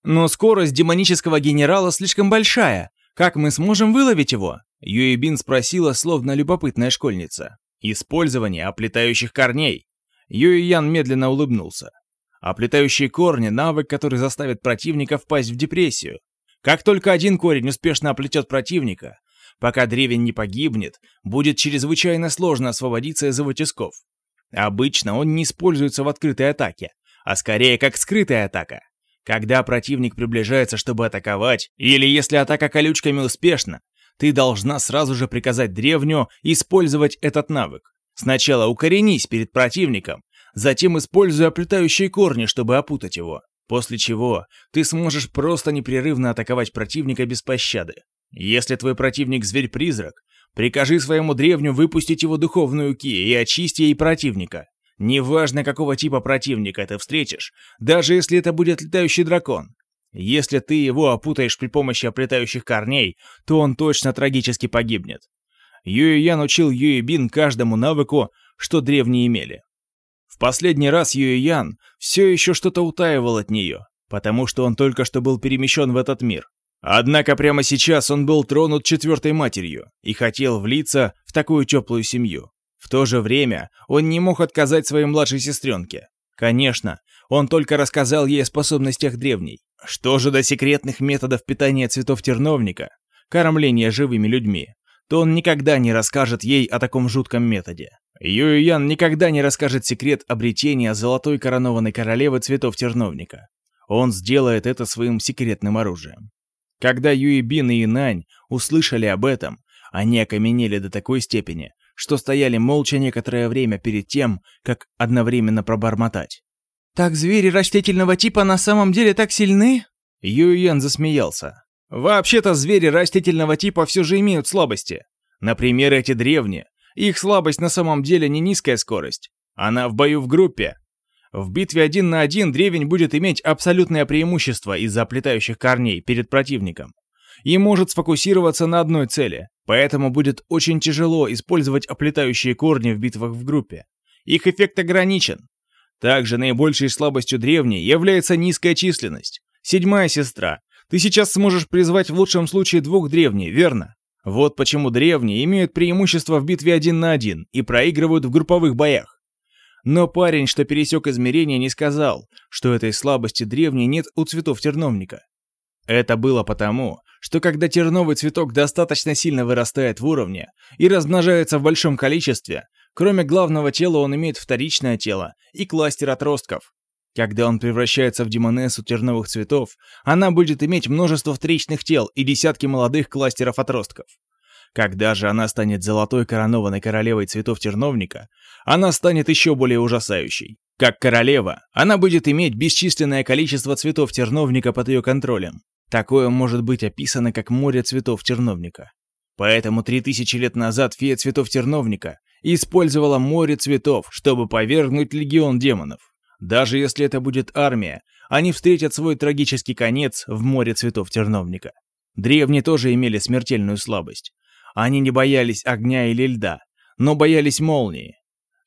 Но скорость демонического генерала слишком большая. Как мы сможем выловить его? Юэбин спросила, словно любопытная школьница. Использование оплетающих корней. Юэян медленно улыбнулся. Оплетающие корни — навык, который заставит противника впасть в депрессию. Как только один корень успешно оплетет противника, пока древень не погибнет, будет чрезвычайно сложно освободиться из его тисков. Обычно он не используется в открытой атаке, а скорее как скрытая атака. Когда противник приближается, чтобы атаковать, или если атака колючками успешна, ты должна сразу же приказать древню использовать этот навык. Сначала укоренись перед противником, затем используя оплетающие корни, чтобы опутать его. После чего ты сможешь просто непрерывно атаковать противника без пощады. Если твой противник зверь-призрак, прикажи своему древню выпустить его духовную ки и очисти ей противника. Неважно, какого типа противника ты встретишь, даже если это будет летающий дракон. Если ты его опутаешь при помощи оплетающих корней, то он точно трагически погибнет. Юй Ян учил Юй Бин каждому навыку, что древние имели. В последний раз Юй Ян все еще что-то утаивал от нее, потому что он только что был перемещен в этот мир. Однако прямо сейчас он был тронут четвертой матерью и хотел влиться в такую теплую семью. В то же время он не мог отказать своей младшей сестренке. Конечно, он только рассказал ей о способностях древней. Что же до секретных методов питания цветов терновника, кормления живыми людьми, то он никогда не расскажет ей о таком жутком методе. Юй Ян никогда не расскажет секрет обретения золотой коронованной королевы цветов терновника. Он сделает это своим секретным оружием. Когда Юй Бин и Инань услышали об этом, они окаменели до такой степени, что стояли молча некоторое время перед тем, как одновременно пробормотать. «Так звери растительного типа на самом деле так сильны?» Юй Ян засмеялся. «Вообще-то звери растительного типа все же имеют слабости. Например, эти древние, их слабость на самом деле не низкая скорость. Она в бою в группе. В битве один на один древень будет иметь абсолютное преимущество из-за оплетающих корней перед противником. И может сфокусироваться на одной цели, поэтому будет очень тяжело использовать оплетающие корни в битвах в группе. Их эффект ограничен. Также наибольшей слабостью древней является низкая численность. Седьмая сестра. Ты сейчас сможешь призвать в лучшем случае двух древней, верно? Вот почему древние имеют преимущество в битве один на один и проигрывают в групповых боях. Но парень, что пересек измерение, не сказал, что этой слабости древней нет у цветов терновника. Это было потому, что когда терновый цветок достаточно сильно вырастает в уровне и размножается в большом количестве, кроме главного тела он имеет вторичное тело и кластер отростков. Когда он превращается в демонессу терновых цветов, она будет иметь множество вторичных тел и десятки молодых кластеров отростков. Когда же она станет золотой коронованной королевой цветов терновника, она станет еще более ужасающей. Как королева, она будет иметь бесчисленное количество цветов терновника под ее контролем. Такое может быть описано как море цветов терновника. Поэтому три тысячи лет назад фея цветов терновника использовала море цветов, чтобы повергнуть легион демонов. Даже если это будет армия, они встретят свой трагический конец в море цветов терновника. Древние тоже имели смертельную слабость. Они не боялись огня или льда, но боялись молнии.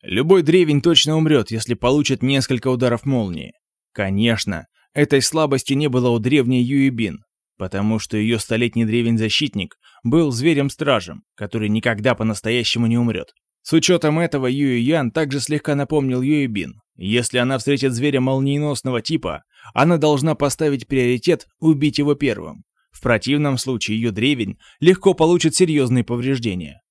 Любой древень точно умрет, если получит несколько ударов молнии. Конечно, этой слабости не было у древней Юибин, потому что ее столетний древень-защитник был зверем-стражем, который никогда по-настоящему не умрет. С учетом этого Юй Ян также слегка напомнил Юй Бин. Если она встретит зверя молниеносного типа, она должна поставить приоритет убить его первым. В противном случае ее древень легко получит серьезные повреждения.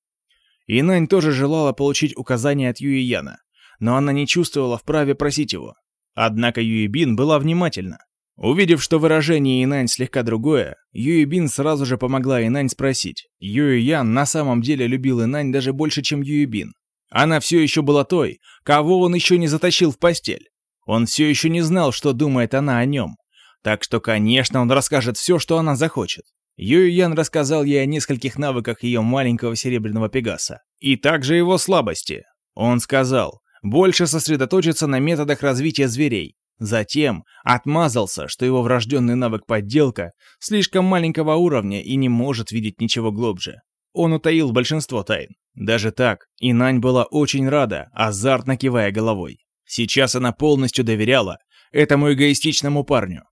Инань тоже желала получить указания от Юи Яна, но она не чувствовала вправе просить его. Однако Юи Бин была внимательна. Увидев, что выражение Инань слегка другое, Юи Бин сразу же помогла Инань спросить. Юи Ян на самом деле любил Инань даже больше, чем Юи Бин. Она все еще была той, кого он еще не затащил в постель. Он все еще не знал, что думает она о нем. Так что, конечно, он расскажет все, что она захочет. Юй Ян рассказал ей о нескольких навыках ее маленького серебряного пегаса. И также его слабости. Он сказал, больше сосредоточиться на методах развития зверей. Затем отмазался, что его врожденный навык подделка слишком маленького уровня и не может видеть ничего глубже. Он утаил большинство тайн. Даже так, Инань была очень рада, азартно кивая головой. Сейчас она полностью доверяла этому эгоистичному парню.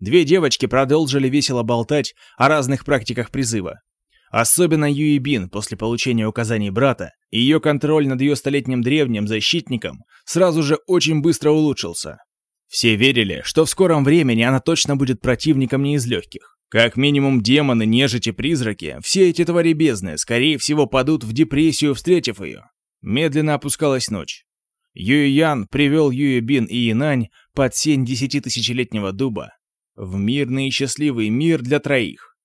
Две девочки продолжили весело болтать о разных практиках призыва. Особенно Юи Бин после получения указаний брата, ее контроль над ее столетним древним защитником сразу же очень быстро улучшился. Все верили, что в скором времени она точно будет противником не из легких. Как минимум демоны, нежити, призраки, все эти твари бездны, скорее всего, падут в депрессию, встретив ее. Медленно опускалась ночь. Юй Ян привел Юи Бин и Инань под сень десятитысячелетнего дуба в мирный и счастливый мир для троих.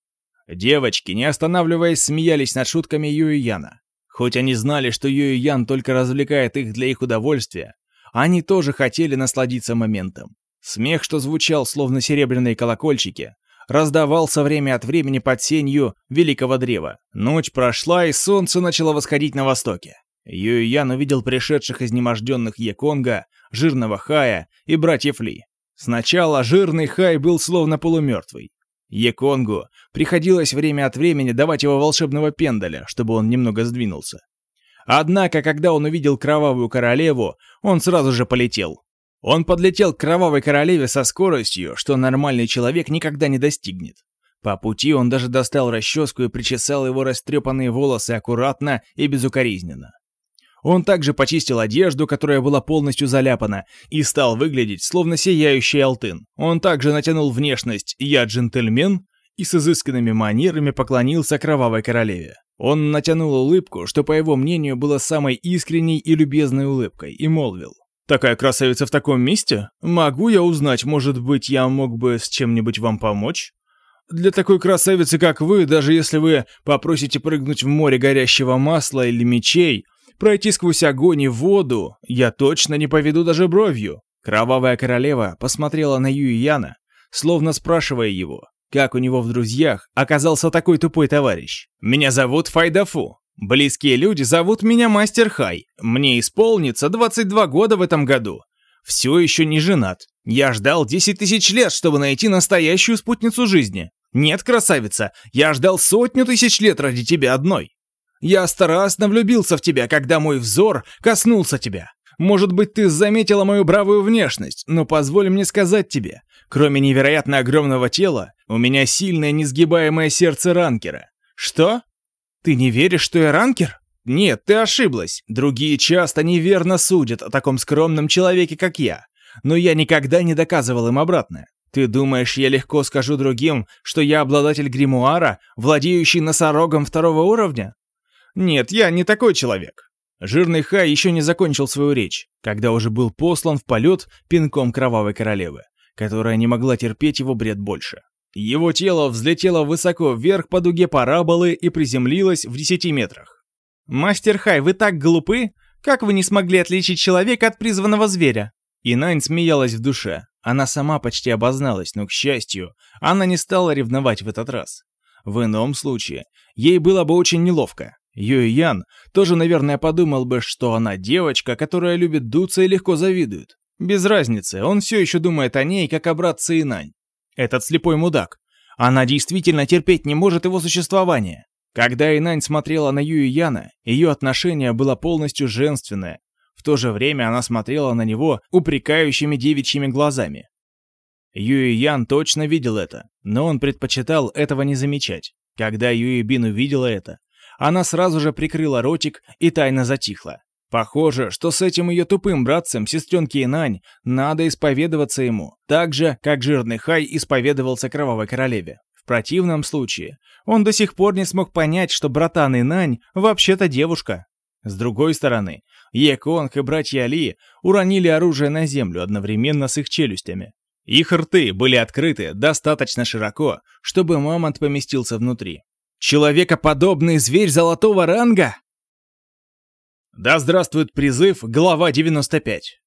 Девочки, не останавливаясь, смеялись над шутками Юи Яна. Хоть они знали, что Юи Ян только развлекает их для их удовольствия, они тоже хотели насладиться моментом. Смех, что звучал словно серебряные колокольчики, раздавался время от времени под сенью великого древа. Ночь прошла, и солнце начало восходить на востоке. Юй Ян увидел пришедших изнеможденных Еконга, жирного Хая и братьев Ли. Сначала жирный Хай был словно полумертвый. Еконгу приходилось время от времени давать его волшебного пендаля, чтобы он немного сдвинулся. Однако, когда он увидел кровавую королеву, он сразу же полетел. Он подлетел к кровавой королеве со скоростью, что нормальный человек никогда не достигнет. По пути он даже достал расческу и причесал его растрепанные волосы аккуратно и безукоризненно. Он также почистил одежду, которая была полностью заляпана, и стал выглядеть словно сияющий алтын. Он также натянул внешность «я джентльмен» и с изысканными манерами поклонился кровавой королеве. Он натянул улыбку, что, по его мнению, было самой искренней и любезной улыбкой, и молвил. Такая красавица в таком месте? Могу я узнать, может быть, я мог бы с чем-нибудь вам помочь? Для такой красавицы, как вы, даже если вы попросите прыгнуть в море горящего масла или мечей, пройти сквозь огонь и воду, я точно не поведу даже бровью. Кровавая королева посмотрела на Юйяна, словно спрашивая его, как у него в друзьях оказался такой тупой товарищ. «Меня зовут Файдафу. Близкие люди зовут меня Мастер Хай. Мне исполнится 22 года в этом году. Все еще не женат. Я ждал 10 тысяч лет, чтобы найти настоящую спутницу жизни. Нет, красавица, я ждал сотню тысяч лет ради тебя одной. Я страстно влюбился в тебя, когда мой взор коснулся тебя. Может быть, ты заметила мою бравую внешность, но позволь мне сказать тебе, кроме невероятно огромного тела, у меня сильное несгибаемое сердце ранкера. Что? Ты не веришь, что я ранкер? Нет, ты ошиблась. Другие часто неверно судят о таком скромном человеке, как я. Но я никогда не доказывал им обратное. Ты думаешь, я легко скажу другим, что я обладатель гримуара, владеющий носорогом второго уровня? Нет, я не такой человек. Жирный Хай еще не закончил свою речь, когда уже был послан в полет пинком кровавой королевы, которая не могла терпеть его бред больше. Его тело взлетело высоко вверх по дуге параболы и приземлилось в 10 метрах. «Мастер Хай, вы так глупы? Как вы не смогли отличить человека от призванного зверя?» Инань смеялась в душе. Она сама почти обозналась, но, к счастью, она не стала ревновать в этот раз. В ином случае, ей было бы очень неловко. Юй Ян тоже, наверное, подумал бы, что она девочка, которая любит дуться и легко завидует. Без разницы, он все еще думает о ней, как о братце Инань. Этот слепой мудак. Она действительно терпеть не может его существования. Когда Инань смотрела на Юи Яна, ее отношение было полностью женственное. В то же время она смотрела на него упрекающими девичьими глазами. Юи Ян точно видел это, но он предпочитал этого не замечать. Когда Юи Бин увидела это, она сразу же прикрыла ротик и тайно затихла. Похоже, что с этим ее тупым братцем, сестренки Инань, надо исповедоваться ему, так же, как жирный Хай исповедовался кровавой королеве. В противном случае он до сих пор не смог понять, что братан Инань вообще-то девушка. С другой стороны, Еконг и братья Али уронили оружие на землю одновременно с их челюстями. Их рты были открыты достаточно широко, чтобы мамонт поместился внутри. Человекоподобный зверь золотого ранга? Да здравствует призыв, глава 95.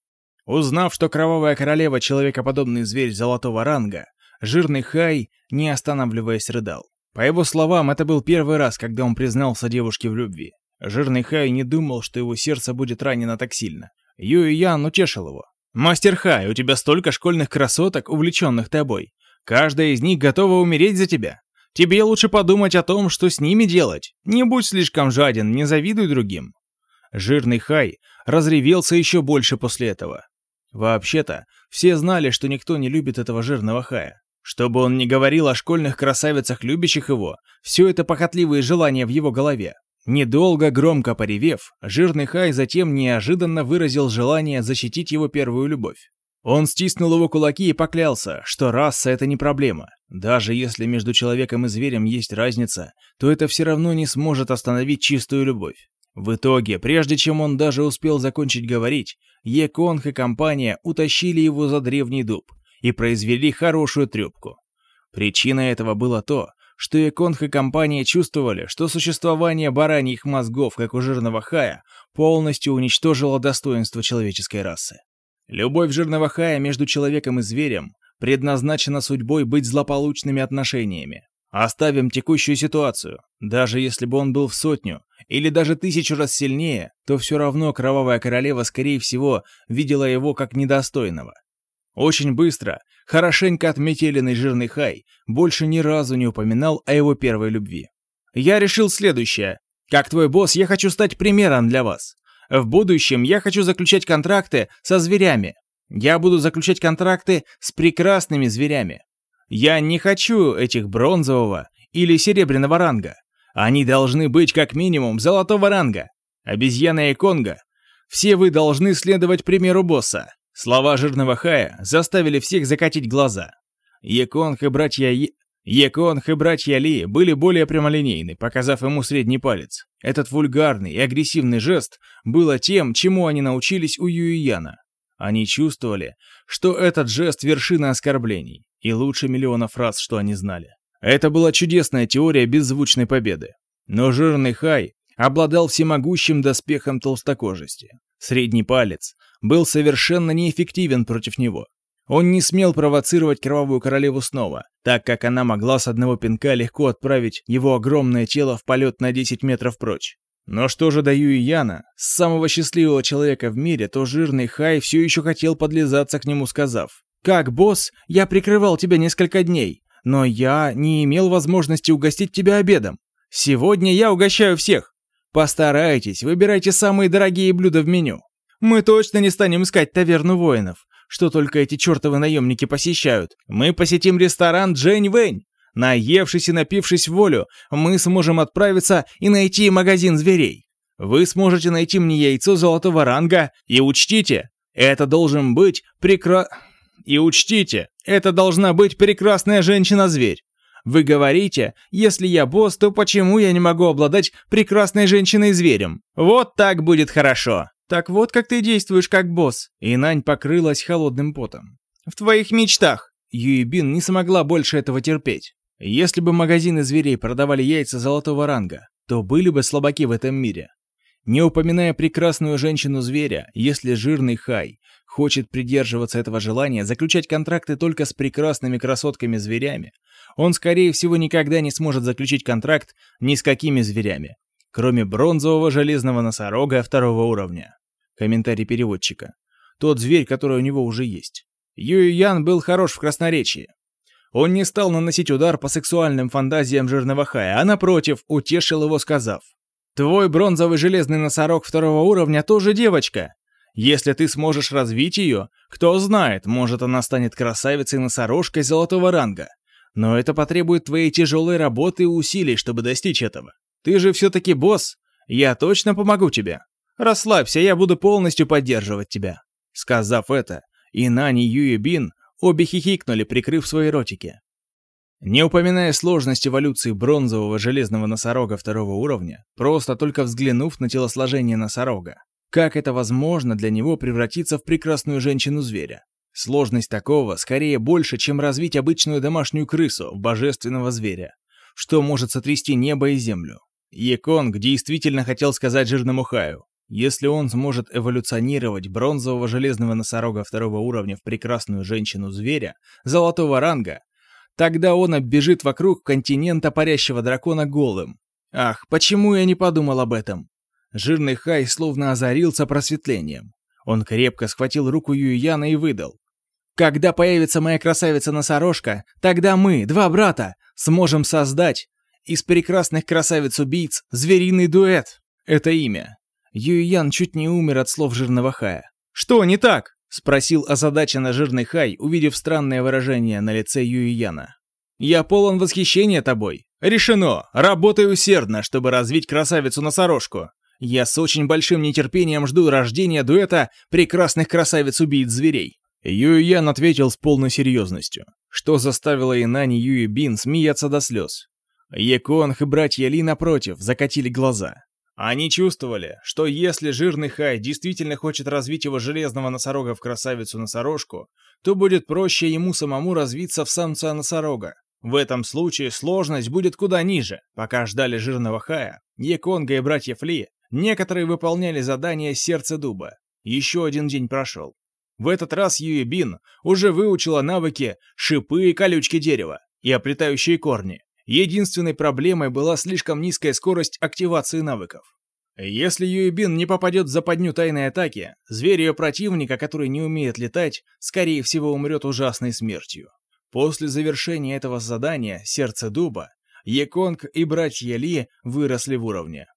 Узнав, что кровавая королева человекоподобный зверь золотого ранга, жирный Хай, не останавливаясь, рыдал. По его словам, это был первый раз, когда он признался девушке в любви. Жирный Хай не думал, что его сердце будет ранено так сильно. Юй Ян утешил его. «Мастер Хай, у тебя столько школьных красоток, увлеченных тобой. Каждая из них готова умереть за тебя. Тебе лучше подумать о том, что с ними делать. Не будь слишком жаден, не завидуй другим. Жирный Хай разревелся еще больше после этого. Вообще-то, все знали, что никто не любит этого жирного Хая. Что бы он ни говорил о школьных красавицах, любящих его, все это похотливые желания в его голове. Недолго, громко поревев, жирный Хай затем неожиданно выразил желание защитить его первую любовь. Он стиснул его кулаки и поклялся, что раса — это не проблема. Даже если между человеком и зверем есть разница, то это все равно не сможет остановить чистую любовь. В итоге, прежде чем он даже успел закончить говорить, Еконг и компания утащили его за древний дуб и произвели хорошую трюбку. Причина этого было то, что Еконг и компания чувствовали, что существование бараньих мозгов, как у жирного хая, полностью уничтожило достоинство человеческой расы. Любовь жирного хая между человеком и зверем предназначена судьбой быть злополучными отношениями. Оставим текущую ситуацию. Даже если бы он был в сотню или даже тысячу раз сильнее, то все равно Кровавая Королева, скорее всего, видела его как недостойного. Очень быстро, хорошенько отметеленный жирный Хай больше ни разу не упоминал о его первой любви. «Я решил следующее. Как твой босс, я хочу стать примером для вас. В будущем я хочу заключать контракты со зверями. Я буду заключать контракты с прекрасными зверями. Я не хочу этих бронзового или серебряного ранга. Они должны быть как минимум золотого ранга. Обезьяна и Конго. Все вы должны следовать примеру босса. Слова жирного Хая заставили всех закатить глаза. Еконг и братья Е... Еконг и братья Ли были более прямолинейны, показав ему средний палец. Этот вульгарный и агрессивный жест было тем, чему они научились у Юйяна. Они чувствовали, что этот жест — вершина оскорблений, и лучше миллиона фраз, что они знали. Это была чудесная теория беззвучной победы. Но жирный Хай обладал всемогущим доспехом толстокожести. Средний палец был совершенно неэффективен против него. Он не смел провоцировать Кровавую Королеву снова, так как она могла с одного пинка легко отправить его огромное тело в полет на 10 метров прочь. Но что же до Юи Яна, самого счастливого человека в мире, то жирный Хай все еще хотел подлизаться к нему, сказав, «Как, босс, я прикрывал тебя несколько дней, но я не имел возможности угостить тебя обедом. Сегодня я угощаю всех. Постарайтесь, выбирайте самые дорогие блюда в меню. Мы точно не станем искать таверну воинов, что только эти чертовы наемники посещают. Мы посетим ресторан Джейн Вэнь. Наевшись и напившись волю, мы сможем отправиться и найти магазин зверей. Вы сможете найти мне яйцо золотого ранга, и учтите, это должен быть прекра... И учтите, это должна быть прекрасная женщина-зверь. Вы говорите, если я босс, то почему я не могу обладать прекрасной женщиной-зверем? Вот так будет хорошо. Так вот как ты действуешь как босс. Инань покрылась холодным потом. В твоих мечтах. Юйбин не смогла больше этого терпеть. Если бы магазины зверей продавали яйца золотого ранга, то были бы слабаки в этом мире. Не упоминая прекрасную женщину-зверя, если жирный Хай хочет придерживаться этого желания заключать контракты только с прекрасными красотками-зверями, он, скорее всего, никогда не сможет заключить контракт ни с какими зверями, кроме бронзового железного носорога второго уровня. Комментарий переводчика. Тот зверь, который у него уже есть. Юй Ян был хорош в красноречии. Он не стал наносить удар по сексуальным фантазиям жирного Хая, а напротив, утешил его, сказав, «Твой бронзовый железный носорог второго уровня тоже девочка. Если ты сможешь развить ее, кто знает, может она станет красавицей-носорожкой золотого ранга. Но это потребует твоей тяжелой работы и усилий, чтобы достичь этого. Ты же все-таки босс. Я точно помогу тебе. Расслабься, я буду полностью поддерживать тебя». Сказав это, и Нани Юи Бин обе хихикнули, прикрыв свои ротики. Не упоминая сложность эволюции бронзового железного носорога второго уровня, просто только взглянув на телосложение носорога, как это возможно для него превратиться в прекрасную женщину-зверя? Сложность такого скорее больше, чем развить обычную домашнюю крысу в божественного зверя, что может сотрясти небо и землю. Еконг действительно хотел сказать жирному Хаю, если он сможет эволюционировать бронзового железного носорога второго уровня в прекрасную женщину-зверя золотого ранга, тогда он оббежит вокруг континента парящего дракона голым. Ах, почему я не подумал об этом? Жирный Хай словно озарился просветлением. Он крепко схватил руку Юйяна и выдал. «Когда появится моя красавица-носорожка, тогда мы, два брата, сможем создать из прекрасных красавиц-убийц звериный дуэт. Это имя. Юйян чуть не умер от слов жирного Хая. «Что не так?» — спросил озадаченно жирный Хай, увидев странное выражение на лице Юйяна. «Я полон восхищения тобой. Решено. Работай усердно, чтобы развить красавицу-носорожку. Я с очень большим нетерпением жду рождения дуэта прекрасных красавиц-убийц зверей». Юйян ответил с полной серьезностью, что заставило Инани Юи Бин смеяться до слез. Еконг и братья Ли, напротив, закатили глаза. Они чувствовали, что если жирный Хай действительно хочет развить его железного носорога в красавицу-носорожку, то будет проще ему самому развиться в самца-носорога. В этом случае сложность будет куда ниже. Пока ждали жирного Хая, Еконга и братьев Ли, некоторые выполняли задания сердца дуба. Еще один день прошел. В этот раз Юи Бин уже выучила навыки шипы и колючки дерева и оплетающие корни. Единственной проблемой была слишком низкая скорость активации навыков. Если Юйбин не попадет в западню тайной атаки, зверь ее противника, который не умеет летать, скорее всего умрет ужасной смертью. После завершения этого задания «Сердце дуба» Еконг и братья Ли выросли в уровне.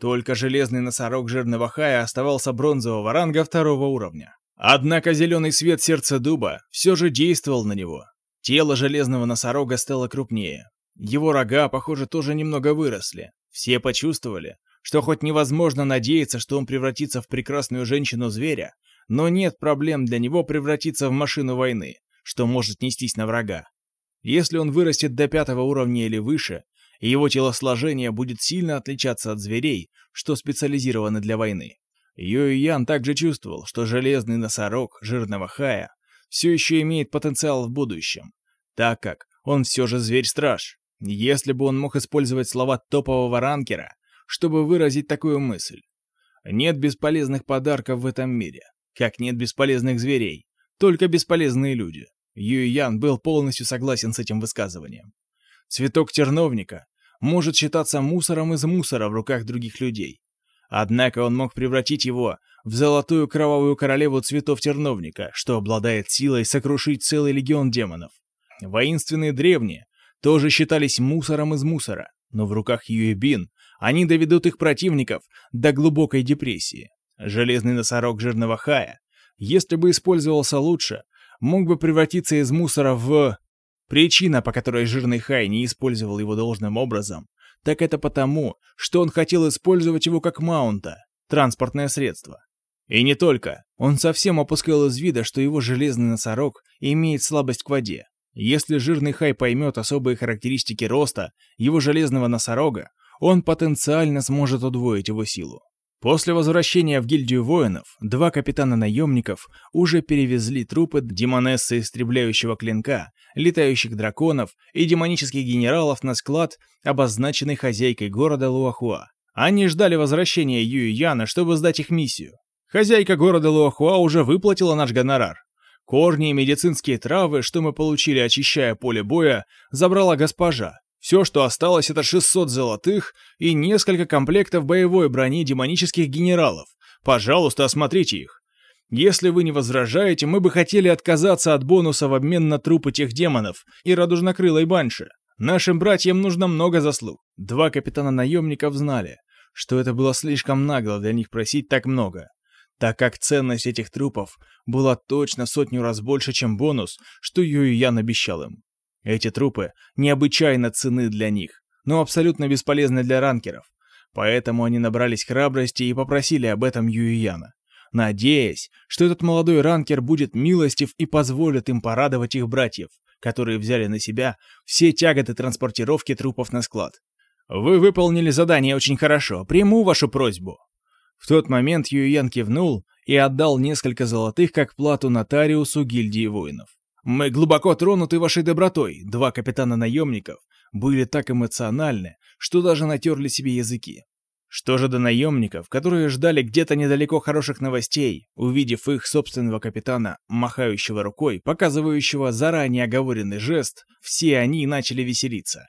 Только железный носорог жирного хая оставался бронзового ранга второго уровня. Однако зеленый свет сердца дуба все же действовал на него. Тело железного носорога стало крупнее, его рога, похоже, тоже немного выросли. Все почувствовали, что хоть невозможно надеяться, что он превратится в прекрасную женщину-зверя, но нет проблем для него превратиться в машину войны, что может нестись на врага. Если он вырастет до пятого уровня или выше, его телосложение будет сильно отличаться от зверей, что специализированы для войны. Юй Ян также чувствовал, что железный носорог жирного хая все еще имеет потенциал в будущем, так как он все же зверь-страж. Если бы он мог использовать слова топового ранкера, чтобы выразить такую мысль. Нет бесполезных подарков в этом мире, как нет бесполезных зверей, только бесполезные люди. Юй Ян был полностью согласен с этим высказыванием. Цветок терновника может считаться мусором из мусора в руках других людей. Однако он мог превратить его в золотую кровавую королеву цветов терновника, что обладает силой сокрушить целый легион демонов. Воинственные древние тоже считались мусором из мусора, но в руках Юэбин они доведут их противников до глубокой депрессии. Железный носорог жирного хая, если бы использовался лучше, мог бы превратиться из мусора в... Причина, по которой жирный хай не использовал его должным образом, так это потому, что он хотел использовать его как маунта, транспортное средство. И не только. Он совсем опускал из вида, что его железный носорог имеет слабость к воде. Если жирный хай поймет особые характеристики роста его железного носорога, он потенциально сможет удвоить его силу. После возвращения в гильдию воинов, два капитана наемников уже перевезли трупы демонессы истребляющего клинка, летающих драконов и демонических генералов на склад, обозначенный хозяйкой города Луахуа. Они ждали возвращения Юи Яна, чтобы сдать их миссию. Хозяйка города Луахуа уже выплатила наш гонорар. Корни и медицинские травы, что мы получили, очищая поле боя, забрала госпожа. Все, что осталось, это 600 золотых и несколько комплектов боевой брони демонических генералов. Пожалуйста, осмотрите их. Если вы не возражаете, мы бы хотели отказаться от бонуса в обмен на трупы тех демонов и радужнокрылой банши. Нашим братьям нужно много заслуг. Два капитана наемников знали, что это было слишком нагло для них просить так много так как ценность этих трупов была точно сотню раз больше, чем бонус, что Юй Ян обещал им. Эти трупы необычайно ценны для них, но абсолютно бесполезны для ранкеров. Поэтому они набрались храбрости и попросили об этом Юйяна, надеясь, что этот молодой ранкер будет милостив и позволит им порадовать их братьев, которые взяли на себя все тяготы транспортировки трупов на склад. «Вы выполнили задание очень хорошо, приму вашу просьбу». В тот момент Юйян кивнул и отдал несколько золотых как плату нотариусу гильдии воинов. «Мы глубоко тронуты вашей добротой, два капитана наемников, были так эмоциональны, что даже натерли себе языки. Что же до наемников, которые ждали где-то недалеко хороших новостей, увидев их собственного капитана, махающего рукой, показывающего заранее оговоренный жест, все они начали веселиться.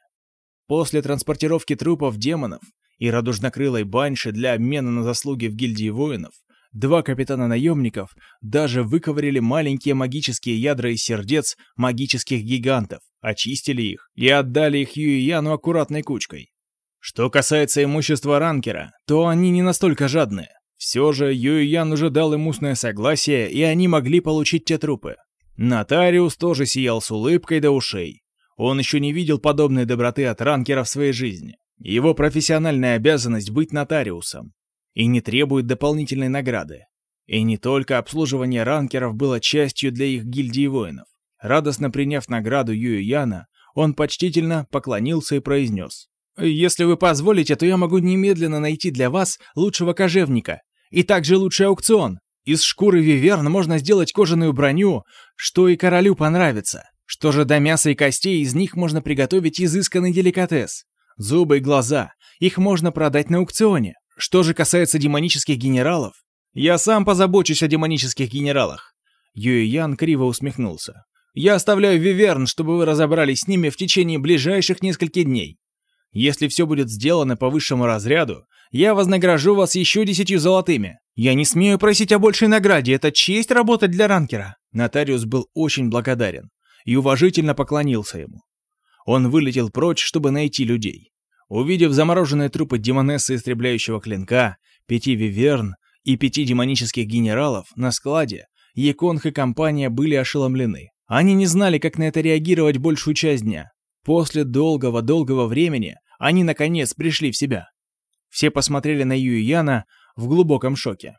После транспортировки трупов демонов и радужнокрылой банши для обмена на заслуги в гильдии воинов, два капитана наемников даже выковырили маленькие магические ядра из сердец магических гигантов, очистили их и отдали их Юйяну аккуратной кучкой. Что касается имущества ранкера, то они не настолько жадные. Все же Юйян уже дал им устное согласие, и они могли получить те трупы. Нотариус тоже сиял с улыбкой до ушей. Он еще не видел подобной доброты от ранкера в своей жизни. Его профессиональная обязанность быть нотариусом. И не требует дополнительной награды. И не только обслуживание ранкеров было частью для их гильдии воинов. Радостно приняв награду Юйяна, он почтительно поклонился и произнес. Если вы позволите, то я могу немедленно найти для вас лучшего кожевника. И также лучший аукцион. Из шкуры виверн можно сделать кожаную броню, что и королю понравится. Что же до мяса и костей, из них можно приготовить изысканный деликатес. Зубы и глаза. Их можно продать на аукционе. Что же касается демонических генералов, я сам позабочусь о демонических генералах. Юэян криво усмехнулся. Я оставляю Виверн, чтобы вы разобрались с ними в течение ближайших нескольких дней. Если все будет сделано по высшему разряду, я вознагражу вас еще десятью золотыми. Я не смею просить о большей награде, это честь работать для ранкера». Нотариус был очень благодарен и уважительно поклонился ему. Он вылетел прочь, чтобы найти людей. Увидев замороженные трупы демонессы истребляющего клинка, пяти виверн и пяти демонических генералов на складе, Еконг и компания были ошеломлены. Они не знали, как на это реагировать большую часть дня. После долгого-долгого времени они, наконец, пришли в себя. Все посмотрели на Юйяна в глубоком шоке.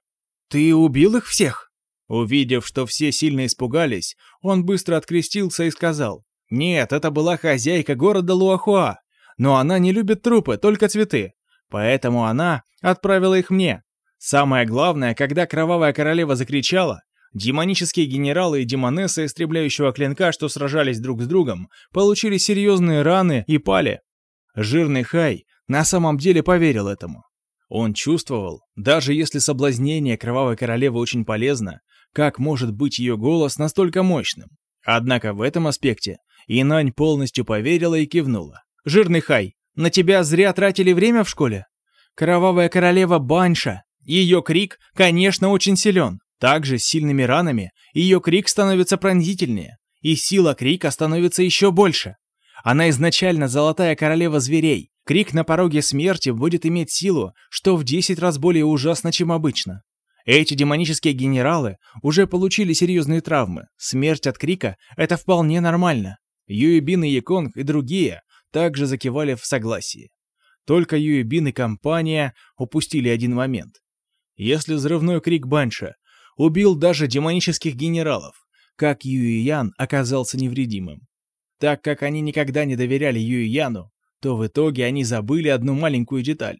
«Ты убил их всех?» Увидев, что все сильно испугались, он быстро открестился и сказал, «Нет, это была хозяйка города Луахуа, но она не любит трупы, только цветы, поэтому она отправила их мне. Самое главное, когда кровавая королева закричала, Демонические генералы и демонессы истребляющего клинка, что сражались друг с другом, получили серьезные раны и пали. Жирный Хай на самом деле поверил этому. Он чувствовал, даже если соблазнение кровавой королевы очень полезно, как может быть ее голос настолько мощным. Однако в этом аспекте Инань полностью поверила и кивнула. «Жирный Хай, на тебя зря тратили время в школе? Кровавая королева Банша. Ее крик, конечно, очень силен. Также с сильными ранами ее крик становится пронзительнее, и сила крика становится еще больше. Она изначально золотая королева зверей. Крик на пороге смерти будет иметь силу, что в 10 раз более ужасно, чем обычно. Эти демонические генералы уже получили серьезные травмы. Смерть от крика — это вполне нормально. Юэбин и Яконг и другие также закивали в согласии. Только Юэбин и компания упустили один момент. Если взрывной крик Банша убил даже демонических генералов, как Юйян оказался невредимым. Так как они никогда не доверяли Юйяну, то в итоге они забыли одну маленькую деталь.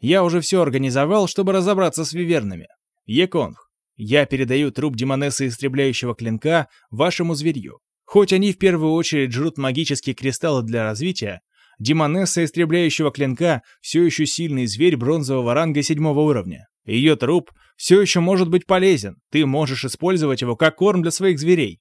Я уже все организовал, чтобы разобраться с вивернами. Еконг, я передаю труп демонессы истребляющего клинка вашему зверью. Хоть они в первую очередь жрут магические кристаллы для развития, демонесса истребляющего клинка все еще сильный зверь бронзового ранга седьмого уровня. Ее труп все еще может быть полезен, ты можешь использовать его как корм для своих зверей.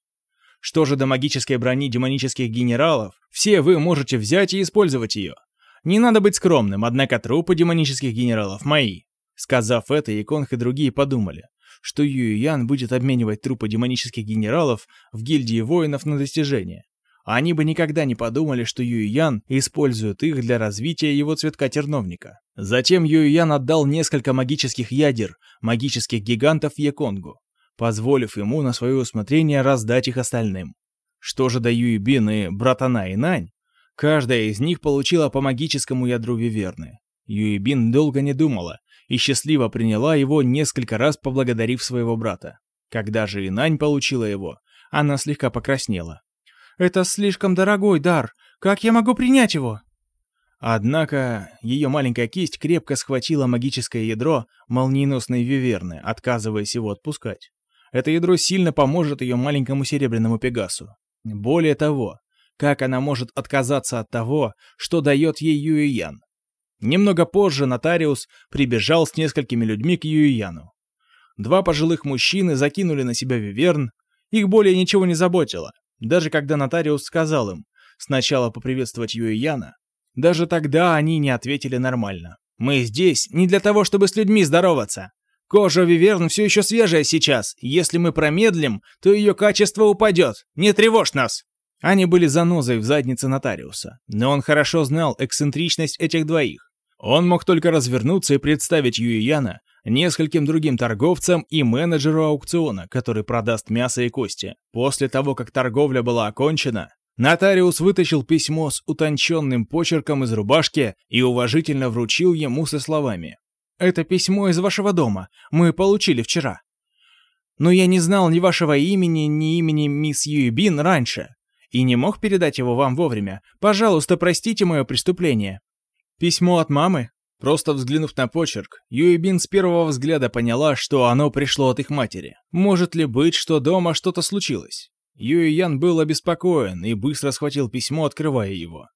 Что же до магической брони демонических генералов, все вы можете взять и использовать ее. Не надо быть скромным, однако трупы демонических генералов мои. Сказав это, Иконг и другие подумали, что Юйян будет обменивать трупы демонических генералов в гильдии воинов на достижения. Они бы никогда не подумали, что Юйян использует их для развития его цветка терновника. Затем Юйян отдал несколько магических ядер, магических гигантов Яконгу, позволив ему на свое усмотрение раздать их остальным. Что же до Юйбин и братана Инань, Каждая из них получила по магическому ядру Виверны. Юйбин долго не думала и счастливо приняла его, несколько раз поблагодарив своего брата. Когда же Инань получила его, она слегка покраснела. «Это слишком дорогой дар. Как я могу принять его?» Однако ее маленькая кисть крепко схватила магическое ядро молниеносной виверны, отказываясь его отпускать. Это ядро сильно поможет ее маленькому серебряному пегасу. Более того, как она может отказаться от того, что дает ей Юйян? Немного позже нотариус прибежал с несколькими людьми к Юйяну. Два пожилых мужчины закинули на себя виверн, их более ничего не заботило. Даже когда нотариус сказал им сначала поприветствовать Юйяна, даже тогда они не ответили нормально. «Мы здесь не для того, чтобы с людьми здороваться. Кожа Виверн все еще свежая сейчас. Если мы промедлим, то ее качество упадет. Не тревожь нас!» Они были занозой в заднице нотариуса, но он хорошо знал эксцентричность этих двоих. Он мог только развернуться и представить Юйяна нескольким другим торговцам и менеджеру аукциона, который продаст мясо и кости. После того, как торговля была окончена, Нотариус вытащил письмо с утонченным почерком из рубашки и уважительно вручил ему со словами. «Это письмо из вашего дома. Мы получили вчера. Но я не знал ни вашего имени, ни имени мисс Юйбин раньше и не мог передать его вам вовремя. Пожалуйста, простите мое преступление». «Письмо от мамы?» Просто взглянув на почерк, Юйбин с первого взгляда поняла, что оно пришло от их матери. Может ли быть, что дома что-то случилось? Юй Ян был обеспокоен и быстро схватил письмо, открывая его.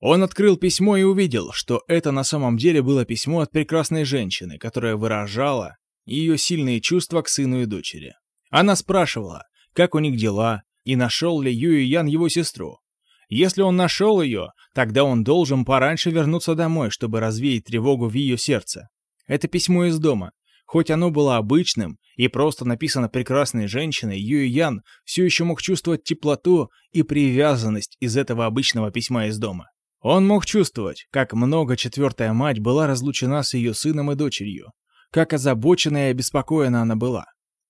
Он открыл письмо и увидел, что это на самом деле было письмо от прекрасной женщины, которая выражала ее сильные чувства к сыну и дочери. Она спрашивала, как у них дела, и нашел ли Юй Ян его сестру. Если он нашел ее, тогда он должен пораньше вернуться домой, чтобы развеять тревогу в ее сердце. Это письмо из дома, Хоть оно было обычным и просто написано прекрасной женщиной, Юй Ян все еще мог чувствовать теплоту и привязанность из этого обычного письма из дома. Он мог чувствовать, как много четвертая мать была разлучена с ее сыном и дочерью, как озабочена и обеспокоена она была.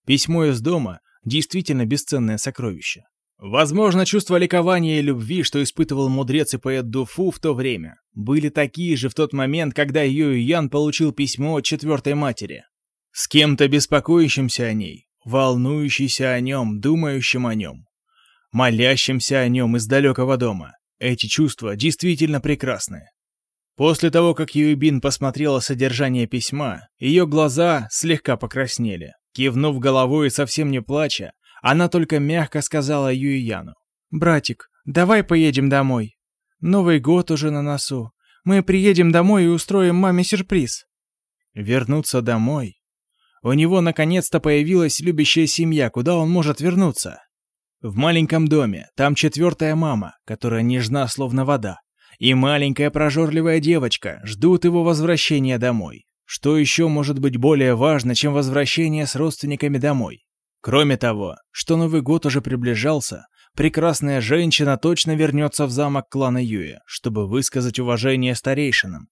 Письмо из дома — действительно бесценное сокровище. Возможно, чувство ликования и любви, что испытывал мудрец и поэт Дуфу в то время, были такие же в тот момент, когда Юй Ян получил письмо от четвертой матери. С кем-то беспокоящимся о ней, волнующийся о нем, думающим о нем, молящимся о нем из далекого дома. Эти чувства действительно прекрасны. После того, как Юйбин посмотрела содержание письма, ее глаза слегка покраснели. Кивнув головой и совсем не плача, она только мягко сказала Юйяну. «Братик, давай поедем домой. Новый год уже на носу. Мы приедем домой и устроим маме сюрприз». Вернуться домой? У него наконец-то появилась любящая семья, куда он может вернуться. В маленьком доме, там четвертая мама, которая нежна, словно вода, и маленькая прожорливая девочка ждут его возвращения домой. Что еще может быть более важно, чем возвращение с родственниками домой? Кроме того, что Новый год уже приближался, прекрасная женщина точно вернется в замок клана Юя, чтобы высказать уважение старейшинам,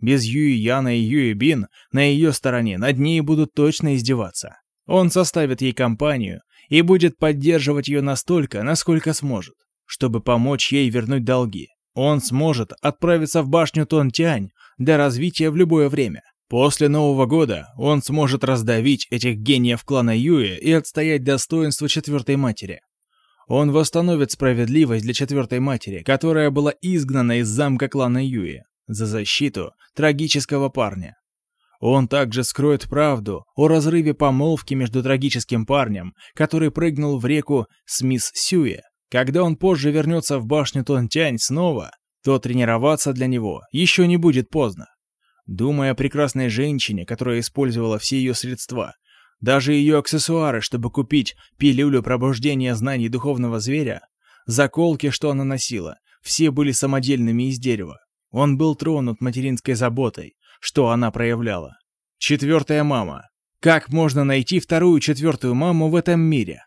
без Юи Яна и Юи Бин на ее стороне над ней будут точно издеваться. Он составит ей компанию и будет поддерживать ее настолько, насколько сможет, чтобы помочь ей вернуть долги. Он сможет отправиться в башню Тонтянь для развития в любое время. После Нового года он сможет раздавить этих гениев клана Юэ и отстоять достоинство четвертой матери. Он восстановит справедливость для четвертой матери, которая была изгнана из замка клана Юэ за защиту трагического парня. Он также скроет правду о разрыве помолвки между трагическим парнем, который прыгнул в реку с мисс Сюэ. Когда он позже вернется в башню Тонтянь снова, то тренироваться для него еще не будет поздно. Думая о прекрасной женщине, которая использовала все ее средства, даже ее аксессуары, чтобы купить пилюлю пробуждения знаний духовного зверя, заколки, что она носила, все были самодельными из дерева. Он был тронут материнской заботой, что она проявляла. Четвертая мама. Как можно найти вторую четвертую маму в этом мире?